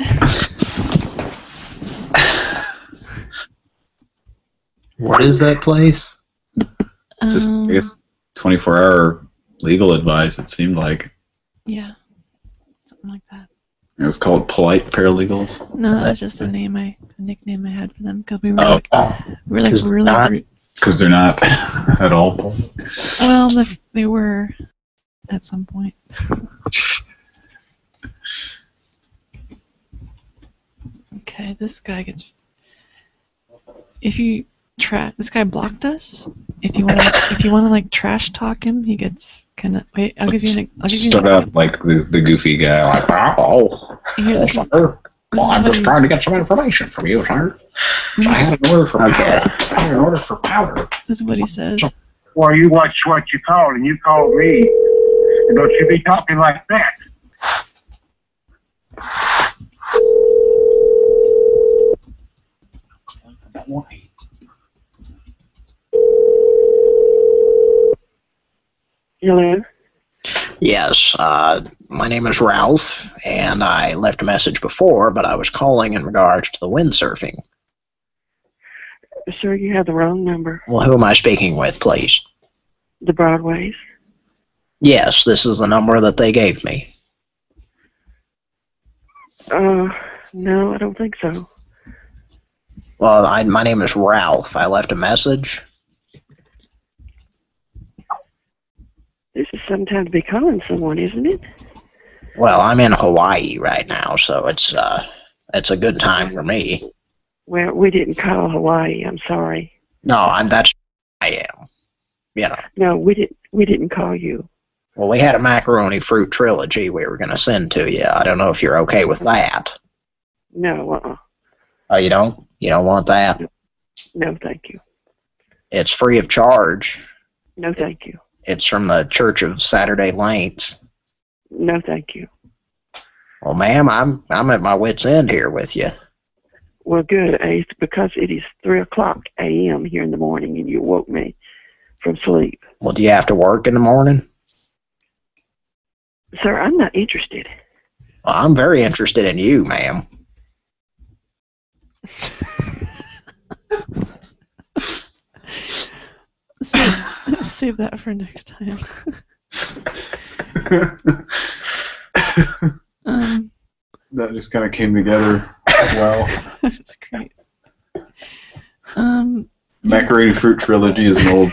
What is that place? It's just, Um, I guess, 24 hour legal advice, it seemed like. Yeah. Something like that. It was called Polite Paralegals. No, that's just a name I, a nickname I had for them because we were Oh. like, we were like really, not- re- Because they're not at all. well, the, they were at some point. okay, this guy gets. If you tra this guy blocked us. If you want to, if you want to like trash talk him, he gets kind of. Wait, I'll give you an. I'll give you Start an. out like the, the goofy guy, like, oh, Here, this is- Well, I'm just trying to get some information from you, sir. I had an order for powder. I had an order for powder. This is what he says. Well, you watch what you call, and you call me. And don't you be talking like that. Hello. Yes, uh, my name is Ralph, and I left a message before, but I was calling in regards to the windsurfing. Sir, you have the wrong number. Well, who am I speaking with, please? The Broadways. Yes, this is the number that they gave me. Uh, no, I don't think so. Well, I, my name is Ralph. I left a message. This is some time to be calling someone, isn't it? Well, I'm in Hawaii right now, so it's uh, it's a good time for me. Well, we didn't call Hawaii. I'm sorry. No, I'm that's I am. You know. No, we didn't. We didn't call you. Well, we had a macaroni fruit trilogy we were going to send to you. I don't know if you're okay with that. No, uh-uh. Oh, you don't? You don't want that? No, thank you. It's free of charge. No, thank you. It's from the Church of Saturday Lanes. No, thank you. Well, ma'am, I'm I'm at my wit's end here with you. Well, good, uh, Ace, because it is 3 o'clock a.m. here in the morning and you woke me from sleep. Well, do you have to work in the morning? Sir, I'm not interested. Well, I'm very interested in you, ma'am. Save, save that for next time. um, That just kind of came together well. that's great. Um, Macaroni Fruit Trilogy is an old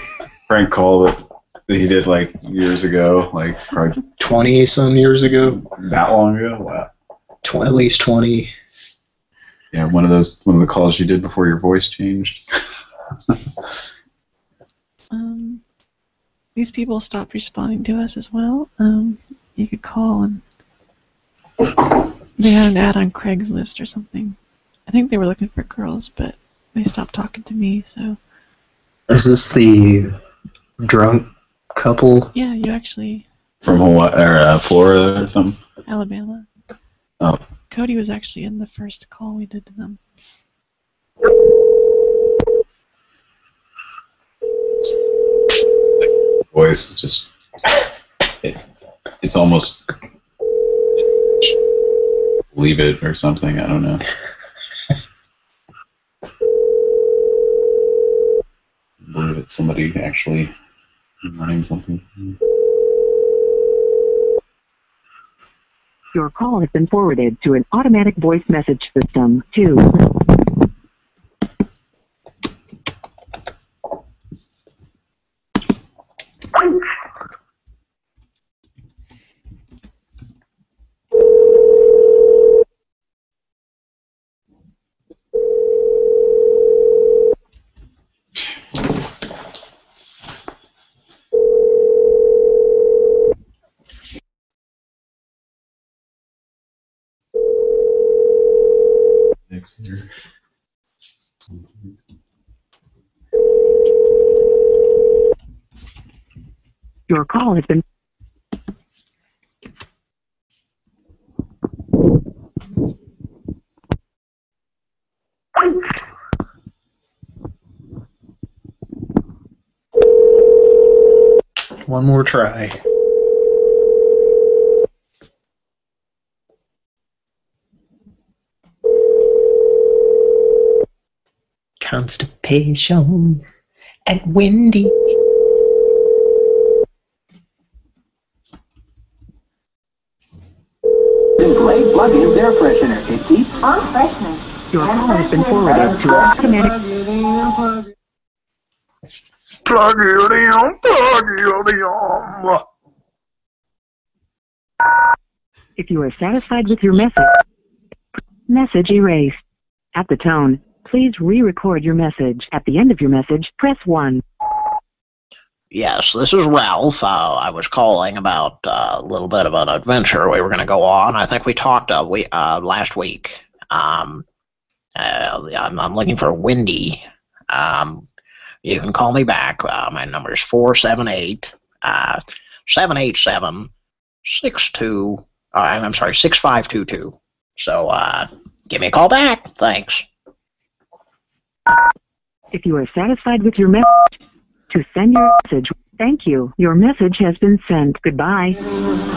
prank call that, that he did like years ago, like probably 20 some years ago. that long ago. Wow. Tw- at least 20. Yeah, one of those one of the calls you did before your voice changed. these people stopped responding to us as well. Um, you could call and they had an ad on Craigslist or something. I think they were looking for girls, but they stopped talking to me. So Is this the drunk couple? yeah, you actually From Hawaii or uh, Florida or something. Alabama. Oh. Cody was actually in the first call we did to them. Voice is just it, it's almost leave it or something. I don't know. believe it's somebody actually running something. Your call has been forwarded to an automatic voice message system. 2. Next year. Has been One more try. Constipation at Wendy. Glade plug-ins air freshener. It keeps on freshener. Your call has been forwarded to an automatic Plug it in, plug it in. If you are satisfied with your message, message erased. At the tone, please re-record your message. At the end of your message, press 1. Yes, this is Ralph. Uh, I was calling about uh, a little bit of an adventure we were going to go on. I think we talked uh, we, uh, last week. Um, uh, I'm, I'm looking for Wendy. Um, you can call me back. Uh, my number is 478 uh, 787 62. Uh, I'm sorry, 6522. So uh, give me a call back. Thanks. If you are satisfied with your message, to send your message, thank you. Your message has been sent. Goodbye.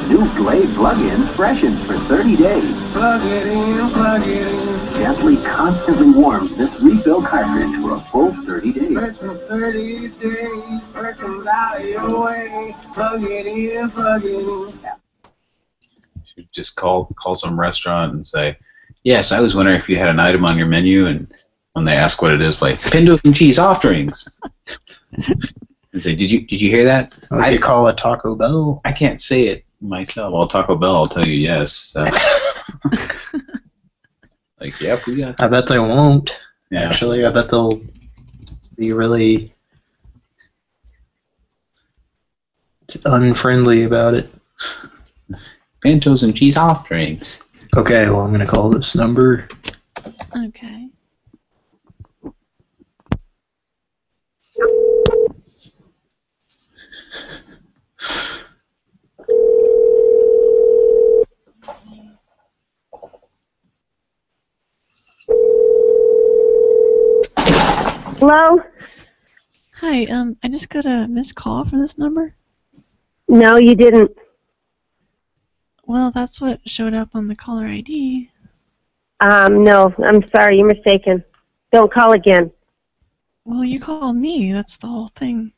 New Glade plug-ins freshens for 30 days. Plug it in, plug it in. Gently, constantly warms this refill cartridge for a full 30 days. Fresh for 30 days, fresh comes out of your way. Plug it in, plug it in. Just call call some restaurant and say, "Yes, I was wondering if you had an item on your menu." And when they ask what it is, like pintos and cheese off drinks, and say, "Did you did you hear that?" I could call a Taco Bell. I can't say it myself. Well, Taco Bell, I'll tell you yes. So. like, yep, we got. I bet they won't. Yeah. Actually, I bet they'll be really unfriendly about it. Pintos and cheese off drinks. Okay, well, I'm going to call this number. Okay. Hello? Hi, um, I just got a missed call from this number. No, you didn't. Well, that's what showed up on the caller ID. Um, no, I'm sorry, you're mistaken. Don't call again. Well, you called me. That's the whole thing.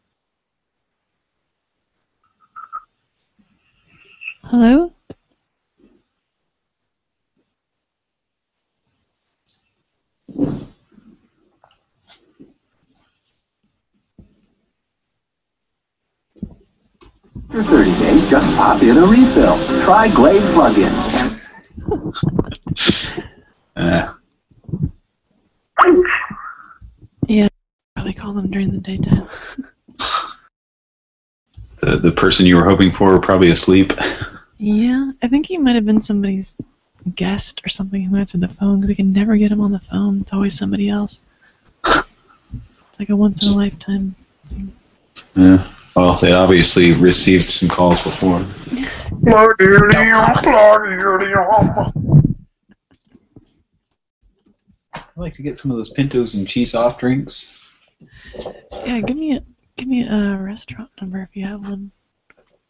Hello? After 30 days, just pop in a refill. Try Glade plugins. Eh. Yeah, probably call them during the daytime. The the person you were hoping for were probably asleep. Yeah, I think he might have been somebody's guest or something who answered the phone because we can never get him on the phone. It's always somebody else. It's like a once in a lifetime. thing. Yeah. Well, they obviously received some calls before. I'd like to get some of those Pintos and cheese soft drinks. Yeah, give me a give me a restaurant number if you have one,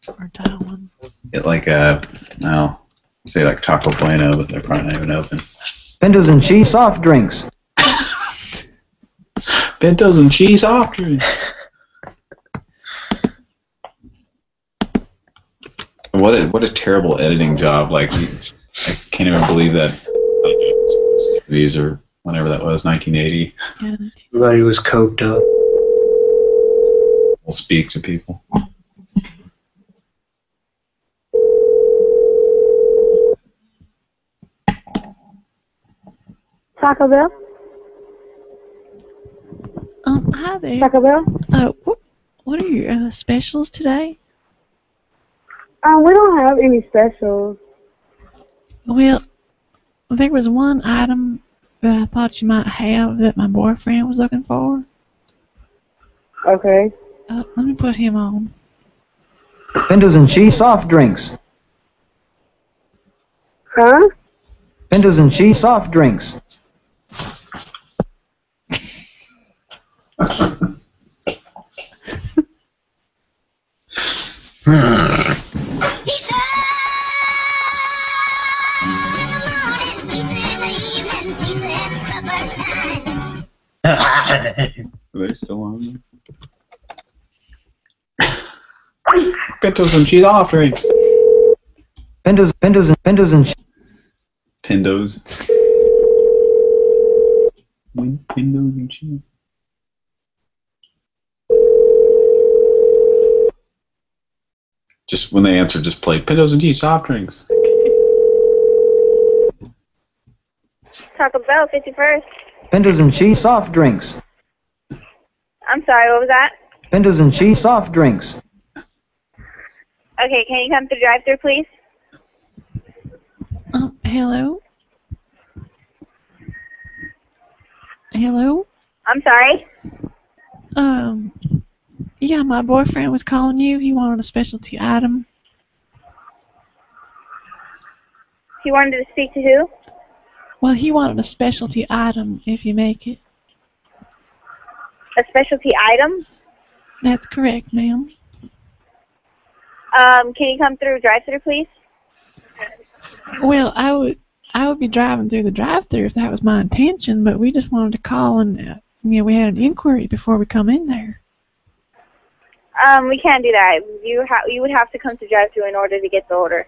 or dial one. Get like a, no, say like Taco Bueno, but they're probably not even open. Pintos and cheese soft drinks. Pintos and cheese soft drinks. What a what a terrible editing job! Like I can't even believe that these are whenever that was, 1980. Yeah. Everybody was coked up. We'll speak to people. Taco Bell? Um, hi there. Taco Bell? Uh, wh- what are your uh, specials today? Um, we don't have any specials. Well, there was one item that I thought you might have that my boyfriend was looking for. Okay. Uh, let me put him on. Pintos and cheese soft drinks. Huh? Pintos and cheese soft drinks. Are they still on? Pintos and cheese soft drinks. Pintos, pintos, and pintos and cheese. Pindos. Pindos and cheese. Just when they answer, just play Pintos and cheese soft drinks. Taco Bell, 51st. Pintos and cheese soft drinks. I'm sorry, what was that? Pintos and cheese soft drinks. Okay, can you come to the drive through please? Um, hello? Hello? I'm sorry. Um, yeah, my boyfriend was calling you. He wanted a specialty item. He wanted to speak to who? Well, he wanted a specialty item if you make it. A specialty item? That's correct, ma'am. Um, can you come through drive-thru, please? Well, I would I would be driving through the drive-through if that was my intention, but we just wanted to call and uh, you know we had an inquiry before we come in there. Um, we can't do that. You ha- you would have to come to drive-through in order to get the order.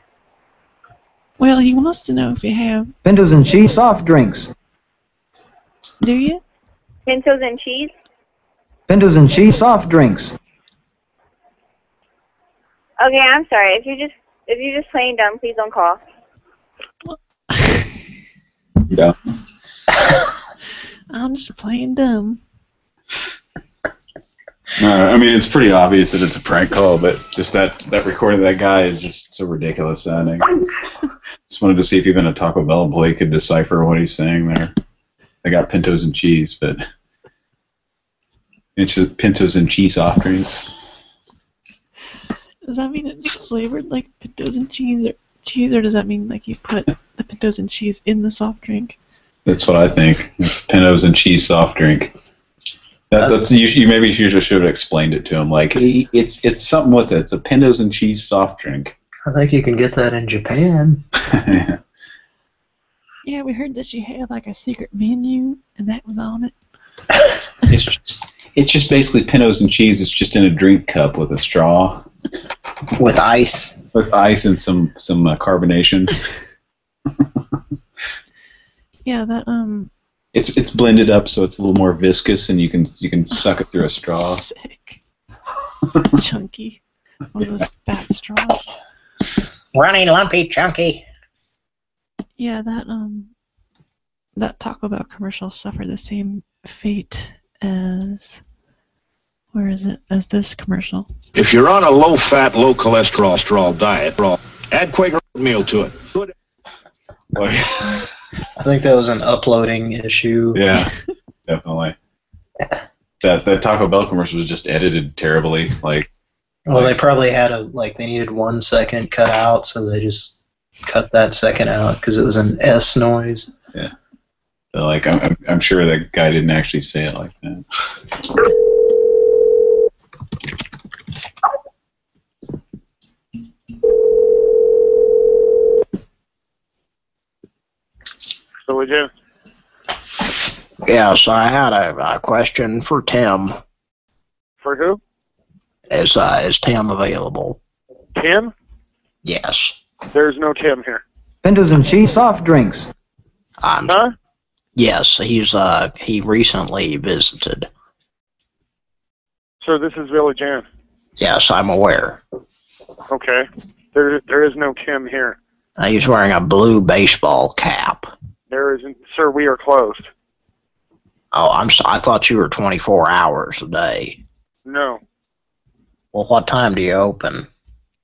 Well, he wants to know if you have. Pintos and cheese soft drinks. Do you? Pintos and cheese? Pintos and cheese soft drinks. Okay, I'm sorry. If you're just if you're just playing dumb, please don't call. Yeah. I'm just playing dumb. Uh, I mean, it's pretty obvious that it's a prank call, but just that that recording of that guy is just so ridiculous sounding. just wanted to see if even a Taco Bell employee could decipher what he's saying there. They got pintos and cheese, but pintos and cheese soft drinks. Does that mean it's flavored like pintos and cheese or cheese, or does that mean like you put the pintos and cheese in the soft drink? That's what I think. It's pintos and cheese soft drink. That, that's you, you maybe you should should have explained it to him. Like "Hey, it's it's something with it. It's a pintos and cheese soft drink. I think you can get that in Japan. Yeah, we heard that she had like a secret menu, and that was on it. It's just, it's just basically pintos and cheese. It's just in a drink cup with a straw. With ice. with ice and some some uh, carbonation. Yeah, that um. It's it's blended up so it's a little more viscous and you can you can suck it through a straw. Sick. chunky. One of those fat straws. Runny, lumpy, chunky. Yeah, that um. That Taco Bell commercial suffered the same fate as. Where is it? As this commercial. If you're on a low-fat, low-cholesterol straw diet, raw, add Quaker meal to it. I think that was an uploading issue. Yeah, definitely. That that Taco Bell commercial was just edited terribly. Like, Well, they probably had a like they needed one second cut out, so they just cut that second out because it was an S noise. yeah, So, like I'm I'm- I'm sure that guy didn't actually say it like that. So would you? Yes, I had a, a question for Tim. For who? Is uh, is Tim available? Tim? Yes. There's no Tim here. Pintos and cheese soft drinks. I'm, Huh? Yes, he's uh he recently visited. So this is Village Inn. Yes, I'm aware. Okay. There, there is no Tim here. Uh, he's wearing a blue baseball cap. There isn't, sir. We are closed. Oh, I'm I thought you were 24 hours a day. No, Well, what time do you open?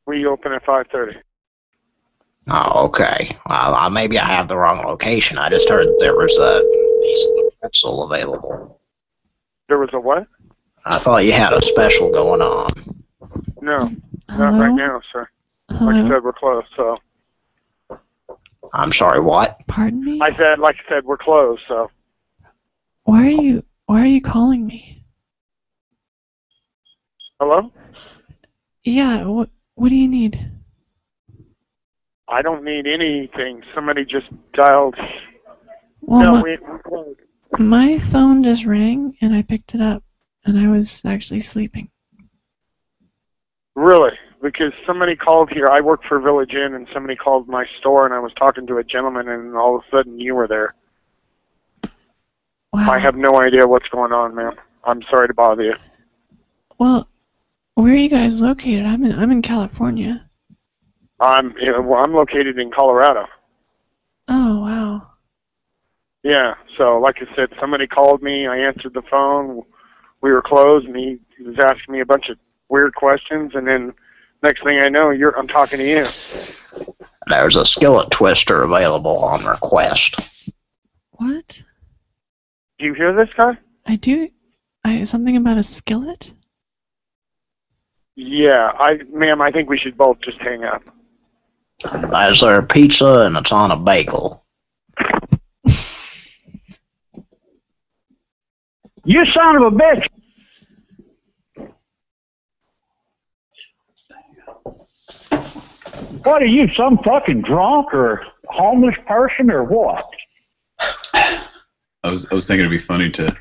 we open at 5:30. Oh, okay. Well, uh, maybe I have the wrong location. I just heard there was a piece of pretzel available. There was a what? I thought you had a special going on. No, not right now, sir. Like I said, we're closed. So I'm sorry, what? Pardon me? I said, like I said, we're closed. So Why are you Why are you calling me? hello. Yeah. What What do you need? I don't need anything. Somebody just dialed. Well, no, my, we, we're my phone just rang and I picked it up, and I was actually sleeping. Really? Because somebody called here. I work for Village Inn, and somebody called my store, and I was talking to a gentleman, and all of a sudden you were there. Wow. I have no idea what's going on, ma'am. I'm sorry to bother you. Well, where are you guys located? I'm in I'm in California. I'm well, I'm located in Colorado. Oh wow. Yeah. So, like I said, somebody called me. I answered the phone. We were closed, and he was asking me a bunch of weird questions, and then next thing I know, you're I'm talking to you. There's a skillet twister available on request. What? Do you hear this guy? I do. I something about a skillet. Yeah, I, ma'am, I think we should both just hang up. Is there a pizza and it's on a bagel? You son of a bitch! What are you, some fucking drunk or homeless person or what? I was I was thinking it'd be funny to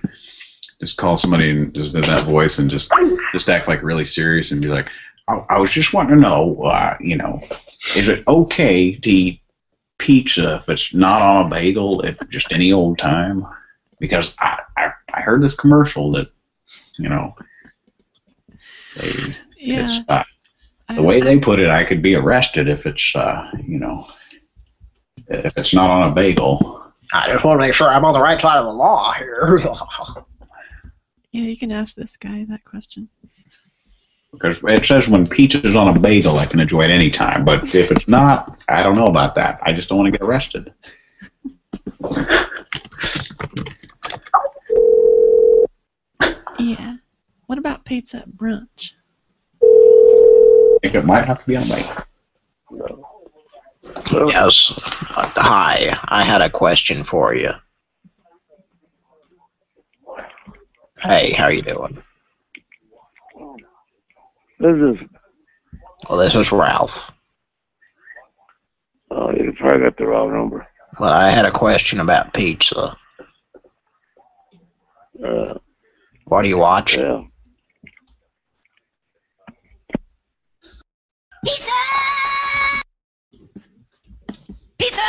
just call somebody and just in that voice and just just act like really serious and be like, I, I was just wanting to know, uh, you know, is it okay to eat pizza if it's not on a bagel at just any old time? Because I I, I heard this commercial that, you know, they, Yeah. it's uh, the way they put it, I could be arrested if it's uh, you know, if it's not on a bagel. I just want to make sure I'm on the right side of the law here. Yeah, you can ask this guy that question. Because it says when pizza's on a bagel, I can enjoy it any time. But if it's not, I don't know about that. I just don't want to get arrested. Yeah. What about pizza at brunch? I think it might have to be on a bagel. Yes. Hi, I had a question for you. Hey, how you doing? This is. Well, this is Ralph. Oh, you probably got the wrong number. Well, I had a question about pizza. Uh, What do you watch? Yeah. Pizza! Pizza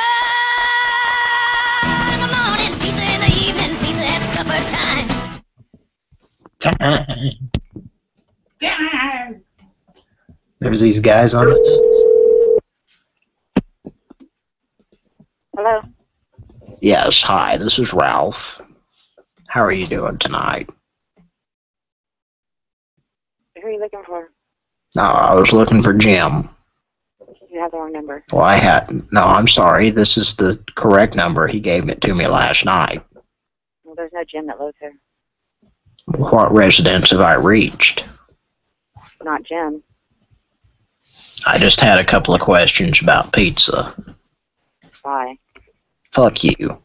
in the morning, pizza in the evening, pizza at supper time. Time. Time. There's these guys on the fence. Hello. Yes, hi. This is Ralph. How are you doing tonight? Who are you looking for? No, I was looking for Jim. You have the wrong number. Well, I had, no, I'm sorry, this is the correct number. He gave it to me last night. Well, there's no Jim that lives here. What residence have I reached? Not Jim. I just had a couple of questions about pizza. Bye. Fuck you.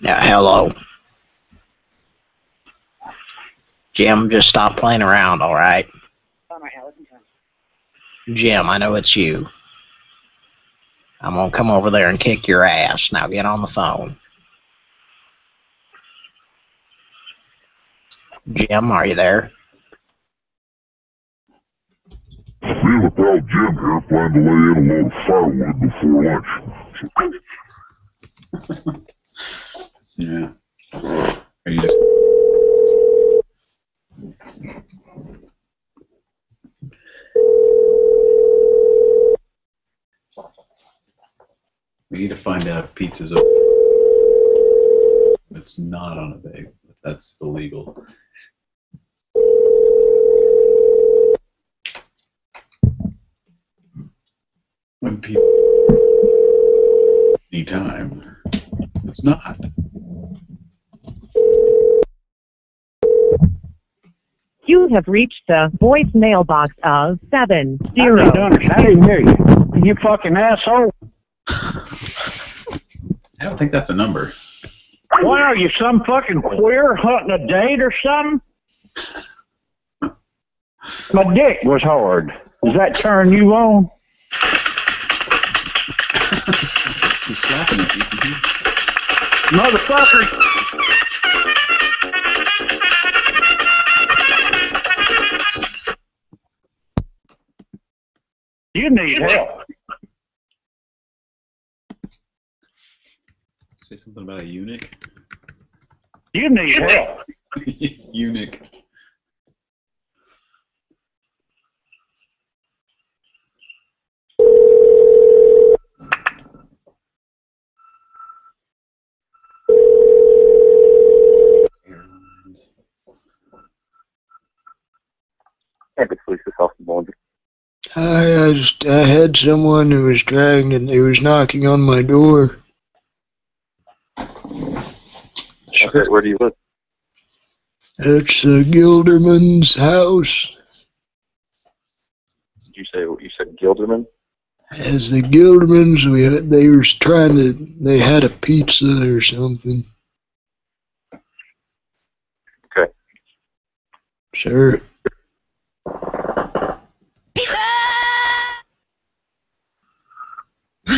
Yeah, hello. Jim, just stop playing around, alright? All right, now listen to him. Jim, I know it's you. I'm gonna come over there and kick your ass. Now get on the phone. Jim, are you there? Me without Jim here plan to lay in a load of firewood before lunch. Yeah. Are you just We need to find out if pizza's open. It's not on a bag, but that's illegal. When pizza anytime. It's not. You have reached the voicemail box of seven I zero. didn't hear you. You fucking asshole. I don't think that's a number. Why are you some fucking queer hunting a date or something? My dick was hard. Does that turn you on? He's slapping at you. Mm-hmm. Motherfucker. You need help. Say something about a eunuch. You need help. eunuch. Epic Police is off the. I, I just I had someone who was trying and who was knocking on my door. Okay, where do you live? It's the Gilderman's house. Did you say you said Gilderman? As the Gildermans, we had, they were trying to they had a pizza or something. Okay. Sure.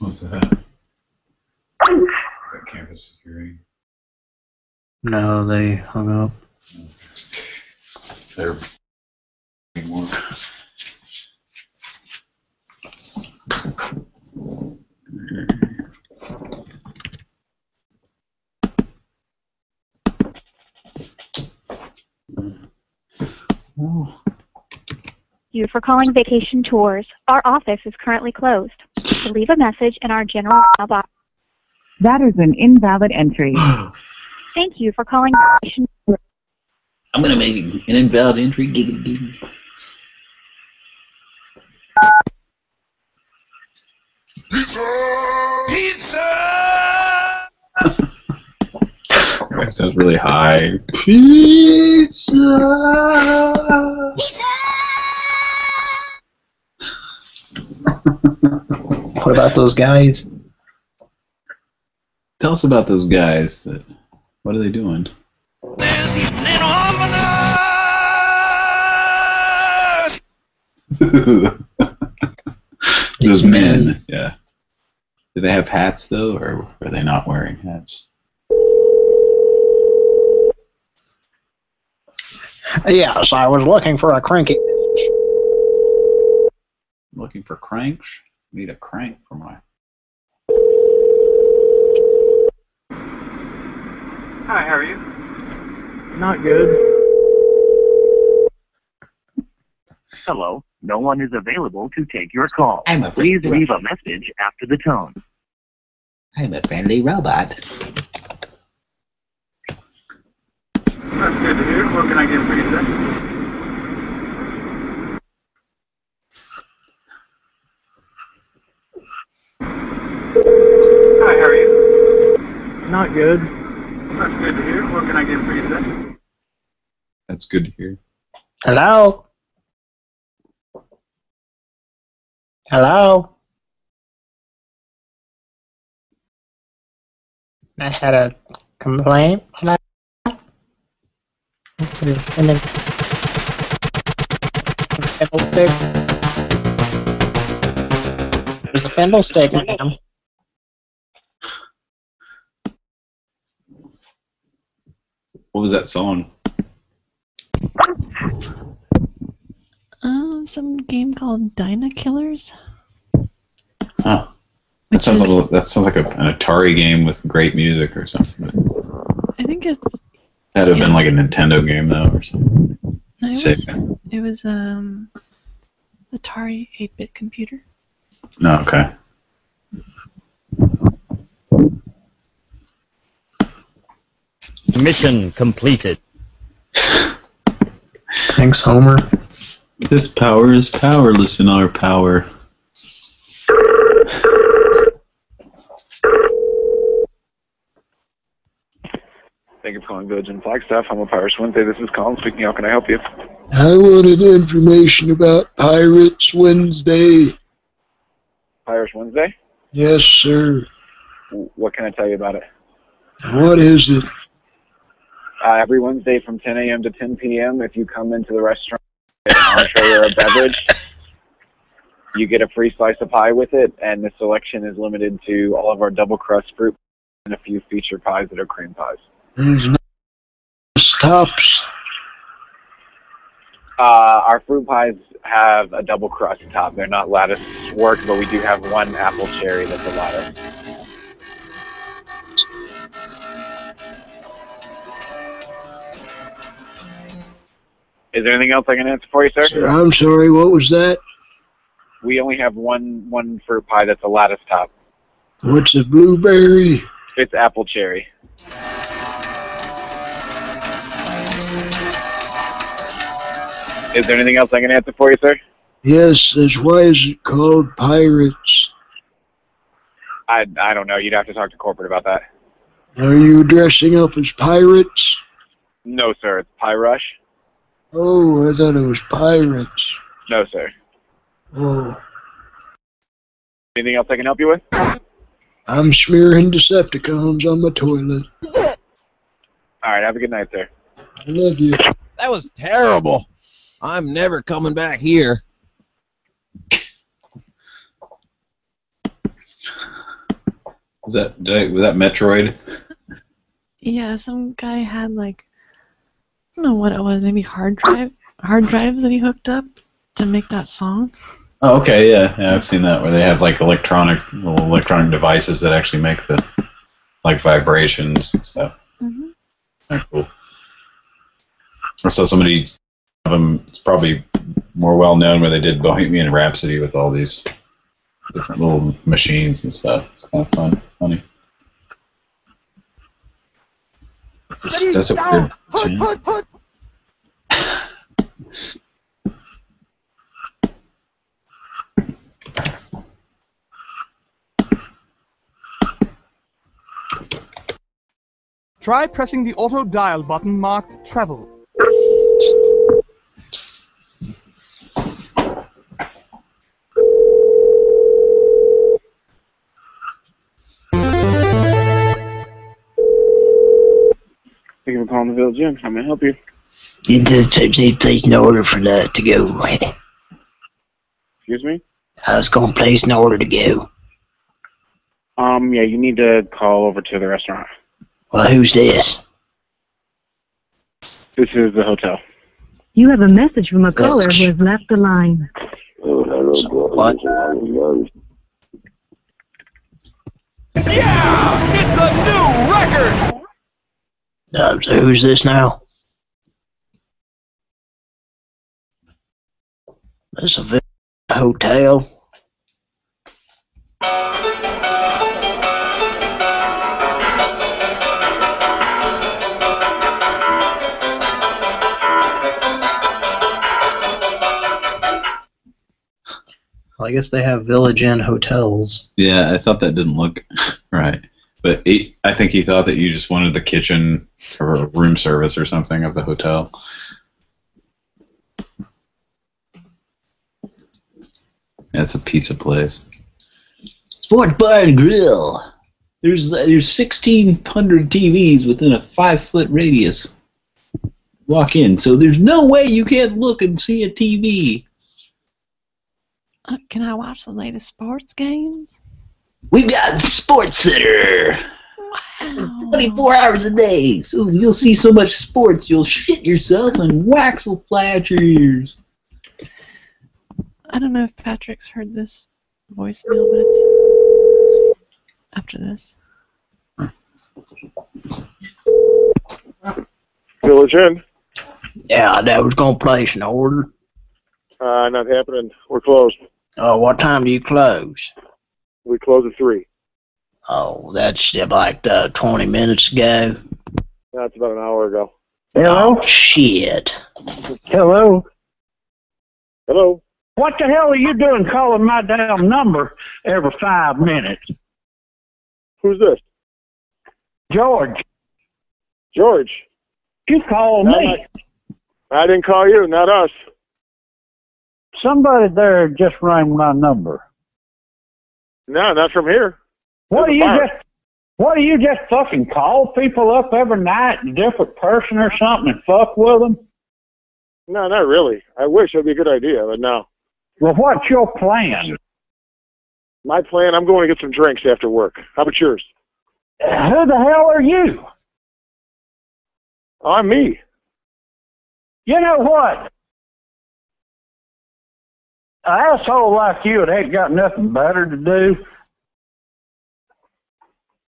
What's that? Is that campus security? No, they hung up. They're more. you for calling Vacation Tours. Our office is currently closed. To leave a message in our general mailbox. That is an invalid entry. Thank you for calling I'm gonna make an invalid entry. Giggity giggity. That sounds really high. Pizza! Pizza. What about those guys? Tell us about those guys. That what are they doing? those men. Yeah. Do they have hats though, or are they not wearing hats? Yes, I was looking for a cranky. Looking for cranks? Need a crank for my. Hi, how are you? Not good. Hello. No one is available to take your call. I'm a Please friendly leave a message after the tone. I'm a friendly robot. That's good to hear. What can I get for you today? Hi, how are you? Not good. That's good to hear. What can I get for you today? That's good to hear. Hello? Hello? I had a complaint. Hello? And then fiddlestick. There's a fiddlestick, ma'am. What was that song? Um, some game called Dyna Killers. Huh. That sounds like a, that sounds like a, an Atari game with great music or something. I think it's That'd have been like a Nintendo game though, or something. no, it Sick. was it was um Atari 8-bit computer. No, okay. Mission completed. Thanks, Homer. This power is powerless in our power. Thank you for calling Village Inn Flagstaff. I'm a Pirates Wednesday. This is Colin speaking. How can I help you? I wanted information about Pirates Wednesday. Pirates Wednesday? Yes, sir. What can I tell you about it? What is it? Uh, every Wednesday from 10 a.m. to 10 p.m., if you come into the restaurant an entree or a beverage, you get a free slice of pie with it, and the selection is limited to all of our double crust fruit and a few feature pies that are cream pies. There's no stops. Uh, our fruit pies have a double crust top. They're not lattice work, but we do have one apple cherry that's a lattice. Is there anything else I can answer for you, sir? Sir, I'm sorry, what was that? We only have one one fruit pie that's a lattice top. What's a blueberry? It's apple cherry. Is there anything else I can answer for you, sir? Yes, that's why is it called Pirates? I I don't know. You'd have to talk to corporate about that. Are you dressing up as pirates? No, sir. It's Pie Rush. Oh, I thought it was pirates. No, sir. Oh, Anything else I can help you with? I'm smearing Decepticons on my toilet. All right. Have a good night, sir. I love you. That was terrible. I'm never coming back here. Was that did I, was that Metroid? Yeah, some guy had like I don't know what it was, maybe hard drive hard drives that he hooked up to make that song. Oh, okay, yeah, yeah, I've seen that where they have like electronic little electronic devices that actually make the like vibrations and stuff. Mhm. Kinda cool. I saw somebody of them. It's probably more well known where they did Bohemian Rhapsody with all these different little machines and stuff. It's kind of fun, funny. That's a, that's a weird. Hook, hook, hook. Try pressing the auto dial button marked travel. Thank you for calling the Village Inn. How may I help you? You Did the type say place an order for that to go? Excuse me? I was gonna place an order to go. Um, yeah, you need to call over to the restaurant. Well, who's this? This is the hotel. You have a message from a caller who has left the line. What? Yeah! It's a new record! Um, so who's this now? This a vi- hotel. Well, I guess they have Village Inn hotels. Yeah, I thought that didn't look right. But he, I think he thought that you just wanted the kitchen or room service or something of the hotel. That's a pizza place. Sport Bar and Grill. There's there's 1,600 TVs within a five foot radius. Walk in, so there's no way you can't look and see a TV. Uh, can I watch the latest sports games? We've got Sports Center. 24 hours a day. So you'll see so much sports, you'll shit yourself and wax will fly out your ears. I don't know if Patrick's heard this voicemail, but it's after this. Village Inn? Yeah, I was gonna place an order. Uh, not happening. We're closed. Oh, what time do you close? We close at 3. Oh, that's like uh, 20 minutes ago. That's about an hour ago. Hello? Oh, shit. Hello? Hello? What the hell are you doing calling my damn number every five minutes? Who's this? George. George? You called No, me. I didn't call you, not us. Somebody there just rang my number. No, not from here. What do you just what do you just fucking call people up every night, a different person or something, and fuck with them? No, not really. I wish it'd be a good idea, but no. Well, what's your plan? My plan, I'm going to get some drinks after work. How about yours? Who the hell are you? I'm me. You know what? An asshole like you that ain't got nothing better to do.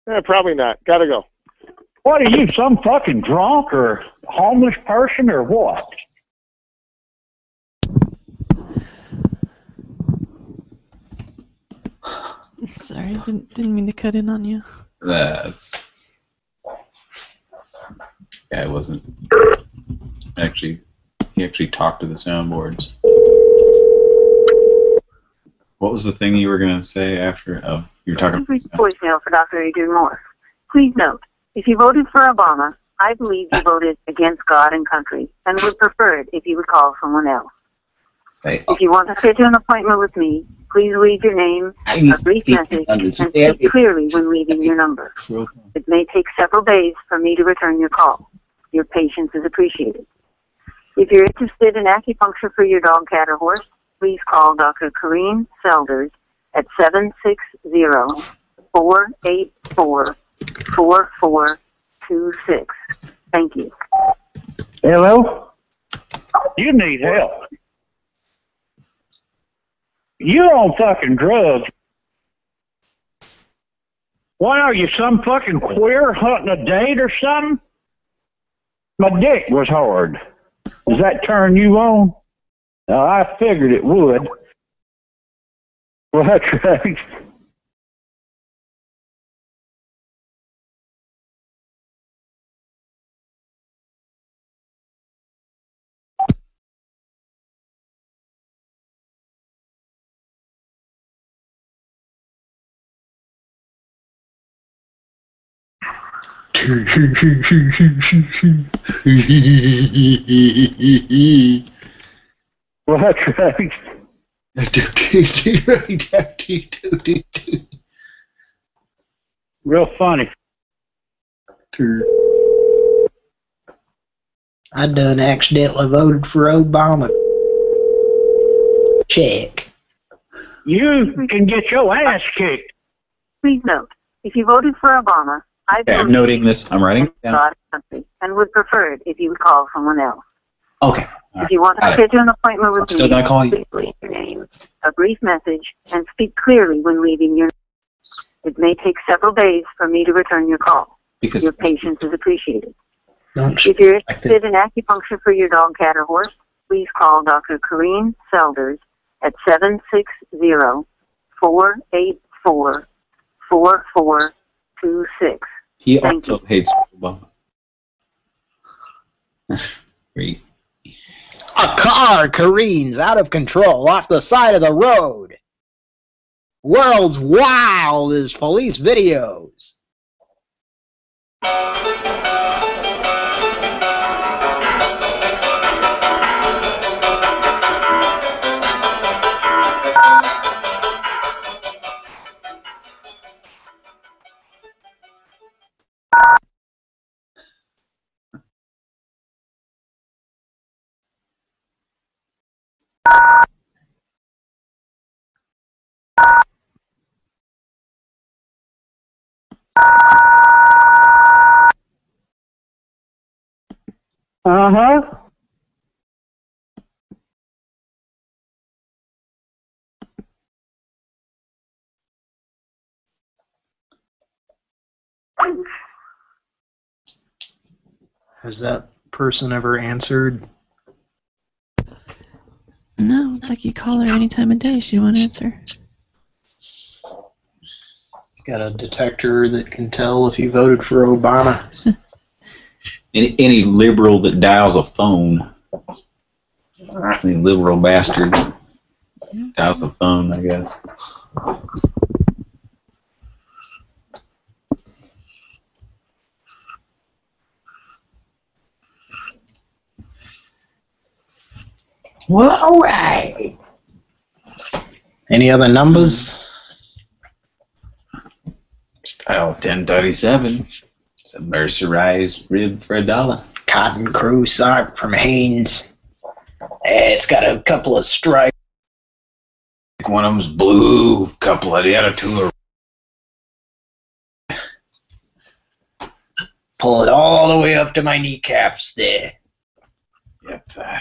Eh, probably not. Gotta go. What are you, some fucking drunk or homeless person or what? Sorry, I didn't, didn't mean to cut in on you. That's. Yeah, it wasn't. Actually, he actually talked to the soundboards. What was the thing you were gonna say after? Oh, you were talking. Please voicemail for Dr. Adrian Moore. Please note, if you voted for Obama, I believe you voted against God and country, and would prefer it if you would call someone else. Say, If you want to schedule an appointment with me, please leave your name, a brief message, and speak clearly when leaving your number. It may take several days for me to return your call. Your patience is appreciated. If you're interested in acupuncture for your dog, cat, or horse, please call Dr. Kareen Selders at 760-484-4426. Thank you. Hello? You need help. You on fucking drugs. Why are you, some fucking queer hunting a date or something? My dick was hard. Does that turn you on? Now, I figured it would. Well, that's right. Well, that's right. Real funny. I done accidentally voted for Obama. Check. You can get your ass kicked. Please note, if you voted for Obama, I Okay, I'm noting this. I'm writing it down. and would prefer it if you would call someone else. Okay. If you want to schedule an appointment with I'm me, gonna call you. please leave your name, a brief message, and speak clearly when leaving your. It may take several days for me to return your call. Because your patience is appreciated. If you're interested in acupuncture for your dog, cat, or horse, please call Dr. Corrine Selders at 760-484-4426. He Thank also hates Obama. Great. A car careens out of control off the side of the road. World's wildest police videos. Uh huh. Has that person ever answered? No, it's like you call her any time of day. She won't answer. Got a detector that can tell if you voted for Obama. Any, any liberal that dials a phone. Any liberal bastard dials a phone, I guess. Well, alright. Any other numbers? Style 1037. It's a mercerized rib for a dollar. Cotton Crew sock from Hanes. Eh, It's got a couple of stripes. One of them's blue, couple of the other two are Pull it all the way up to my kneecaps there. Yep. Uh,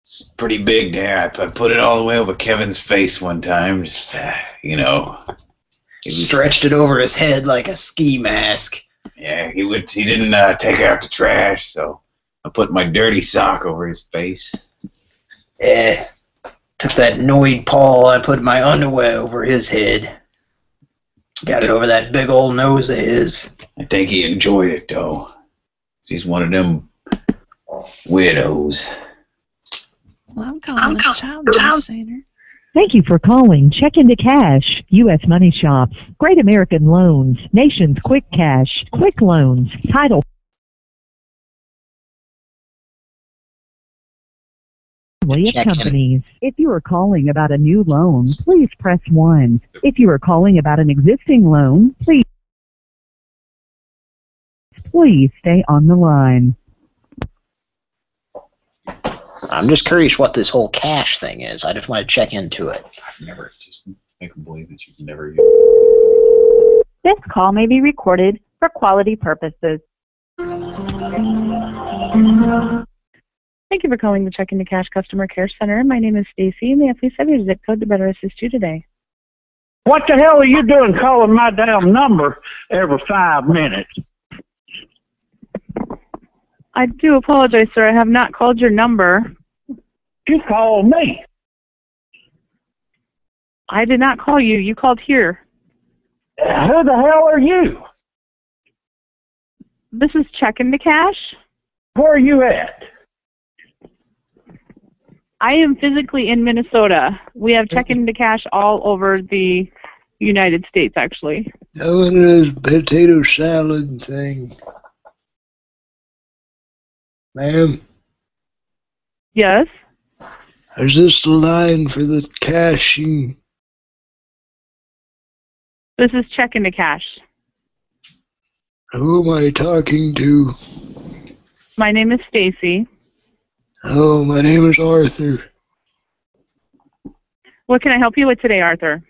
it's pretty big there. I, I put it all the way over Kevin's face one time. Just, uh, you know. He was- Stretched it over his head like a ski mask. Yeah, he would. He didn't uh, take out the trash, so I put my dirty sock over his face. Eh. Took that Noid Paul, I put my underwear over his head. Got it over that big old nose of his. I think he enjoyed it though. He's one of them widows. Well, I'm calling this child abuse center. Thank you for calling Check into Cash, U.S. Money Shops, Great American Loans, Nations Quick Cash, Quick Loans, Title family of in. companies. If you are calling about a new loan, please press 1. If you are calling about an existing loan, please please stay on the line. I'm just curious what this whole cash thing is. I just want to check into it. I've never just make him believe that you can never. This call may be recorded for quality purposes. Thank you for calling the Check into Cash Customer Care Center. My name is Stacy. May I please have your zip code to better assist you today? What the hell are you doing calling my damn number every five minutes? I do apologize, sir. I have not called your number. You called me. I did not call you. You called here. Who the hell are you? This is Check into Cash. Where are you at? I am physically in Minnesota. We have Check into Cash all over the United States, actually. No, it is potato salad thing. Ma'am, Yes. is this the line for the cashing? This is check into cash. Who am I talking to? My name is Stacy. Oh, my name is Arthur. What can I help you with today, Arthur?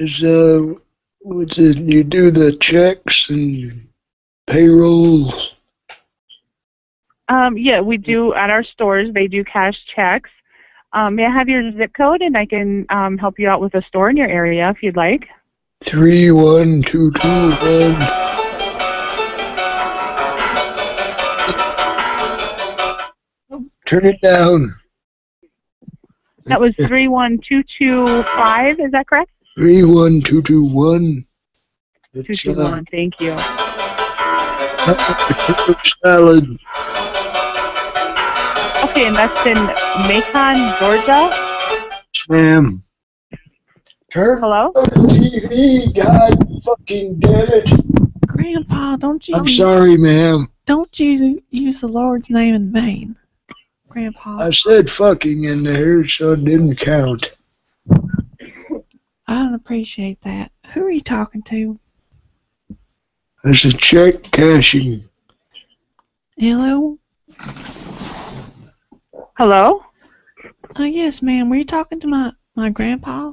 Is uh, what's it? You do the checks and payrolls. Um, yeah, we do at our stores. They do cash checks. Um, may I have your zip code, and I can um, help you out with a store in your area if you'd like. Three one two two one. Turn it down. That was three one two two five. Is that correct? Three one two two one. Two two one. Thank you. Potato salad. Okay, and that's in Macon, Georgia. Yes, ma'am. Turn Hello. on the TV. God fucking damn it. Grandpa, don't you? I'm sorry, ma'am. Don't you use the Lord's name in vain, Grandpa. I said fucking in there, so it didn't count. I don't appreciate that. Who are you talking to? It's a check cashing. Hello? Hello. Oh yes, ma'am. Were you talking to my my grandpa?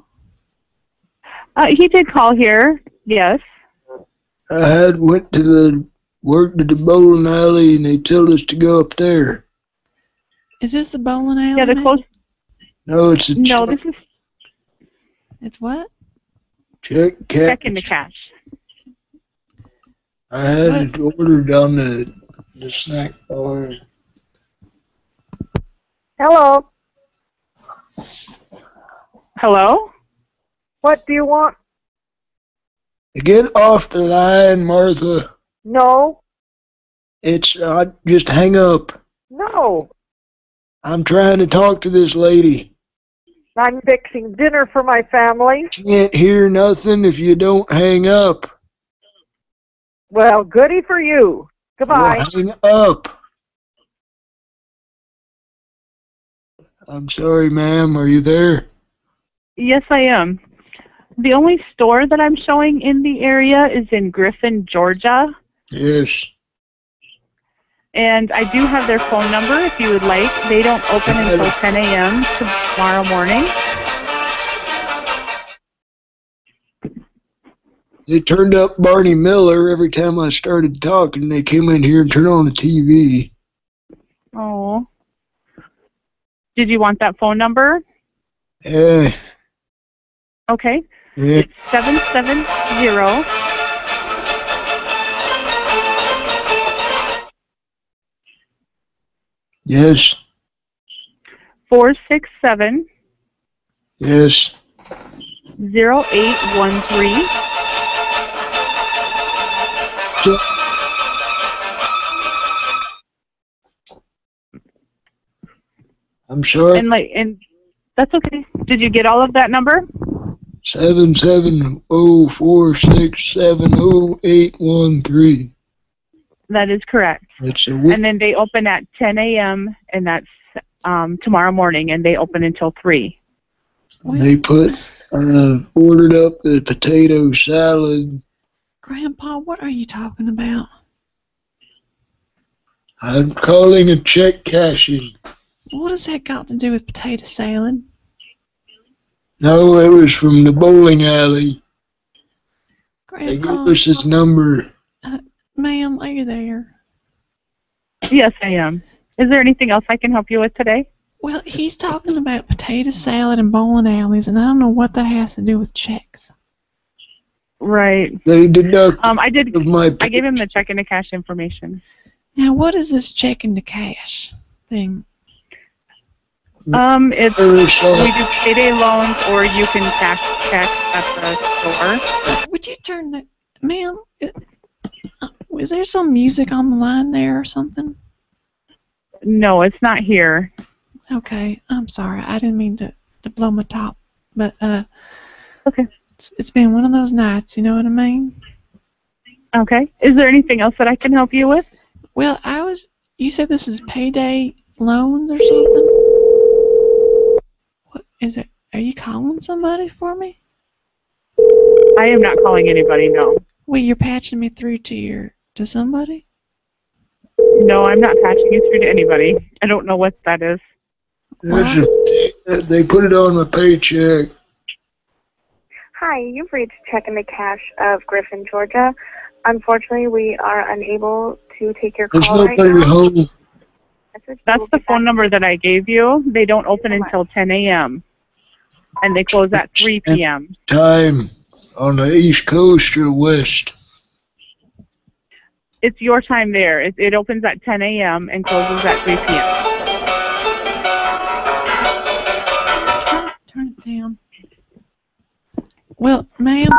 Uh, he did call here. Yes. I had went to the worked at the bowling alley and they told us to go up there. Is this the bowling alley? Yeah, the ma'am? close. No, it's a No, this is It's what? check cash. check into cash. I had it ordered on the the snack bar. Hello. Hello. What do you want? Get off the line, Martha. No. It's uh, just hang up. No. I'm trying to talk to this lady. I'm fixing dinner for my family. Can't hear nothing if you don't hang up. Well, goody for you. Goodbye. Well, hang up. I'm sorry, ma'am. Are you there? Yes, I am. The only store that I'm showing in the area is in Griffin, Georgia, Yes. and I do have their phone number if you would like. They don't open until 10 a.m. tomorrow morning. They turned up Barney Miller every time I started talking. They came in here and turned on the TV. Oh. Did you want that phone number? Yeah. Okay. Yeah. It's 770 Yes. 467 Yes. 0813. So, I'm sure. And like and that's okay. Did you get all of that number? Seven seven oh four six seven oh eight one three. That is correct. It's a And then they open at 10 a.m. and that's um, tomorrow morning, and they open until three. They put uh ordered up the potato salad. Grandpa, what are you talking about? I'm calling a check cashing. What has that got to do with potato salad? No, it was from the bowling alley. They Grandpa, gave us his number. ma'am, are you there? Yes, I am. Is there anything else I can help you with today? Well, he's talking about potato salad and bowling alleys, and I don't know what that has to do with checks. Right. They deduct Um, I did. of my I gave him the check into cash information. Now, what is this check into cash thing? Um, it's we do payday loans, or you can cash checks at the store. Would you turn the, ma'am? it- uh, Is there some music on the line there or something? No, it's not here. Okay, I'm sorry. I didn't mean to, to blow my top, but uh. Okay. it's, it's been one of those nights. You know what I mean? Okay. Is there anything else that I can help you with? Well, I was. You said this is payday loans or something. What is it? Are you calling somebody for me? I am not calling anybody. No. Wait, you're patching me through to your to somebody. No, I'm not patching you through to anybody. I don't know what that is. That's they put it on my paycheck. Hi, you've reached Check into Cash of Griffin, Georgia. Unfortunately, we are unable to take your There's call right now. home. That's the phone number that I gave you. They don't open until 10 a.m. and they close at 3 p.m. Time on the East Coast or West. It's your time there. It, it opens at 10 a.m. and closes at 3 p.m. Turn it down. Well, ma'am.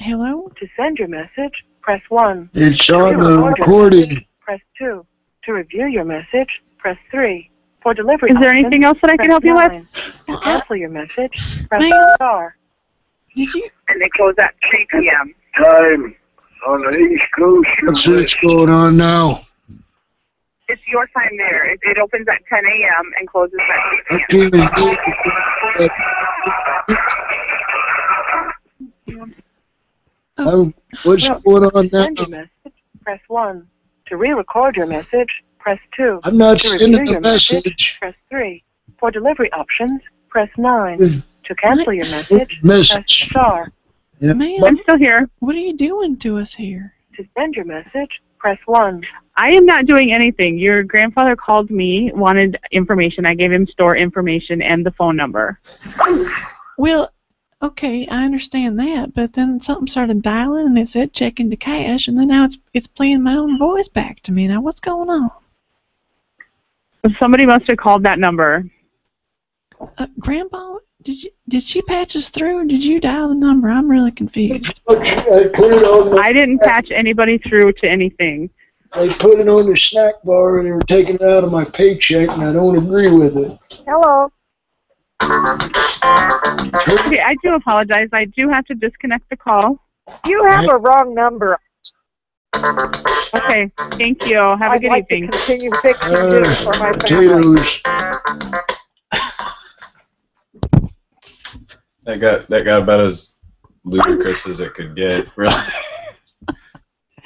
Hello. To send your message, press 1. It's on the recording. message, Press 2. To review your message, press 3. For delivery Is there options, anything else that I can help you with? To cancel your message, press Ma'am. star. Did you? And they close at 3 p.m. Time on the East Coast or What's this going on now? It's your time there. It, it opens at 10 a.m. and closes at 3 I can't even get it. Um, what's Well, going on now? send your message, press 1. To re-record your message, press 2. I'm not to sending review the your message. Press 3. For delivery options, press 9. To cancel your message, Message. press star. Ma'am. I'm still here. What are you doing to us here? To send your message, press 1. I am not doing anything. Your grandfather called me, wanted information. I gave him store information and the phone number. Well, okay, I understand that, but then something started dialing and it said check into cash, and then now it's it's playing my own voice back to me. Now what's going on? Somebody must have called that number. Uh, Grandpa, did you did she patch us through? Or did you dial the number? I'm really confused. I put it on the, I didn't patch anybody through to anything. they put it on the snack bar and they were taking it out of my paycheck and I don't agree with it. Hello. Okay, I do apologize. I do have to disconnect the call. You have a wrong number. Okay, thank you. Have a I'd good like evening. to continue fixing Uh, for my family. potatoes. That got that got about as ludicrous as it could get, really.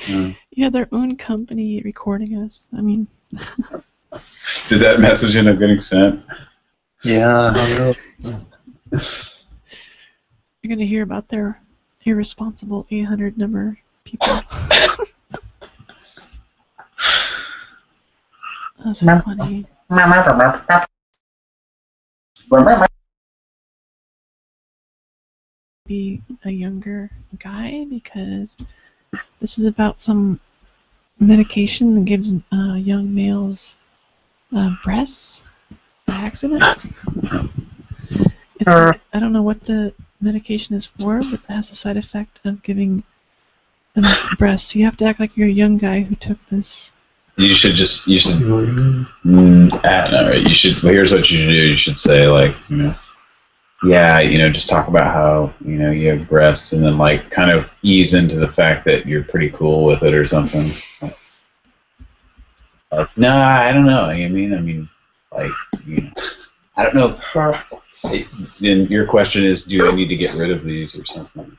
Yeah. Yeah, their own company recording us. I mean, Did that message end up getting sent? Yeah, I know. you're gonna hear about their irresponsible 800 number people. That's funny. Be a younger guy because this is about some medication that gives uh, young males uh, breasts by accident. It's a- I don't know what the medication is for, but it has a side effect of giving them breasts. So You have to act like you're a young guy who took this. You should just you should mm, right, you should here's what you should do. You should say like, you know, yeah, you know, just talk about how, you know, you have breasts and then like kind of ease into the fact that you're pretty cool with it or something. Like, no, I don't know. I mean, I mean, like, you know, I don't know. Then your question is, do I need to get rid of these or something?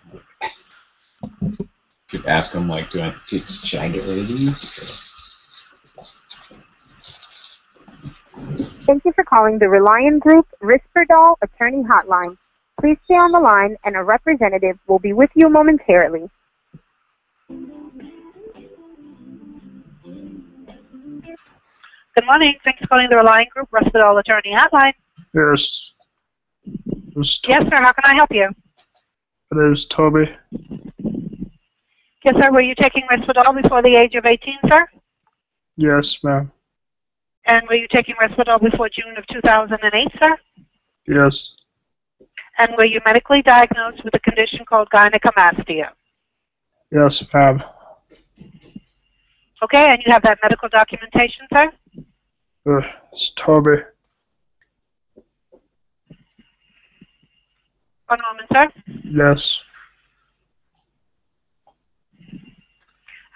Should ask them like, do I should I get rid of these? Thank you for calling the Reliant Group Risperdal Attorney Hotline. Please stay on the line and a representative will be with you momentarily. Good morning. Thanks for calling the Reliant Group Risperdal Attorney Hotline. Yes. Yes, sir. How can I help you? it is Toby. Yes, sir. Were you taking Risperdal before the age of 18, sir? Yes, ma'am. And were you taking Risperdal before June of 2008, sir? Yes. And were you medically diagnosed with a condition called gynecomastia? Yes, Pam. Okay, and you have that medical documentation, sir? Uh, it's Toby. One moment, sir. Yes.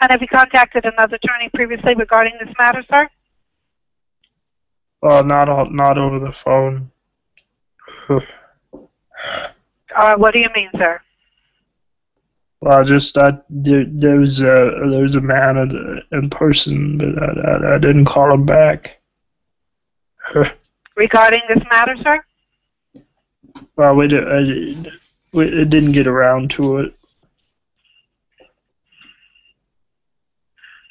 And have you contacted another attorney previously regarding this matter, sir? Well, not o- not over the phone. Uh, what do you mean, sir? Well, just I there, there was a there was a man in, in person, but I, I, I didn't call him back. Regarding this matter, sir? well, we, did, I, did- we it didn't get around to it.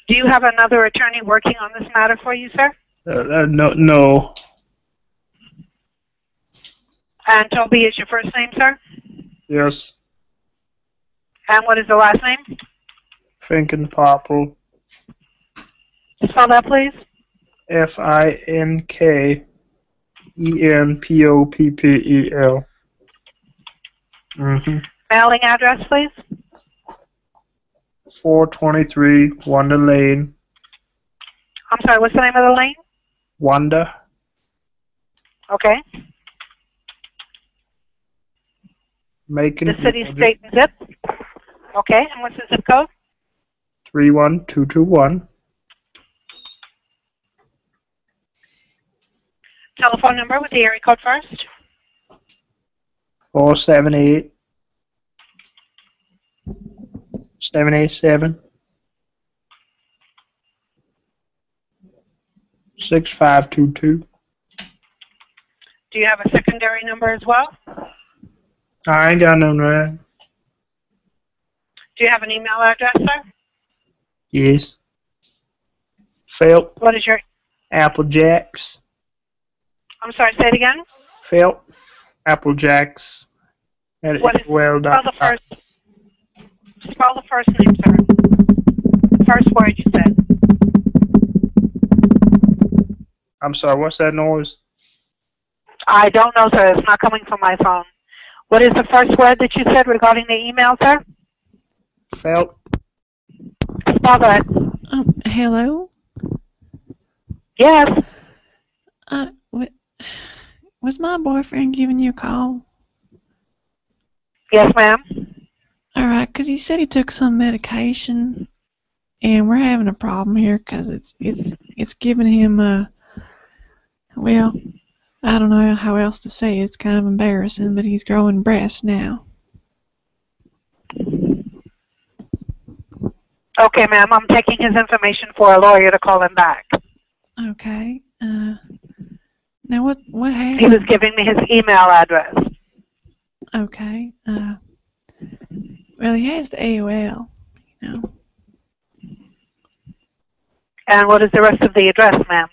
Do you have another attorney working on this matter for you, sir? Uh, uh, no, no, And Toby is your first name, sir? yes, And what is the last name? Finken Popple, Spell that, please. F I N K E N P O P P E L. Mhm. Mailing address, please. Four twenty three Wanda Lane, I'm sorry, what's the name of the lane? Wanda. Okay. Macon. The city, state, and zip. Okay, and what's the zip code? Three one two two one. Telephone number with the area code first. Four seven eight. Seven eight seven. Six five two two. Do you have a secondary number as well? I ain't got no man. Do you have an email address, sir? Yes. Felt What is your, Apple Jacks. I'm sorry, say it again? Felt Apple Jacks. At What is, well spell the first, spell the first name, sir. First word you said. I'm sorry, what's that noise? I don't know, sir. It's not coming from my phone. What is the first word that you said regarding the email, sir? Felt Spell that. Um, hello? Yes. Uh, what, was my boyfriend giving you a call? Yes, ma'am. All right, 'cause he said he took some medication, and we're having a problem here 'cause it's it's it's giving him a well, I don't know how else to say it. It's kind of embarrassing, but he's growing breasts now. Okay, ma'am. I'm taking his information for a lawyer to call him back. Okay. Uh, now what what happened? He was giving me his email address. Okay. Uh, well, he has the AOL. You know. And what is the rest of the address, ma'am?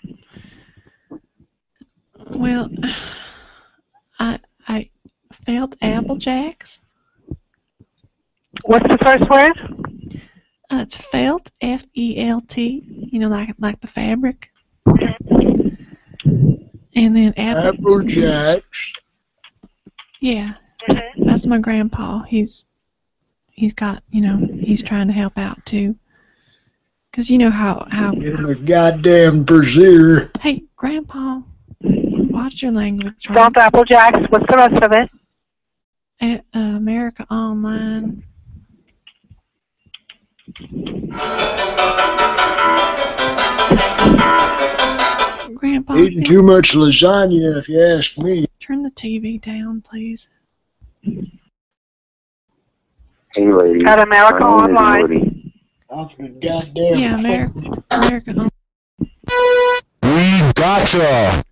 Well, I I felt Apple Jacks. What's the first word? Uh, it's felt F E L T. You know, like like the fabric. And then Apple. Apple Jacks. Yeah, that's my grandpa. He's he's got you know he's trying to help out too. Cause you know how how. Get him a goddamn brazier. Hey, grandpa, watch your language. Don't Apple Jacks. What's the rest of it? At uh, America Online. Grandpa, Eating too much lasagna, if you ask me. turn the TV down, please. Hey, lady. At America My Online. Woody. Goddamn Yeah, America, America Online. We gotcha.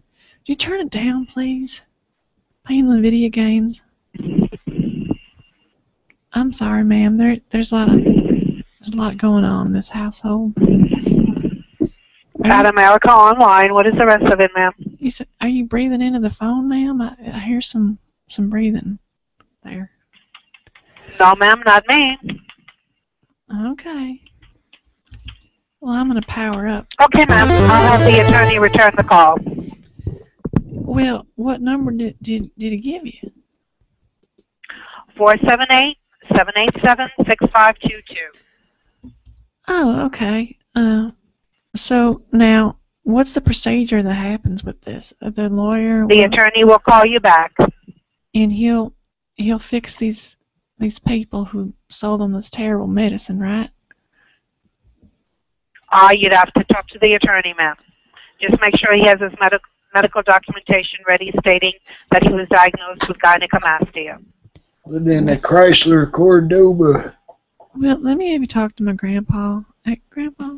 You turn it down, please? Playing the video games. I'm sorry, ma'am. There, there's a lot of, there's a lot going on in this household. At America Online. What is the rest of it, ma'am? You said, are you breathing into the phone, ma'am? I, I hear some, some breathing there. No, ma'am, not me. Okay. Well, I'm gonna power up. Okay, ma'am. I'll have the attorney return the call. Well, what number did did did he give you? Four seven eight seven eight seven six five two two. Oh, okay. Uh, so now, what's the procedure that happens with this? Uh, The lawyer. The will- attorney will call you back. and he'll he'll fix these these people who sold them this terrible medicine, right? Uh, you'd have to talk to the attorney, ma'am. Just make sure he has his medical medical documentation ready stating that he was diagnosed with gynecomastia. But in a Chrysler Cordoba. Well, let me maybe talk to my grandpa. Hey, grandpa.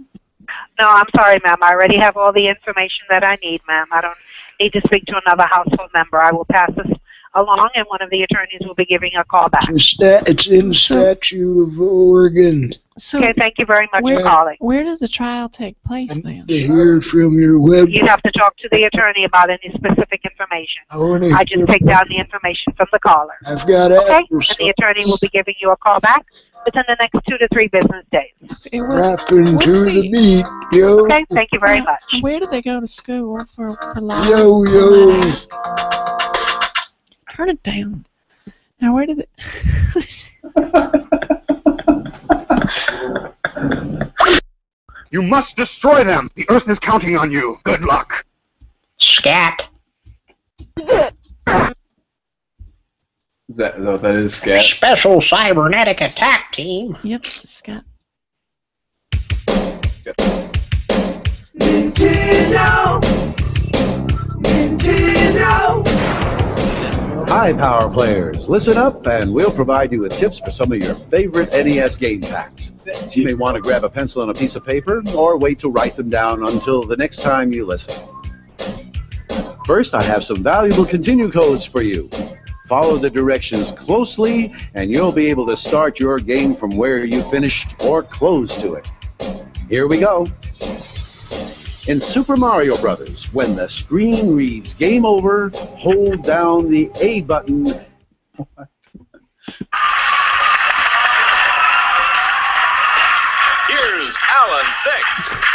No, I'm sorry, ma'am. I already have all the information that I need, ma'am. I don't need to speak to another household member. I will pass this along, and one of the attorneys will be giving a call back. The stat, it's in statute of Oregon. So okay, thank you very much where, for calling. where does the trial take place then? To hear from your web. You'd have to talk to the attorney about any specific information. I wanna I just take down the information from the caller. I've got it. Okay, and the attorney will be giving you a call back within the next two to three business days. rapping to the beat, yo. Okay, thank you very much. Where do they go to school for, for law? Yo, yo. Turn it down. Now where did it? You must destroy them. The Earth is counting on you. Good luck. Scat. Is that, is that what that is, Scat? Special cybernetic attack team. Yep, Scott. Nintendo! Nintendo! Hi, Power Players. Listen up, and we'll provide you with tips for some of your favorite NES game packs. You may want to grab a pencil and a piece of paper, or wait to write them down until the next time you listen. First, I have some valuable continue codes for you. Follow the directions closely, and you'll be able to start your game from where you finished or close to it. Here we go. In Super Mario Brothers, when the screen reads Game Over, hold down the A button. Here's Alan Thicke.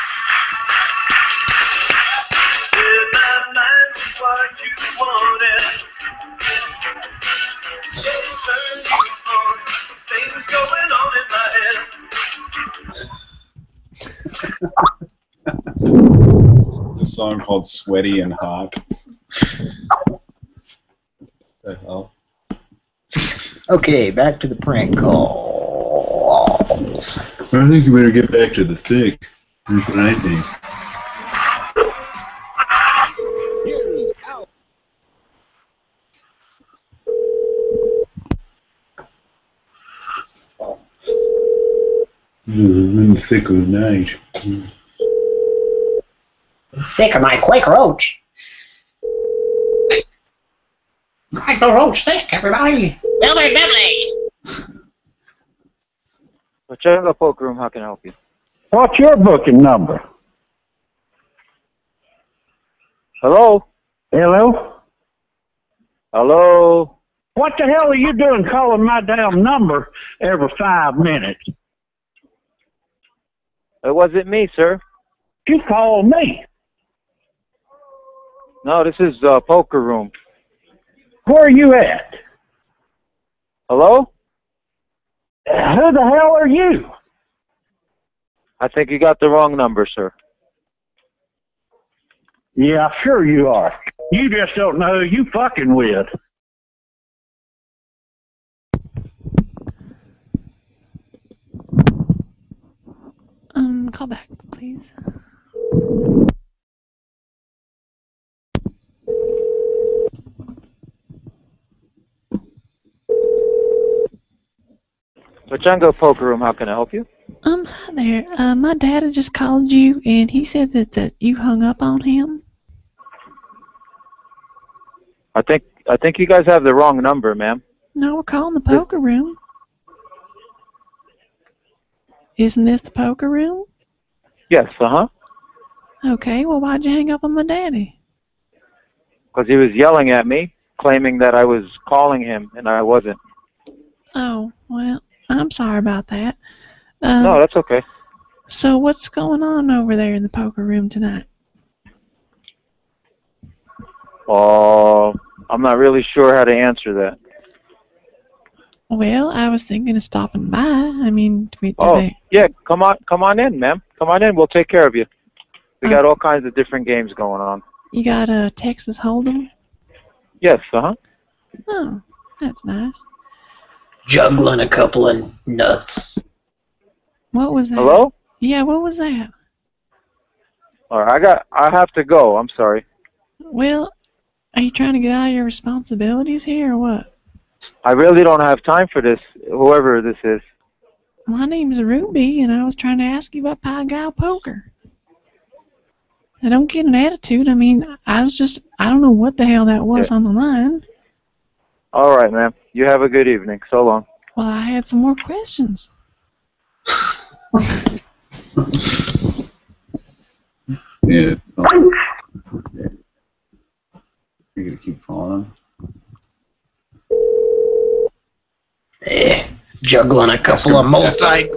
what you wanted. So turn me on. Things going on in my head. It's a song called Sweaty and Hot. the hell? Okay, back to the prank calls. I think you better get back to the thick. That's what I think. Here's Alan. I'm thick of the night. Thick of my Quaker Oats. Quaker Oats thick, everybody. Billy Billy. Pechanga Poker Room, how can I help you? What's your booking number? Hello? Hello? Hello? What the hell are you doing calling my damn number every five minutes? It wasn't me, sir. You called me. No, this is uh, Poker Room. Where are you at? Hello? Uh, Who the hell are you? I think you got the wrong number, sir. Yeah, sure you are. You just don't know who you fucking with. Um, call back, please. Pechanga Poker Room, how can I help you? Um, hi there. Uh, my dad had just called you, and he said that, that you hung up on him. I think I think you guys have the wrong number, ma'am. No, we're calling the poker room. Isn't this the poker room? Yes, uh huh. Okay, well, why'd you hang up on my daddy? Because he was yelling at me, claiming that I was calling him, and I wasn't. Oh, well, I'm sorry about that. Um, no, that's okay. So what's going on over there in the poker room tonight? Oh, I'm not really sure how to answer that. Well, I was thinking of stopping by. I mean, do we, do Oh, they, yeah, come on, come on in, ma'am. Come on in. We'll take care of you. We got all kinds of different games going on. you got a Texas Hold'em? Yes, uh huh. Oh, that's nice. Juggling a couple of nuts. What was that? Hello? Yeah, what was that? All right, I got. I have to go. I'm sorry. Well, are you trying to get out of your responsibilities here or what? I really don't have time for this. Whoever this is. My name's Ruby, and I was trying to ask you about Pai Gow Poker. I don't get an attitude. I mean, I was just, I don't know what the hell that was on the line. All right, ma'am. You have a good evening. So long. Well, I had some more questions. Yeah. You're gonna keep falling. Eh, juggling a couple of multi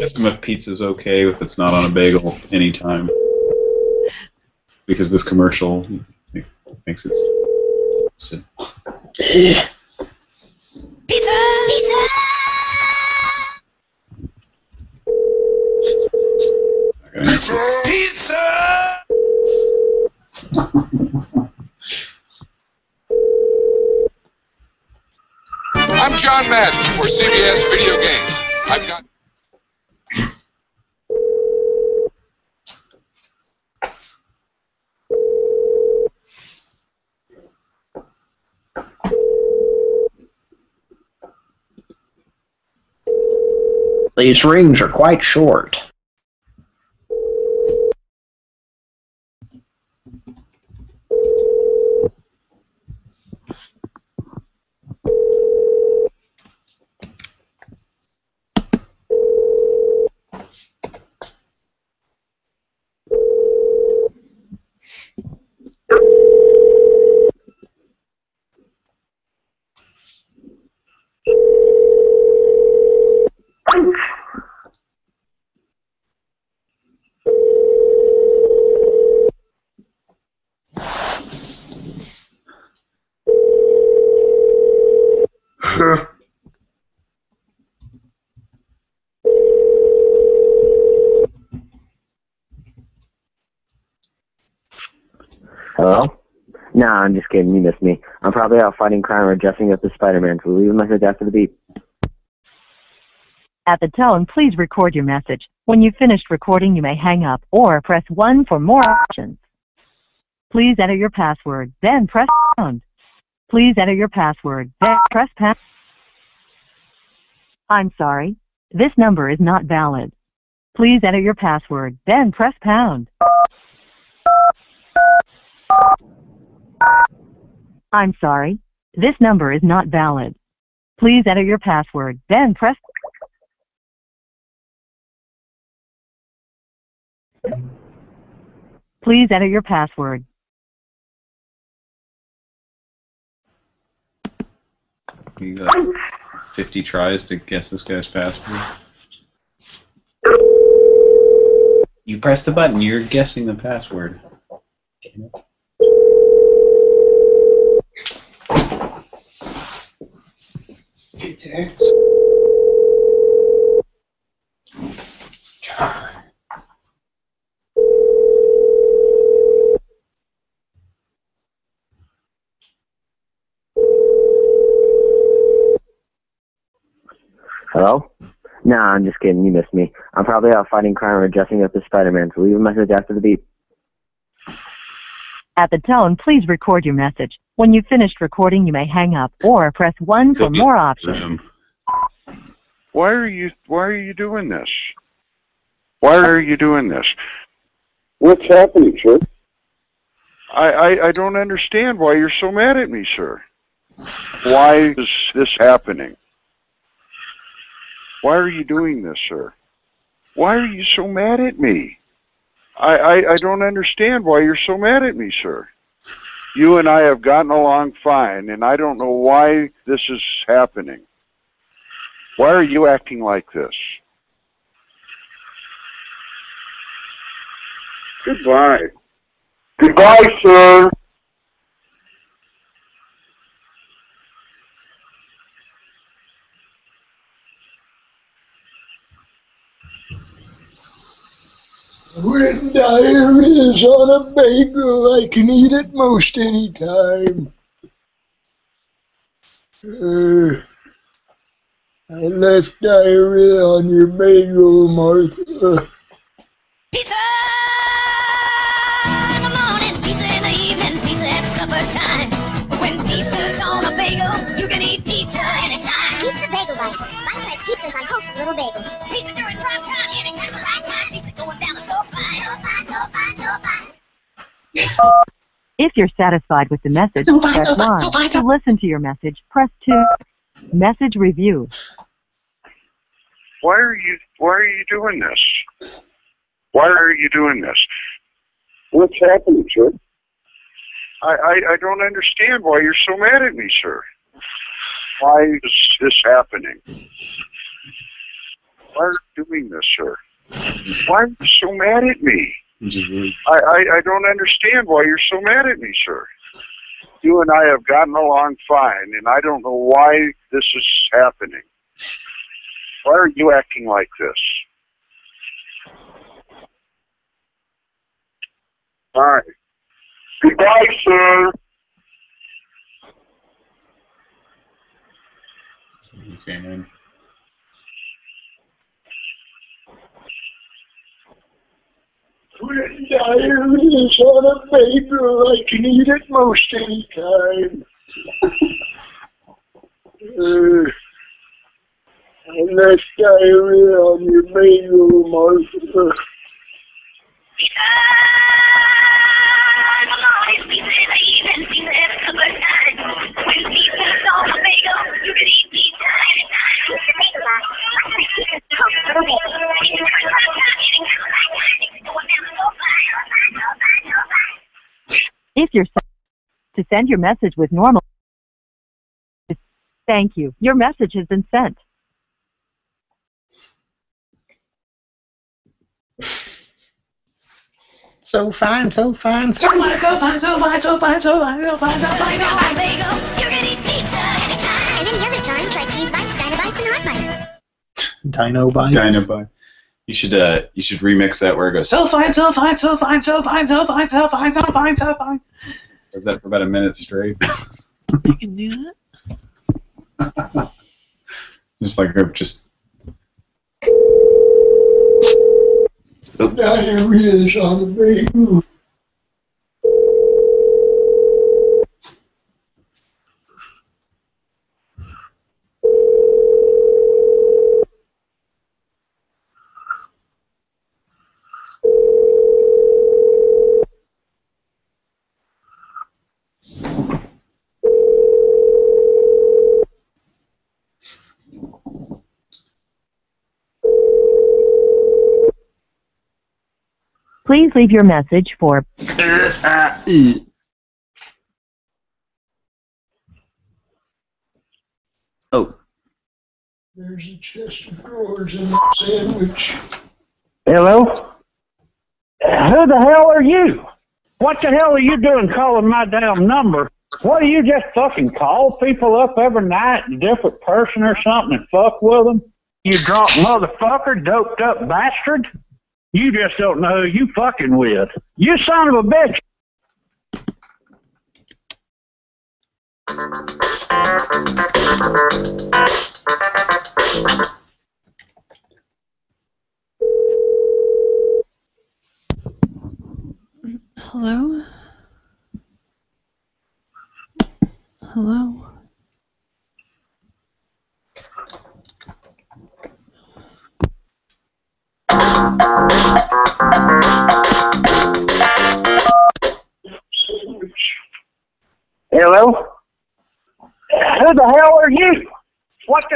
Ask him if pizza's okay if it's not on a bagel anytime. Because this commercial makes it. Eh. Pizza! Pizza! Pizza! Pizza! I'm John Madden for CBS Video Games. I've got. These rings are quite short. Hello? Nah, I'm just kidding. You missed me. I'm probably out fighting crime or dressing up as Spider-Man. So leave a message after the beep. At the tone, please record your message. When you've finished recording, you may hang up or press 1 for more options. Please enter your password, then press pound. Please enter your password, then press pound. I'm sorry. This number is not valid. Please enter your password, then press pound. I'm sorry. This number is not valid. Please enter your password, then press Please enter your password. You got 50 tries to guess this guy's password. You press the button, you're guessing the password. Hello? Nah, I'm just kidding. You missed me. I'm probably out fighting crime or dressing up as Spider-Man. So leave a message after the beep. At the tone, please record your message. When you've finished recording, you may hang up or press 1 for more options. Why are you Why are you doing this? Why are you doing this? What's happening, sir? I, I I don't understand why you're so mad at me, sir. Why is this happening? Why are you doing this, sir? Why are you so mad at me? I, I, I don't understand why you're so mad at me, sir. You and I have gotten along fine, and I don't know why this is happening. Why are you acting like this? Goodbye. Goodbye, sir. When diarrhea is on a bagel, I can eat it most any time. Uh, I left diarrhea on your bagel, Martha. Pizza! in the morning, pizza in the evening, pizza at supper time. When pizza's on a bagel, you can eat pizza anytime. Pizza Bagel Bites. Bite-sized pizzas on wholesome little bagels. Uh, if you're satisfied with the message, So fine, press so fine, 1. so fine, To listen to your message, press 2. Message review. Why are you Why are you doing this? Why are you doing this? What's happening, sir? I, I I don't understand why you're so mad at me, sir. Why is this happening? Why are you doing this, sir? Why are you so mad at me? Mm-hmm. I, I, I don't understand why you're so mad at me, sir. You and I have gotten along fine, and I don't know why this is happening. Why are you acting like this? All right. Goodbye, sir. You came Diaries on a paper, I can eat it most any time. uh, and that's diarrhea on your manual, Martha. When people solve a bagel, you can eat pizza. If you're to send your message with normal Thank you. Your message has been sent. So fine, so fine, so fine, so fine, so fine, so fine, so fine, so fine, so fine, so fine. And bites. Dino bites. You should uh you should remix that where it goes so fine, so fine, so fine, so fine, so fine, so fine, so fine, so fine. Does that for about a minute straight? You can do that. just like just Diarrhea is on the paper. Please leave your message for uh, uh. Oh. There's a chest of drawers in that sandwich. Hello? Who the hell are you? What the hell are you doing calling my damn number? What do you just fucking call people up every night, a different person or something, and fuck with them? You drunk motherfucker, doped up bastard? You just don't know who you fucking with. You son of a bitch.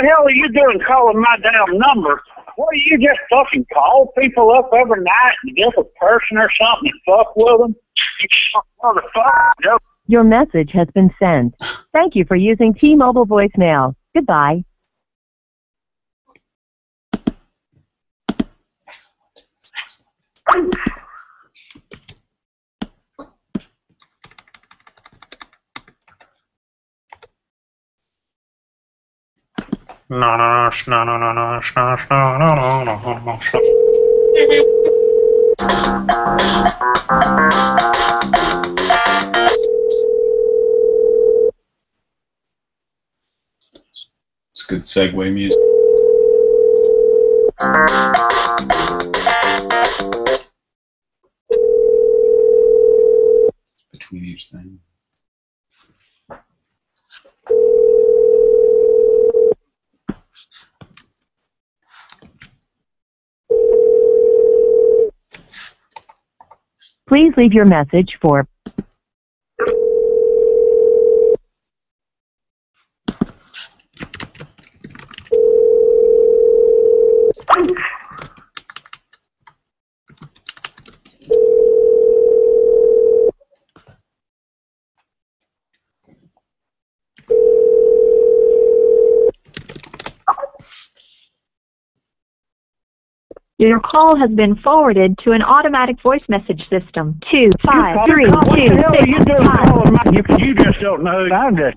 The hell are you doing calling my damn number? What do you just fucking call people up every night, and give a different person or something, and fuck with them? You fuck motherfucker. Your message has been sent. Thank you for using T-Mobile voicemail. Goodbye. No, no, It's good segue music. Between each thing. Please leave your message for Your call has been forwarded to an automatic voice message system. Two five What three the two hell are six you doing five. calling my- You, you just don't know. I'm just.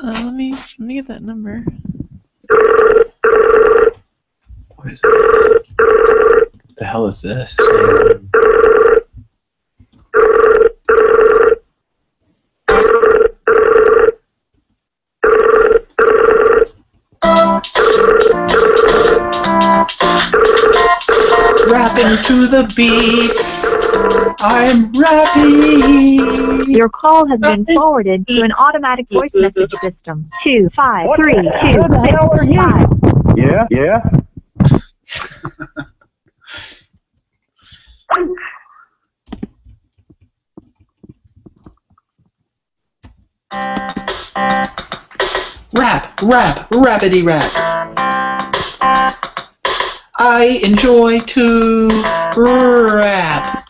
Uh, let me let me get that number. What is this? What the hell is this? Rapping to the beat. I'm rapping. Your call has been forwarded to an automatic voice message system. Two five What three the two the hell are you? five. Yeah, yeah. Rap, rap, rapidy rap. I enjoy to rap.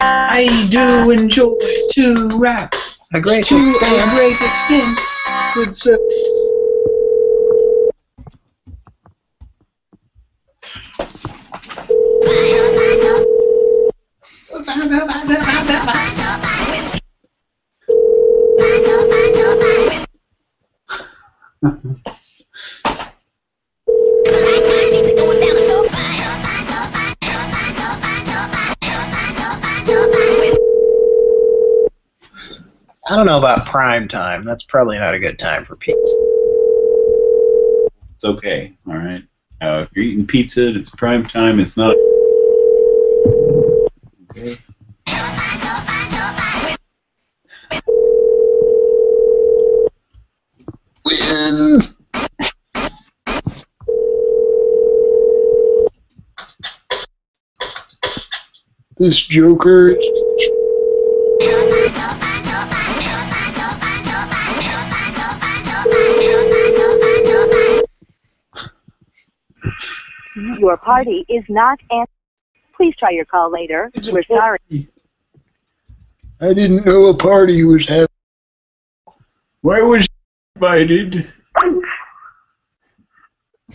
I do enjoy to rap. A great to extent. a great extent. Good service. I don't know about prime time. That's probably not a good time for pizza. It's okay. All right. Uh, if you're eating pizza, it's prime time. It's not. Okay. Win. This Joker. Your party is not answering. Please try your call later. We're sorry. I didn't know a party was happening. Why was invited?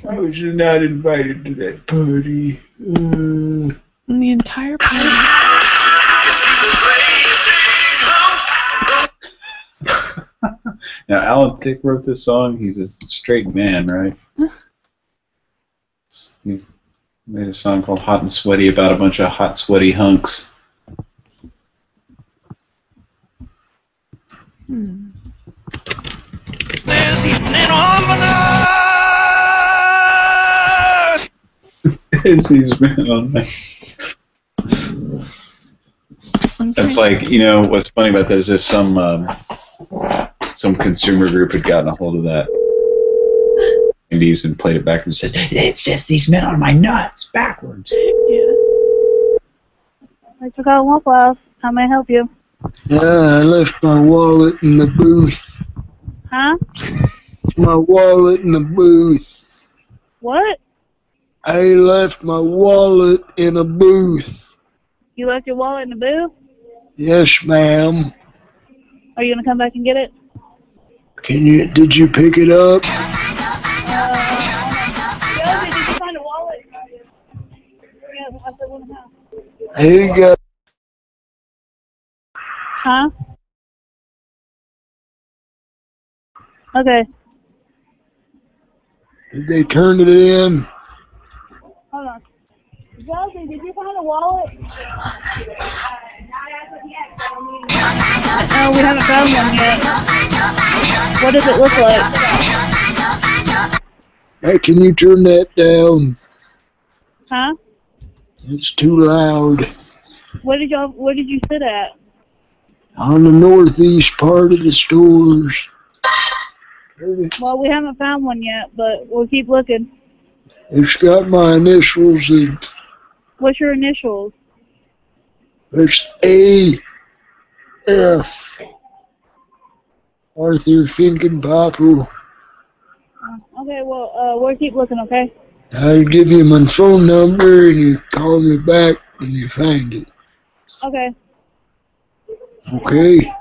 I was not invited to that party. Uh, And the entire party. Now, Alan Thicke wrote this song. He's a straight man, right? He's made a song called Hot and Sweaty about a bunch of hot, sweaty hunks. Hmm. There's these men on there. It's like, you know, what's funny about that is if some um, some consumer group had gotten a hold of that indies and played it back and said, It's just these men on my nuts backwards. Thanks for calling Waffle House. How may I help you? yeah, I left my wallet in the booth. Huh? My wallet in the booth. What? I left my wallet in a booth. You left your wallet in the booth? Yes, ma'am. Are you gonna come back and get it? Can you? Did you pick it up? Uh, Josie, did you find a wallet? Yeah, I said one house. I ain't got. Huh? Okay. Did they turn it in? Hold on. Josie, did you find a wallet? No, we haven't found one yet. What does it look like? Hey, can you turn that down? Huh? It's too loud. Where did y'all? Where did you sit at? on the northeast part of the stores. Well, we haven't found one yet, but we'll keep looking. It's got my initials and What's your initials? it's A F Arthur Finkenpopper. Okay, well, uh, we'll keep looking, okay? I'll give you my phone number and you call me back when you find it. Okay. Okay?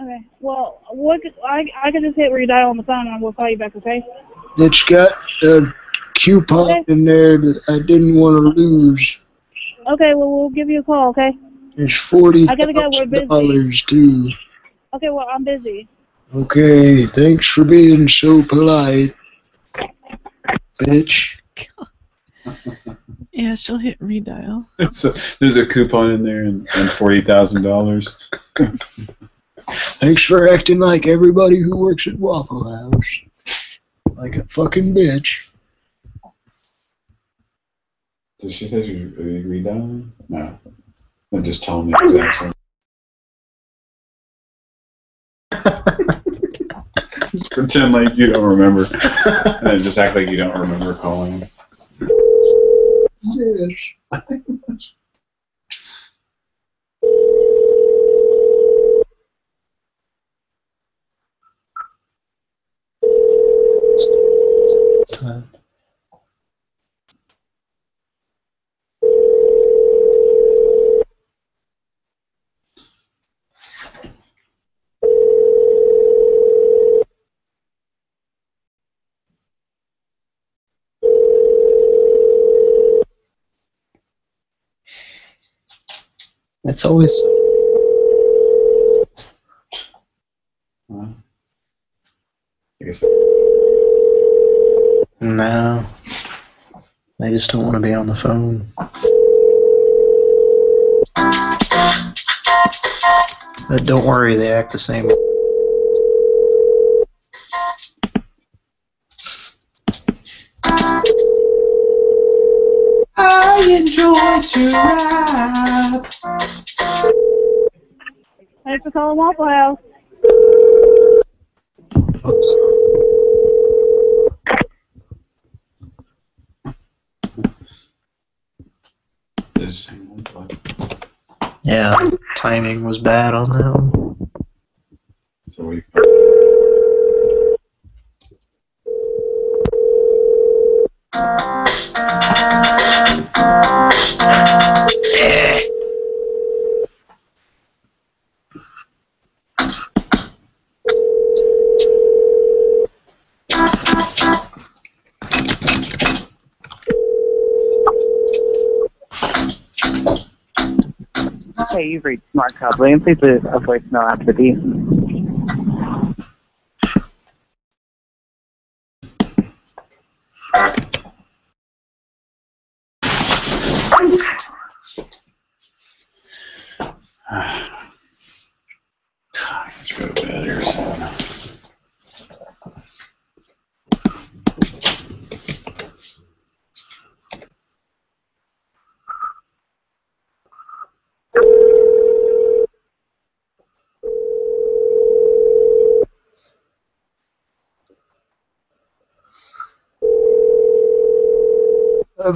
Okay. Well, what I I can just hit redial on the phone and we'll call you back, okay? It's got a coupon in there that I didn't want to lose. Okay. Well, we'll give you a call, okay? It's forty I gotta go. We're busy. dollars too. Okay. Well, I'm busy. Okay, thanks for being so polite, bitch. Yeah, she'll hit redial. It's a, there's a coupon in there and, and forty thousand dollars. Thanks for acting like everybody who works at Waffle House. Like a fucking bitch. Did she say she agreed on? No. No, just tell me exactly. Just Pretend like you don't remember, and just act like you don't remember calling him. Yes. It's always. I guess No. They just don't want to be on the phone. But don't worry, they act the same. I enjoy to rap. Thanks for calling Waffle House. Just to. Yeah, timing was bad on that one. So we. Hey, you've reached Smart Copley, and please uh, leave a voicemail after the beep. Let's go to bed here soon.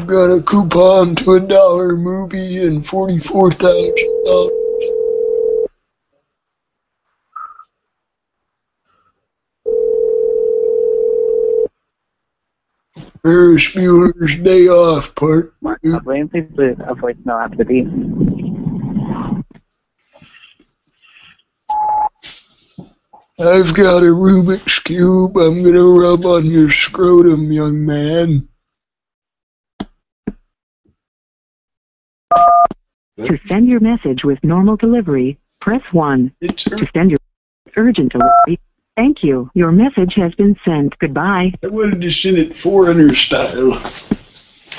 I've got a coupon to a dollar movie and forty-four thousand dollars. Ferris Bueller's Day Off Part Smart Copley, and please leave a voicemail after the. I've got a Rubik's Cube I'm gonna rub on your scrotum, young man. To send your message with normal delivery, press 1. To send your urgent delivery, thank you. Your message has been sent. Goodbye. I wanted to send it foreigner style.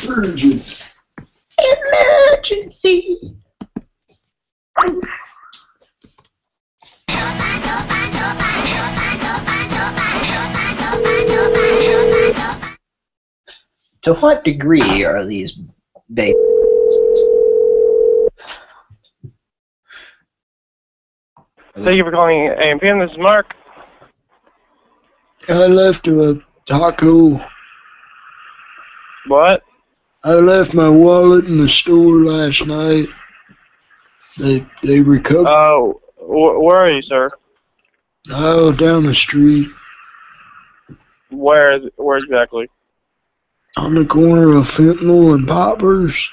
Urgent. Emergency. To what degree are these babies? Thank you for calling AMPM. This is Mark. I left a taco. What? I left my wallet in the store last night. They they recovered. Uh, wh- where are you, sir? oh, down the street Where is where exactly? on the corner of Fentanyl and Poppers,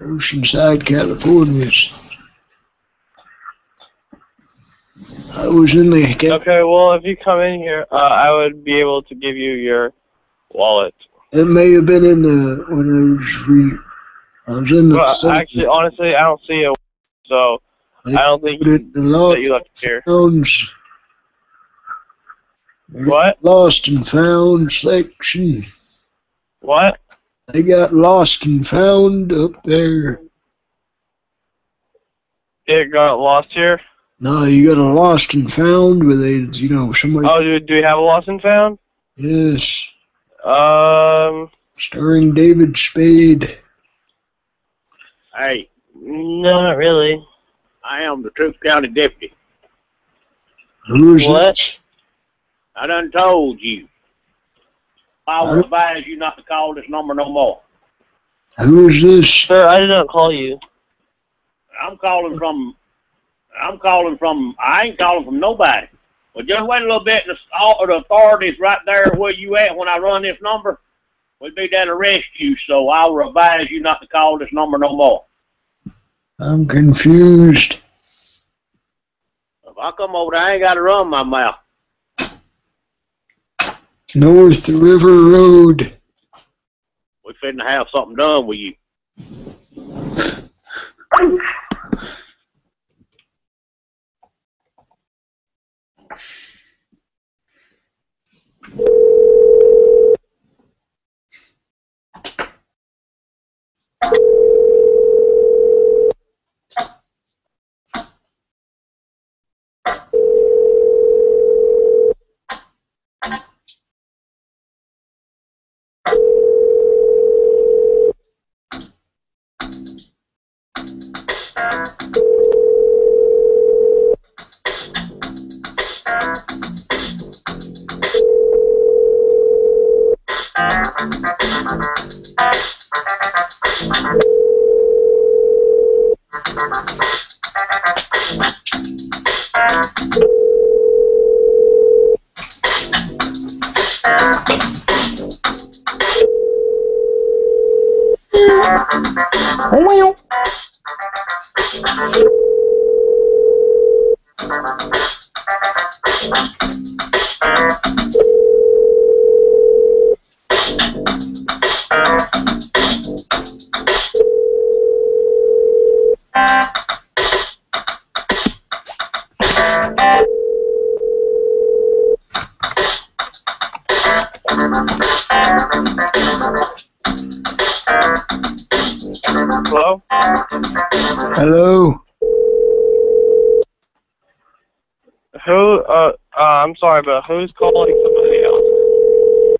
Oceanside, California. I was in the ca- Okay, well, if you come in here, uh, I would be able to give you your wallet. It may have been in the when I was re. I was in the. Well, actually, honestly, I don't see it, so I don't think put it in the that you left it here. founds. What? Lost and found section. What? They got lost and found up there. It got lost here. No, you got a lost and found where they, you know, somebody. Oh, do, do we have a lost and found? Yes, Um, starring David Spade. Hey, no, not really. I am the Troup County Deputy. Who's What? this? I done told you. I will advise you not to call this number no more. Who's this? Sir, I did not call you. I'm calling from, I'm calling from, I ain't calling from nobody. Well, just wait a little bit. The, all the authorities right there where you at when I run this number will be there to arrest you. So I will advise you not to call this number no more. I'm confused. If I come over there, I ain't got to run my mouth. North River Road. We finna have something done with you. Who's calling somebody else?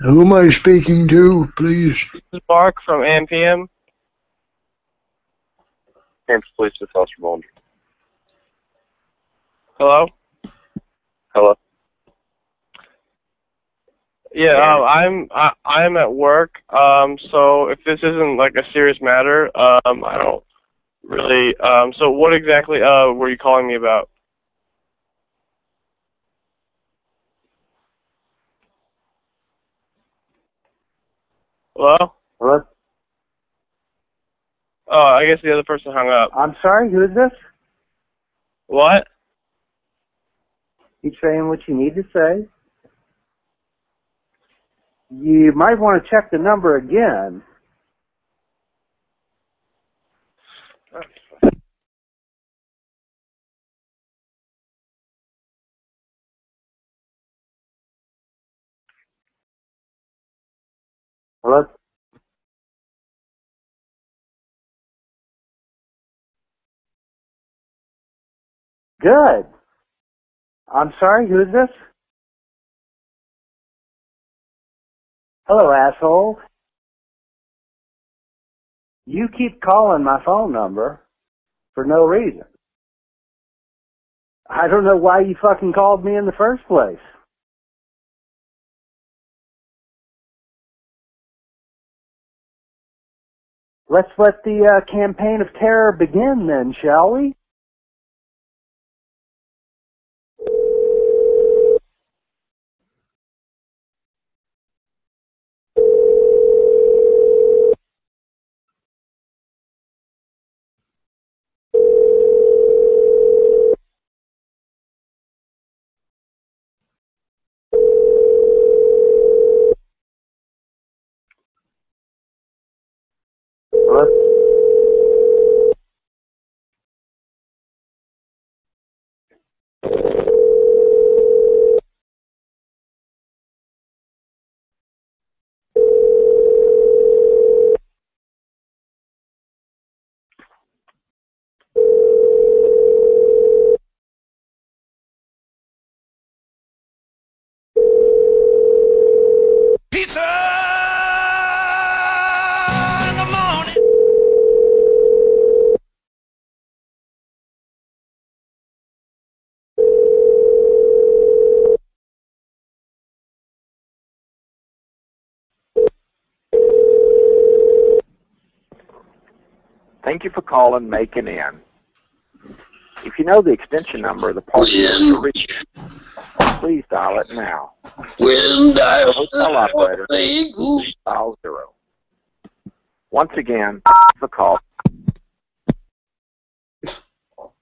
Who am I speaking to, please? This is Mark from AMPM. Kansas Police with Foster Boulder. Hello? Hello. Yeah, um, I'm I, I'm at work. Um, so if this isn't like a serious matter, um, I don't really. Um, so what exactly uh were you calling me about? Hello? Hello? Oh, I guess the other person hung up. I'm sorry, who is this? What? Keep saying what you need to say. You might want to check the number again. Hello? Good. I'm sorry, who is this? Hello, asshole. You keep calling my phone number for no reason. I don't know why you fucking called me in the first place. Let's let the uh, campaign of terror begin then, shall we? Hello? Thank you for calling Make an In. If you know the extension number of the party you wish to reach, please dial it now. When dial Hotel operator, dial zero. Once again, the call.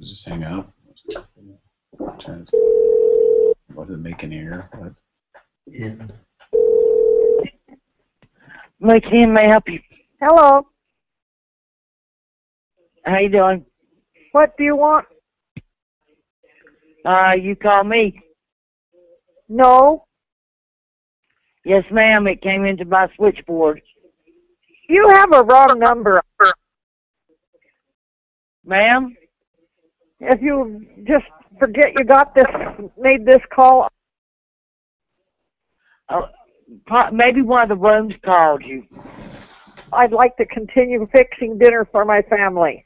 Just hang up. Trans- What did it make an error? What? In. Mike Ian, may help you? Hello. How you doing? What do you want? Uh, you call me? No. Yes, ma'am. It came into my switchboard. You have a wrong number. Ma'am? If you just forget you got this, made this call, Uh, maybe one of the rooms called you. I'd like to continue fixing dinner for my family.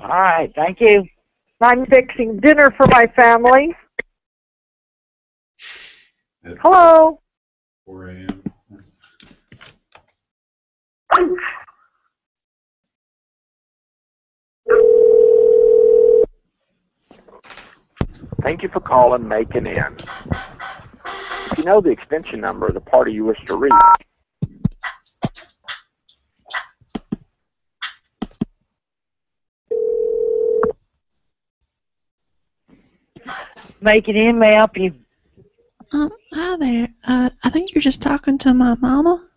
All right. Thank you. I'm fixing dinner for my family. Hello. 4 a.m. Thank you for calling Make an In. If you know the extension number of the party you wish to reach, Make it in. May I help you? Um, hi there. Uh, I think you're just talking to my mama.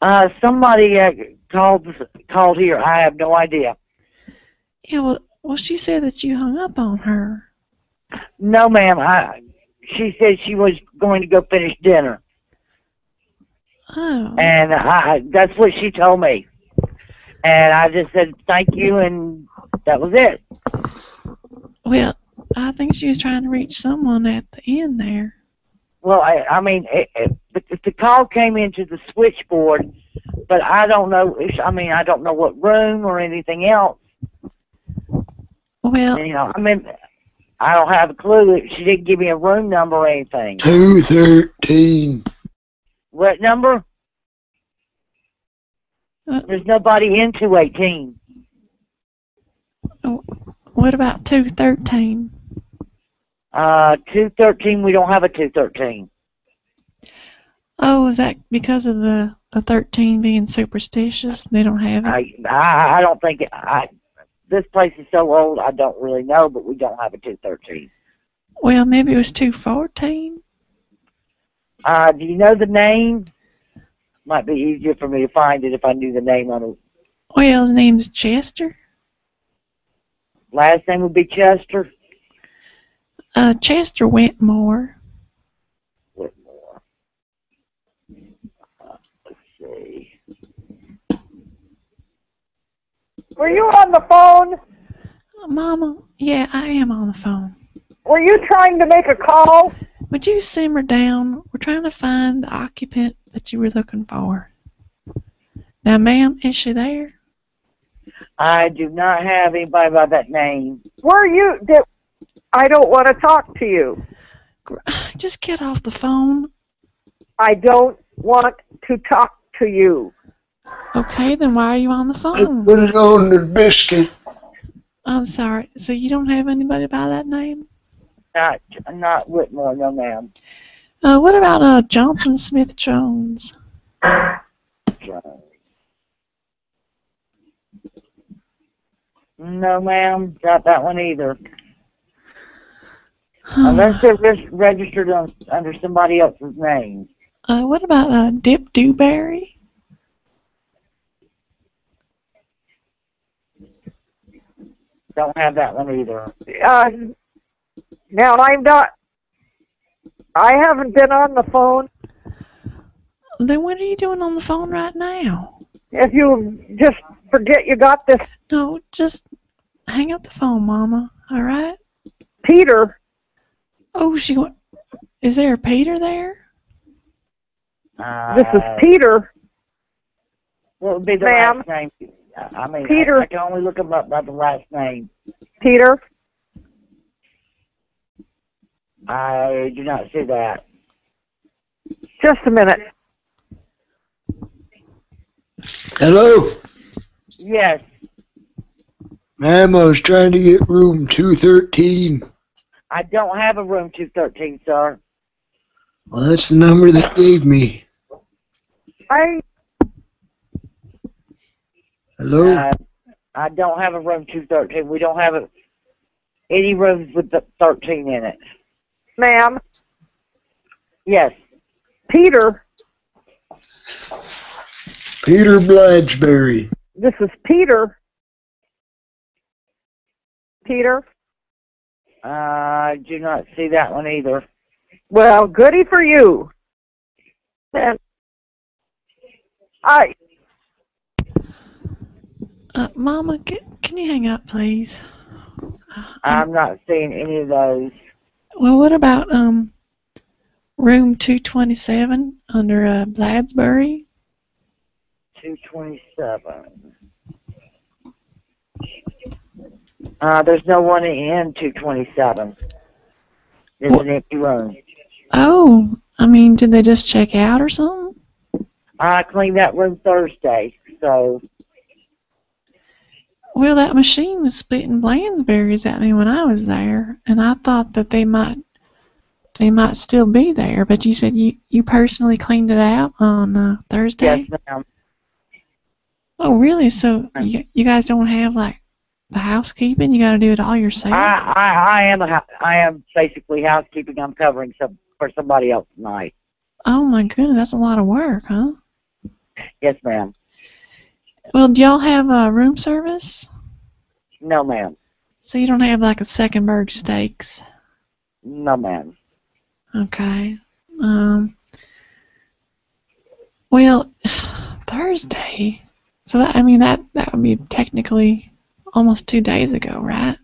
Uh, somebody uh, called called here. I have no idea. Yeah, well, well, she said that you hung up on her. No, ma'am. I. She said she was going to go finish dinner, Oh. and I. That's what she told me. And I just said thank you, and that was it. Well, I think she was trying to reach someone at the end there. Well, I, I mean, it, it, the, the call came into the switchboard, but I don't know. If, I mean, I don't know what room or anything else. Well, You know, I mean, I don't have a clue. She didn't give me a room number or anything. Two thirteen. What number? Uh, There's nobody in 218. What about 213? Uh, 213, we don't have a 213. Oh, is that because of the, the 13 being superstitious? They don't have it? I, I, I don't think, it, I, this place is so old, I don't really know, but we don't have a 213. Well, maybe it was 214. Uh, do you know the name? Might be easier for me to find it if I knew the name on it. Well, his name's Chester. Last name would be Chester. Uh, Chester Wentmore. Whitmore. Uh, let's see. Were you on the phone? Mama, yeah, I am on the phone. Were you trying to make a call? Would you simmer down? We're trying to find the occupant that you were looking for. Now, ma'am, is she there? I do not have anybody by that name. Were you did I don't want to talk to you. Just get off the phone. I don't want to talk to you. Okay, then why are you on the phone? Put it on the biscuit. I'm sorry. So you don't have anybody by that name? Not, not Whitmore, no ma'am. Uh, what about uh Johnson Smith Jones? No ma'am, not that one either. Unless they're registered on, under somebody else's name. Uh, what about uh Dip Dewberry? Don't have that one either. Uh, now I'm not. I haven't been on the phone. Then what are you doing on the phone right now? If you just forget you got this, No, just hang up the phone, Mama. All right? Peter. Oh, she went. Is there a Peter there? This is Uh, Peter. What would be the last name? I I mean, Peter. I, I can only look him up by the last name. Peter. I do not see that. Just a minute. Hello? Yes. Ma'am, I was trying to get room 213. I don't have a room 213, sir. Well, that's the number they gave me. I Hello? Uh, I don't have a room 213. We don't have a, any rooms with the 13 in it. Ma'am. Yes. Peter. Peter Bladesberry. This is Peter. Peter. Uh, I do not see that one either. Well, goody for you. Then I Uh, Mama, can, can you hang up, please? I'm not seeing any of those. Well, what about um room 227 under uh, Bladsbury? 227. Uh, there's no one in 227. There's an empty room. Oh, I mean, did they just check out or something? I cleaned that room Thursday, so Well, that machine was spitting Blansberries at me when I was there, and I thought that they might they might still be there. But you said you you personally cleaned it out on uh, Thursday. yes, ma'am. Oh, really? So you you guys don't have like the housekeeping? You got to do it all yourself? I, I I am a, I am basically housekeeping. I'm covering some for somebody else tonight. oh my goodness, that's a lot of work, huh? Yes, ma'am. Well, do y'all have a room service? No, ma'am. So you don't have like a Secondberg Steaks? No, ma'am. Okay. Um. Well, Thursday. So that I mean that that would be technically almost two days ago, right?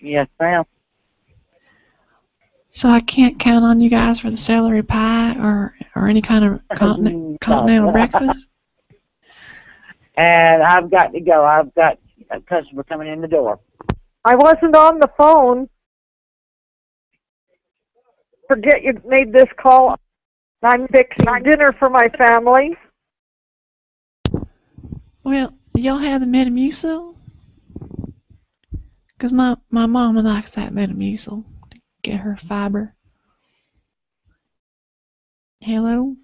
Yes, ma'am. So I can't count on you guys for the celery pie or or any kind of continent, continental breakfast. And I've got to go. I've got a customer coming in the door. I wasn't on the phone. Forget you made this call. I'm fixing dinner for my family. Well, y'all have the Metamucil? Cause my my mama likes that Metamucil to get her fiber. Hello.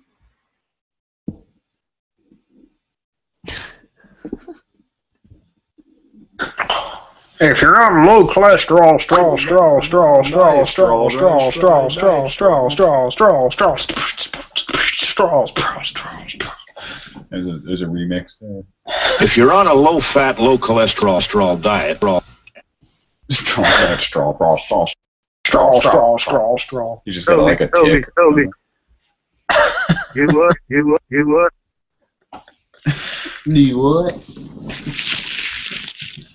If you're on low cholesterol, straw, straw, straw, straw, straw, straw, straw, straw, straw, straw, straw, straw, straw, straw, straw. There's a, there's a remix there. If you're on a low-fat, low-cholesterol straw diet, straw, Straw, straw, straw, straw, Straw, straw, straw, straw. You just got like a tick. Toby. You what? You what? You what? You what?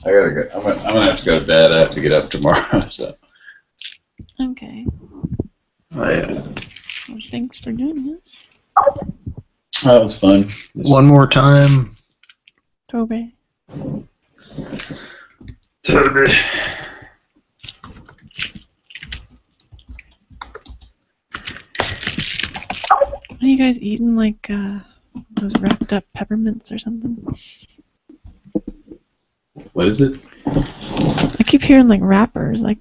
I gotta go. I'm gonna, I'm gonna have to go to bed. I have to get up tomorrow. So. Okay. Oh, yeah. Well, thanks for doing this, That was fun. One more time. Toby. Tabii. Are you guys eating like uh, those wrapped up peppermints or something? What is it? I keep hearing like wrappers, like.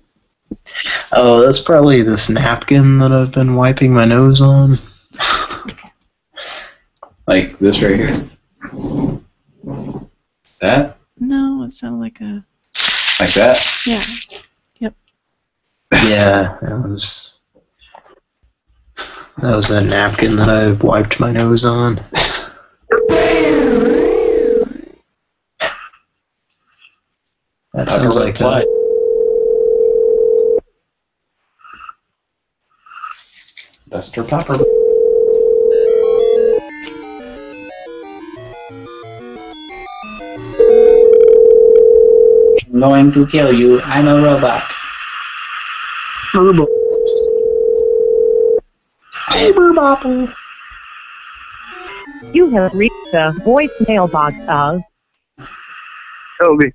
Oh, that's probably this napkin that I've been wiping my nose on. like this right here. That? No, it sounded like a like that? yeah. Yep. Yeah, that was that was a napkin that I wiped my nose on. That How sounds to like reply. a, Buster Popper. I'm going to kill you. I'm a robot. Robot. Cyberbopper. You have reached the voicemail box of Toby.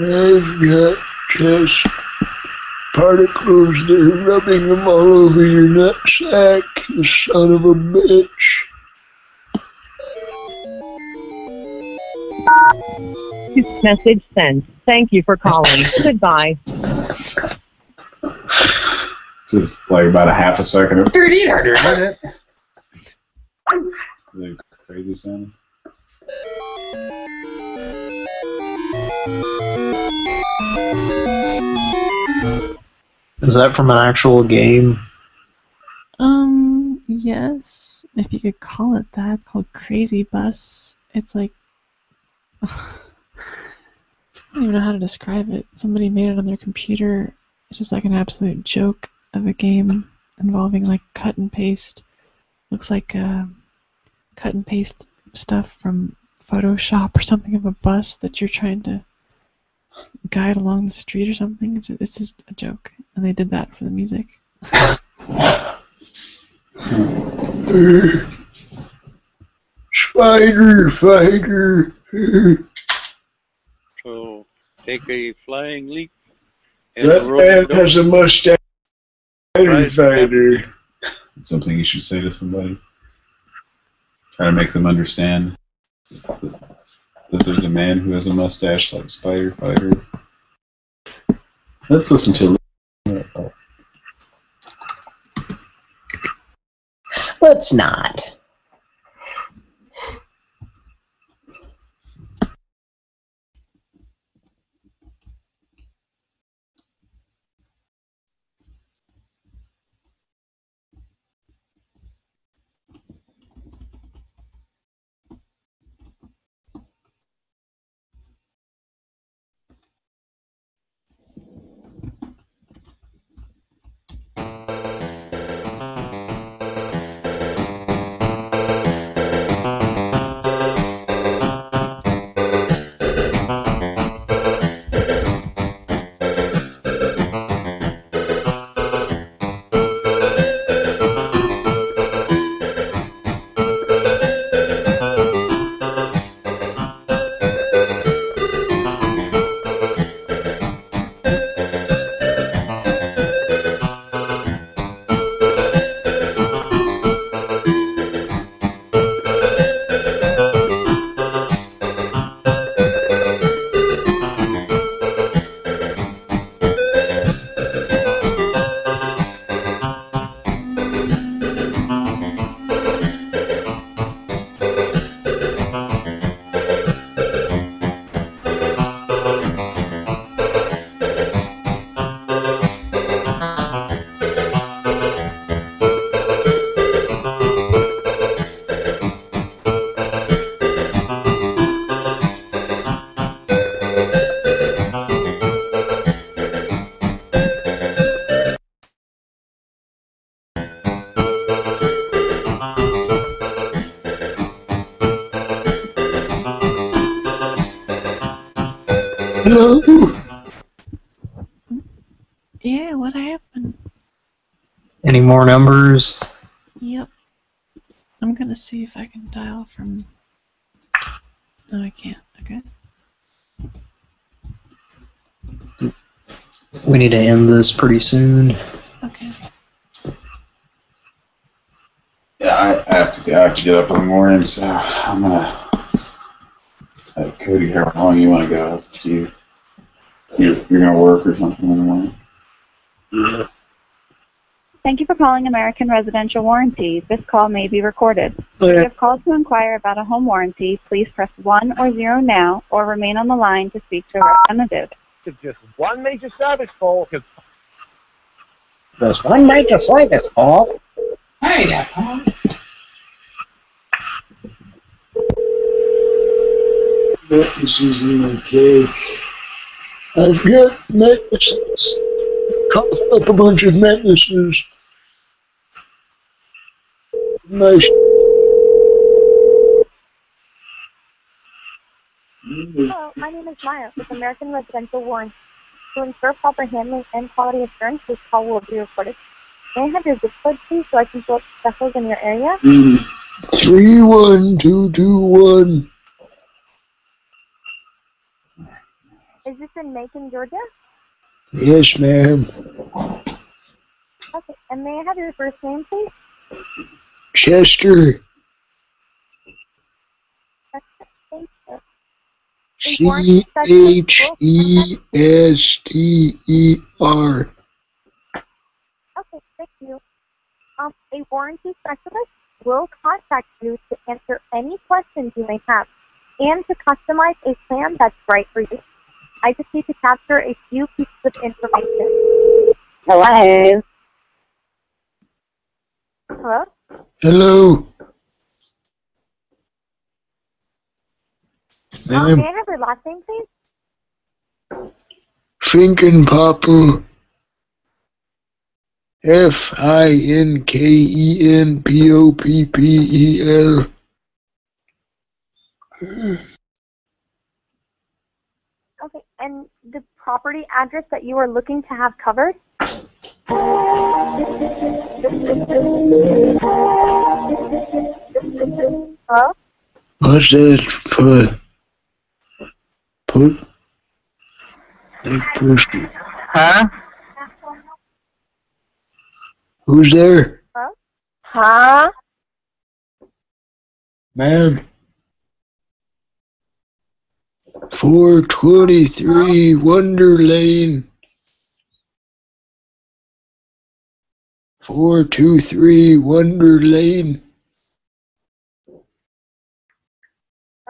I've got just particles. They're rubbing them all over your nutsack, you son of a bitch. Message sent. Thank you for calling. Goodbye. Just like about a half a second of the crazy sound. Is that from an actual game? Um, yes, if you could call it that, called Crazy Bus. It's like I don't even know how to describe it. Somebody made it on their computer. It's just like an absolute joke of a game involving like cut and paste. Looks like uh, cut and paste stuff from Photoshop or something of a bus that you're trying to guide along the street or something. It's it's just a joke, and they did that for the music. Spider fighter. So take a flying leap. and That man has a mustache. Spider Right. fighter. It's something you should say to somebody. Try to make them understand that there's a man who has a mustache like Spider Fighter. Let's listen to. Let's not. More numbers? Yep. I'm gonna see if I can dial from. No, I can't. Okay. We need to end this pretty soon. Okay. Yeah, I, I have to. I have to get up in the morning, so I'm gonna. Have Cody, how long you want to go? That's up to you. You're, you're gonna work or something in the morning. Thank you for calling American Residential Warranty. This call may be recorded. Oh, if you have called to inquire about a home warranty, please press 1 or 0 now or remain on the line to speak to a representative. It's just one major service fault. 'cause- There's one major service fault. Hey there, Paul. Necklaces in my cake. I've got necklaces. Coughed up a bunch of necklaces. Nice. Hello, my name is Maya with American Residential Warranty. To ensure proper handling and quality assurance, this call will be recorded. May I have your zip code, please, so I can fill up specials in your area? Three one two two one. Is this in Macon, Georgia? Yes, ma'am. Okay, and may I have your first name, please? Chester. Thank. C H E S T E R. Okay, thank you. Um, a warranty specialist will contact you to answer any questions you may have and to customize a plan that's right for you. I just need to capture a few pieces of information. Hello. Hello? Hello. Um, Ma'am, may I have your last name, please? Finkenpoppel. F I N K E N P O P P E L. Okay, and the property address that you are looking to have covered? Hello? What's that put? Put? That person. Huh? Who's there? Hello? Huh? Ma'am? 423 Wonder Lane. 423 Wonder Lane.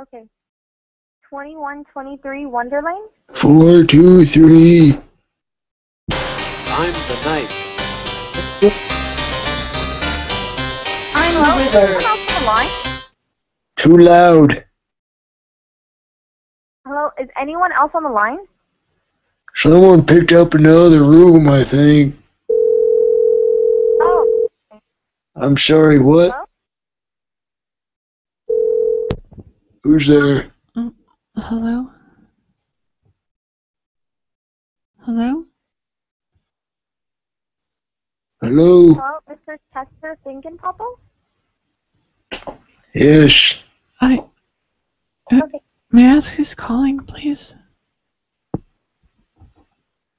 Okay. 2123 Wonder Lane? 423. I'm the knight. Hello? Is someone else on the line? Too loud. Hello? Is anyone else on the line? Someone picked up another room, I think. Oh. I'm sorry, what? Who's there? Hello? Hello? Hello? Hello, Mr. Chester Finkenpoppel? Yes. I. Uh, May I ask who's calling, please?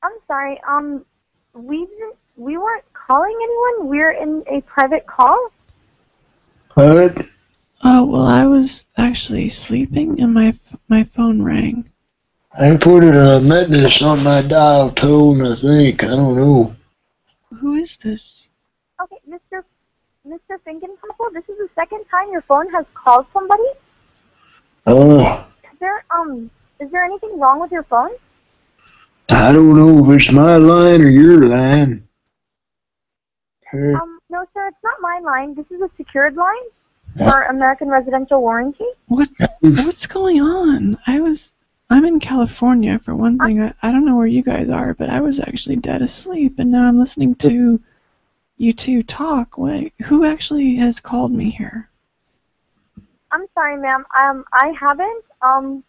I'm sorry, um, we didn't, we weren't calling anyone. We're in a private call. What? Oh well, I was actually sleeping and my my phone rang. I put it a message on my dial tone, I think. I don't know. Who is this? Okay, Mr. Mr. Finkenpoppel, this is the second time your phone has called somebody. Oh, Is there um, is there anything wrong with your phone? I don't know if it's my line or your line. Uh, Um, no, sir, it's not my line. This is a secured line for American Residential Warranty. What what's going on? I was I'm in California for one thing. I, I don't know where you guys are, but I was actually dead asleep and now I'm listening to you two talk. Wait, who actually has called me here? I'm sorry, ma'am. Um, I haven't. Um,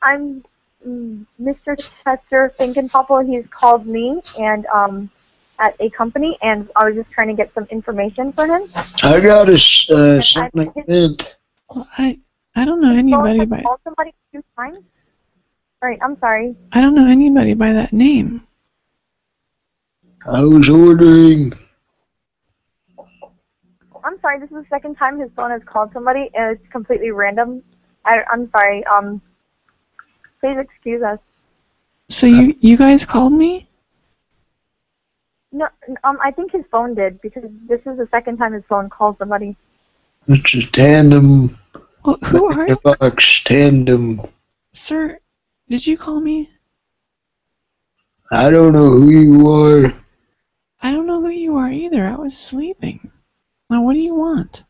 I'm mm, Mr. Chester Finkenpoppel. He's called me and um, at a company, and I was just trying to get some information for him. I got a uh, something meant. Well, I I don't know anybody Both by have called somebody two times. All right, I'm sorry. I don't know anybody by that name. I was ordering. I'm sorry, this is the second time his phone has called somebody, and it's completely random. I, I'm sorry. Um, please excuse us. So you you guys called me? No, um, I think his phone did because this is the second time his phone called somebody. It's a tandem. who are you? Box tandem. Sir, did you call me? I don't know who you are. I don't know who you are either. I was sleeping. Now what do you want?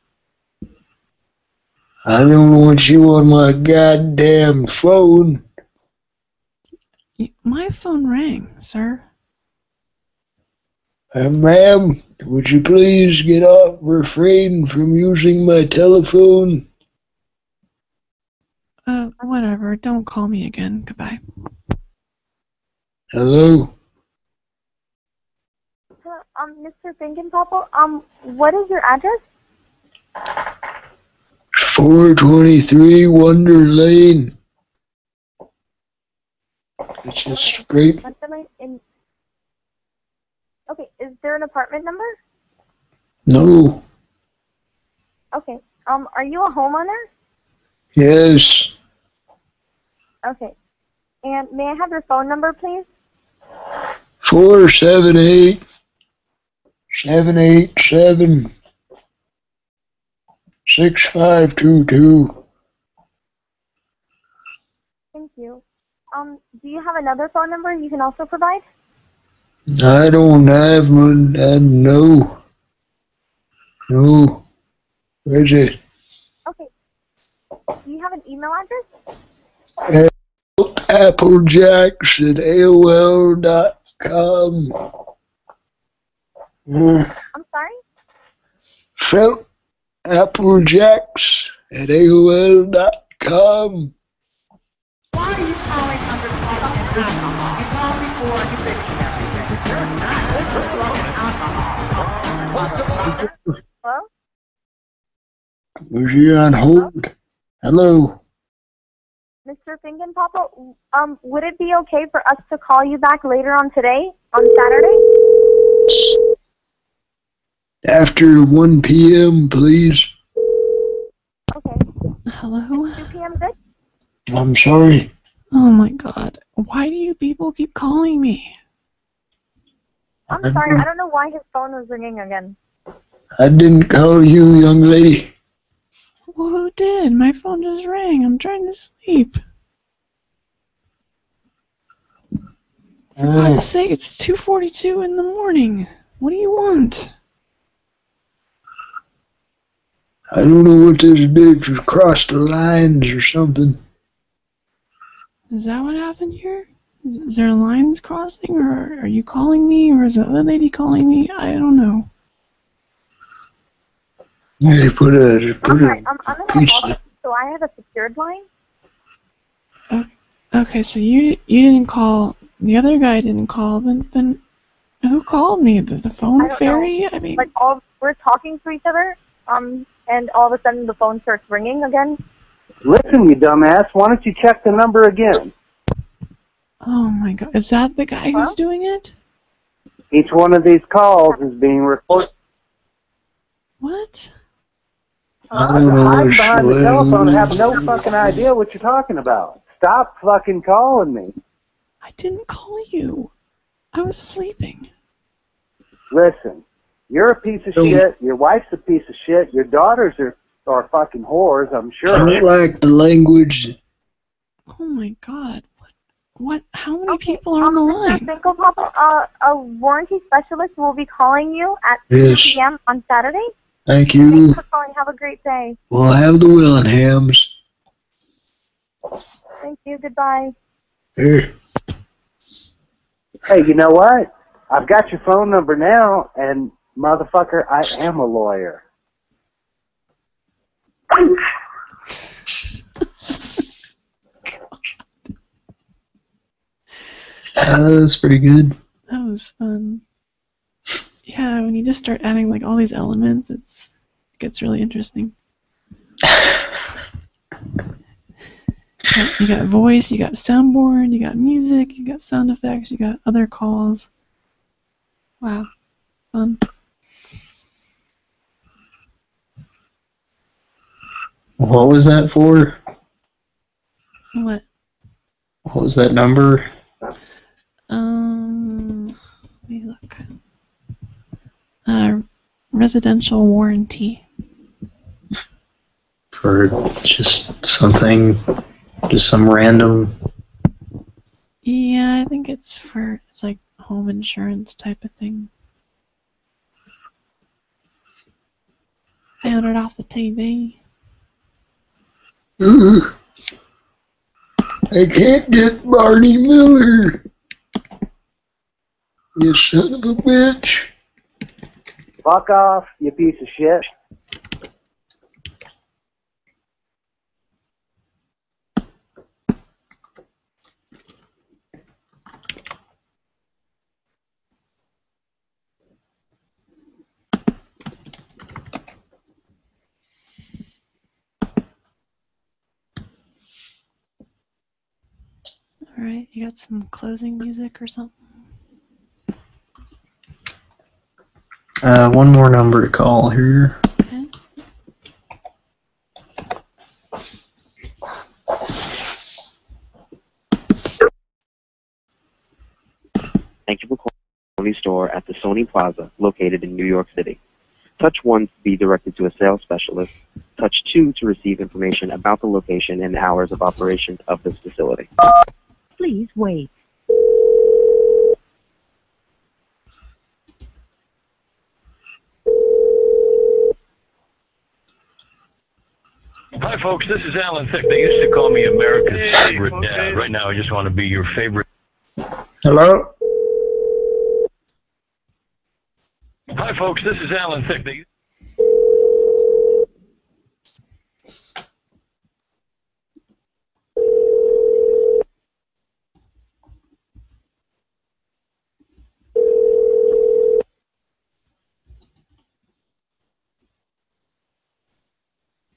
I don't want you on my goddamn phone. My phone rang, sir. Uh, ma'am, would you please get off, refrain from using my telephone? Uh, whatever. Don't call me again. Goodbye. Hello? Hello, um, Mr. Finkenpoppel, um, what is your address? 423 Wonder Lane. It's a scrape. What's the name? In... Okay, is there an apartment number? No. Okay, um, are you a homeowner? Yes. Okay, and may I have your phone number, please? 478 787 6522. Thank you. Um, do you have another phone number you can also provide? I don't have one. Uh, no. No. Where's it? Okay. Do you have an email address? Applejacks at AOL.com. Mm. I'm sorry? Felt Applejacks at AOL.com. Why are you calling under fucking alcohol? You called before, you bitch Hello? Was you on hold? Hello. Mr. Finkenpoppel, um, would it be okay for us to call you back later on today, on Saturday? After 1 p.m., please. Okay. Hello? 2 p.m. good? I'm sorry. Oh my god. Why do you people keep calling me? I'm sorry, I don't know why his phone was ringing again. I didn't call you, young lady. Well, who did? My phone just rang. I'm trying to sleep. For God's sake, it's 2.42 in the morning. What do you want? I don't know what this bitch Just crossed the lines or something. Is that what happened here? Is, is there lines crossing, or are you calling me, or is the other lady calling me? I don't know. They put a I'm put sorry, a I'm, I'm in piece. office, so I have a secured line. Okay, so you you didn't call. The other guy didn't call. Then then who called me? The, the phone don't fairy? know. I mean, like all we're talking to each other, um, and all of a sudden the phone starts ringing again. Listen, you dumbass, why don't you check the number again? Oh my god, is that the guy who's doing it? Each one of these calls is being recorded. What? I don't know I'm what's behind the telephone and have no fucking idea what you're talking about. Stop fucking calling me. I didn't call you. I was sleeping. Listen, you're a piece of shit. Your wife's a piece of shit. Your daughters are are fucking whores. I'm sure. I don't like the language. Oh my god. What? What? How many people are on the line? Mr. Finkenpoppel, uh, a warranty specialist will be calling you at Yes. 2 p.m. on Saturday. Thank you. Thanks for calling. Have a great day. We'll have the Willinghams. Thank you. Goodbye. Here. Hey, you know what? I've got your phone number now, and motherfucker, I am a lawyer. Uh, was pretty good. That was fun. Yeah, when you just start adding like all these elements, it's it gets really interesting. You got voice, you got soundboard, you got music, you got sound effects, you got other calls. Wow. Fun. What was that for? What? What was that number? Um, look. Uh, residential warranty. For just something, just some random. Yeah, I think it's for it's like home insurance type of thing. Found it off the TV. Ugh. I can't get Barney Miller. You son of a bitch. Fuck off, you piece of shit. All right, you got some closing music or something? Uh, one more number to call here. Okay. Thank you for calling the Sony store at the Sony Plaza, located in New York City. Touch 1 to be directed to a sales specialist. Touch 2 to receive information about the location and hours of operation of this facility. Please wait. Hi, folks. This is Alan Thicke. They used to call me America's favorite dad. Right now, I just want to be your favorite. Hello? Hi, folks. This is Alan Thicke.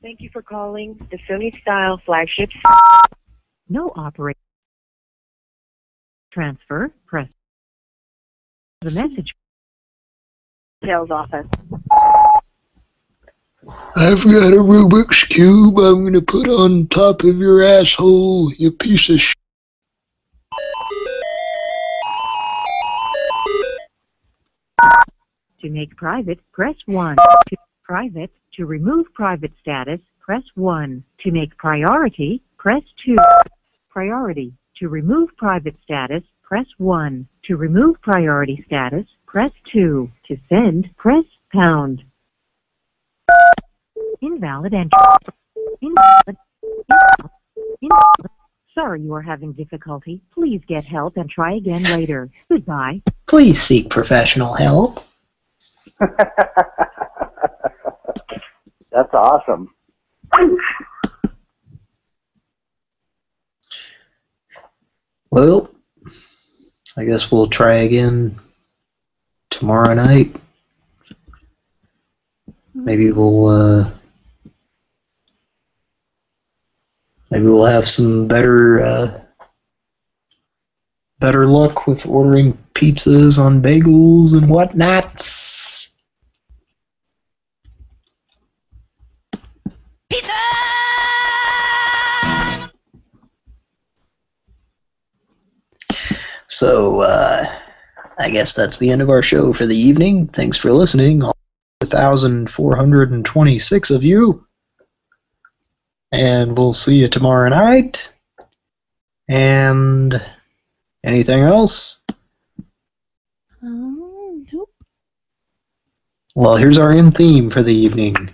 Thank you for calling the Sony Style flagship. No operator. Transfer. Press the message. Sales office. I've got a Rubik's Cube I'm gonna put on top of your asshole, you piece of sh. To make private, press 1. To private, to remove private status, press 1. To make priority, press 2. Priority. To remove private status, press 1. To remove priority status, press 2. To send, press pound. Invalid entry. Invalid. Invalid. Invalid. Sorry you are having difficulty. Please get help and try again later. Goodbye. Please seek professional help. That's awesome. Well, I guess we'll try again tomorrow night. Maybe we'll uh, maybe we'll have some better uh, better luck with ordering pizzas on bagels and whatnot. So, uh, I guess that's the end of our show for the evening. Thanks for listening, all 1,426 of you. And we'll see you tomorrow night. And anything else? Um, nope. Well, here's our end theme for the evening.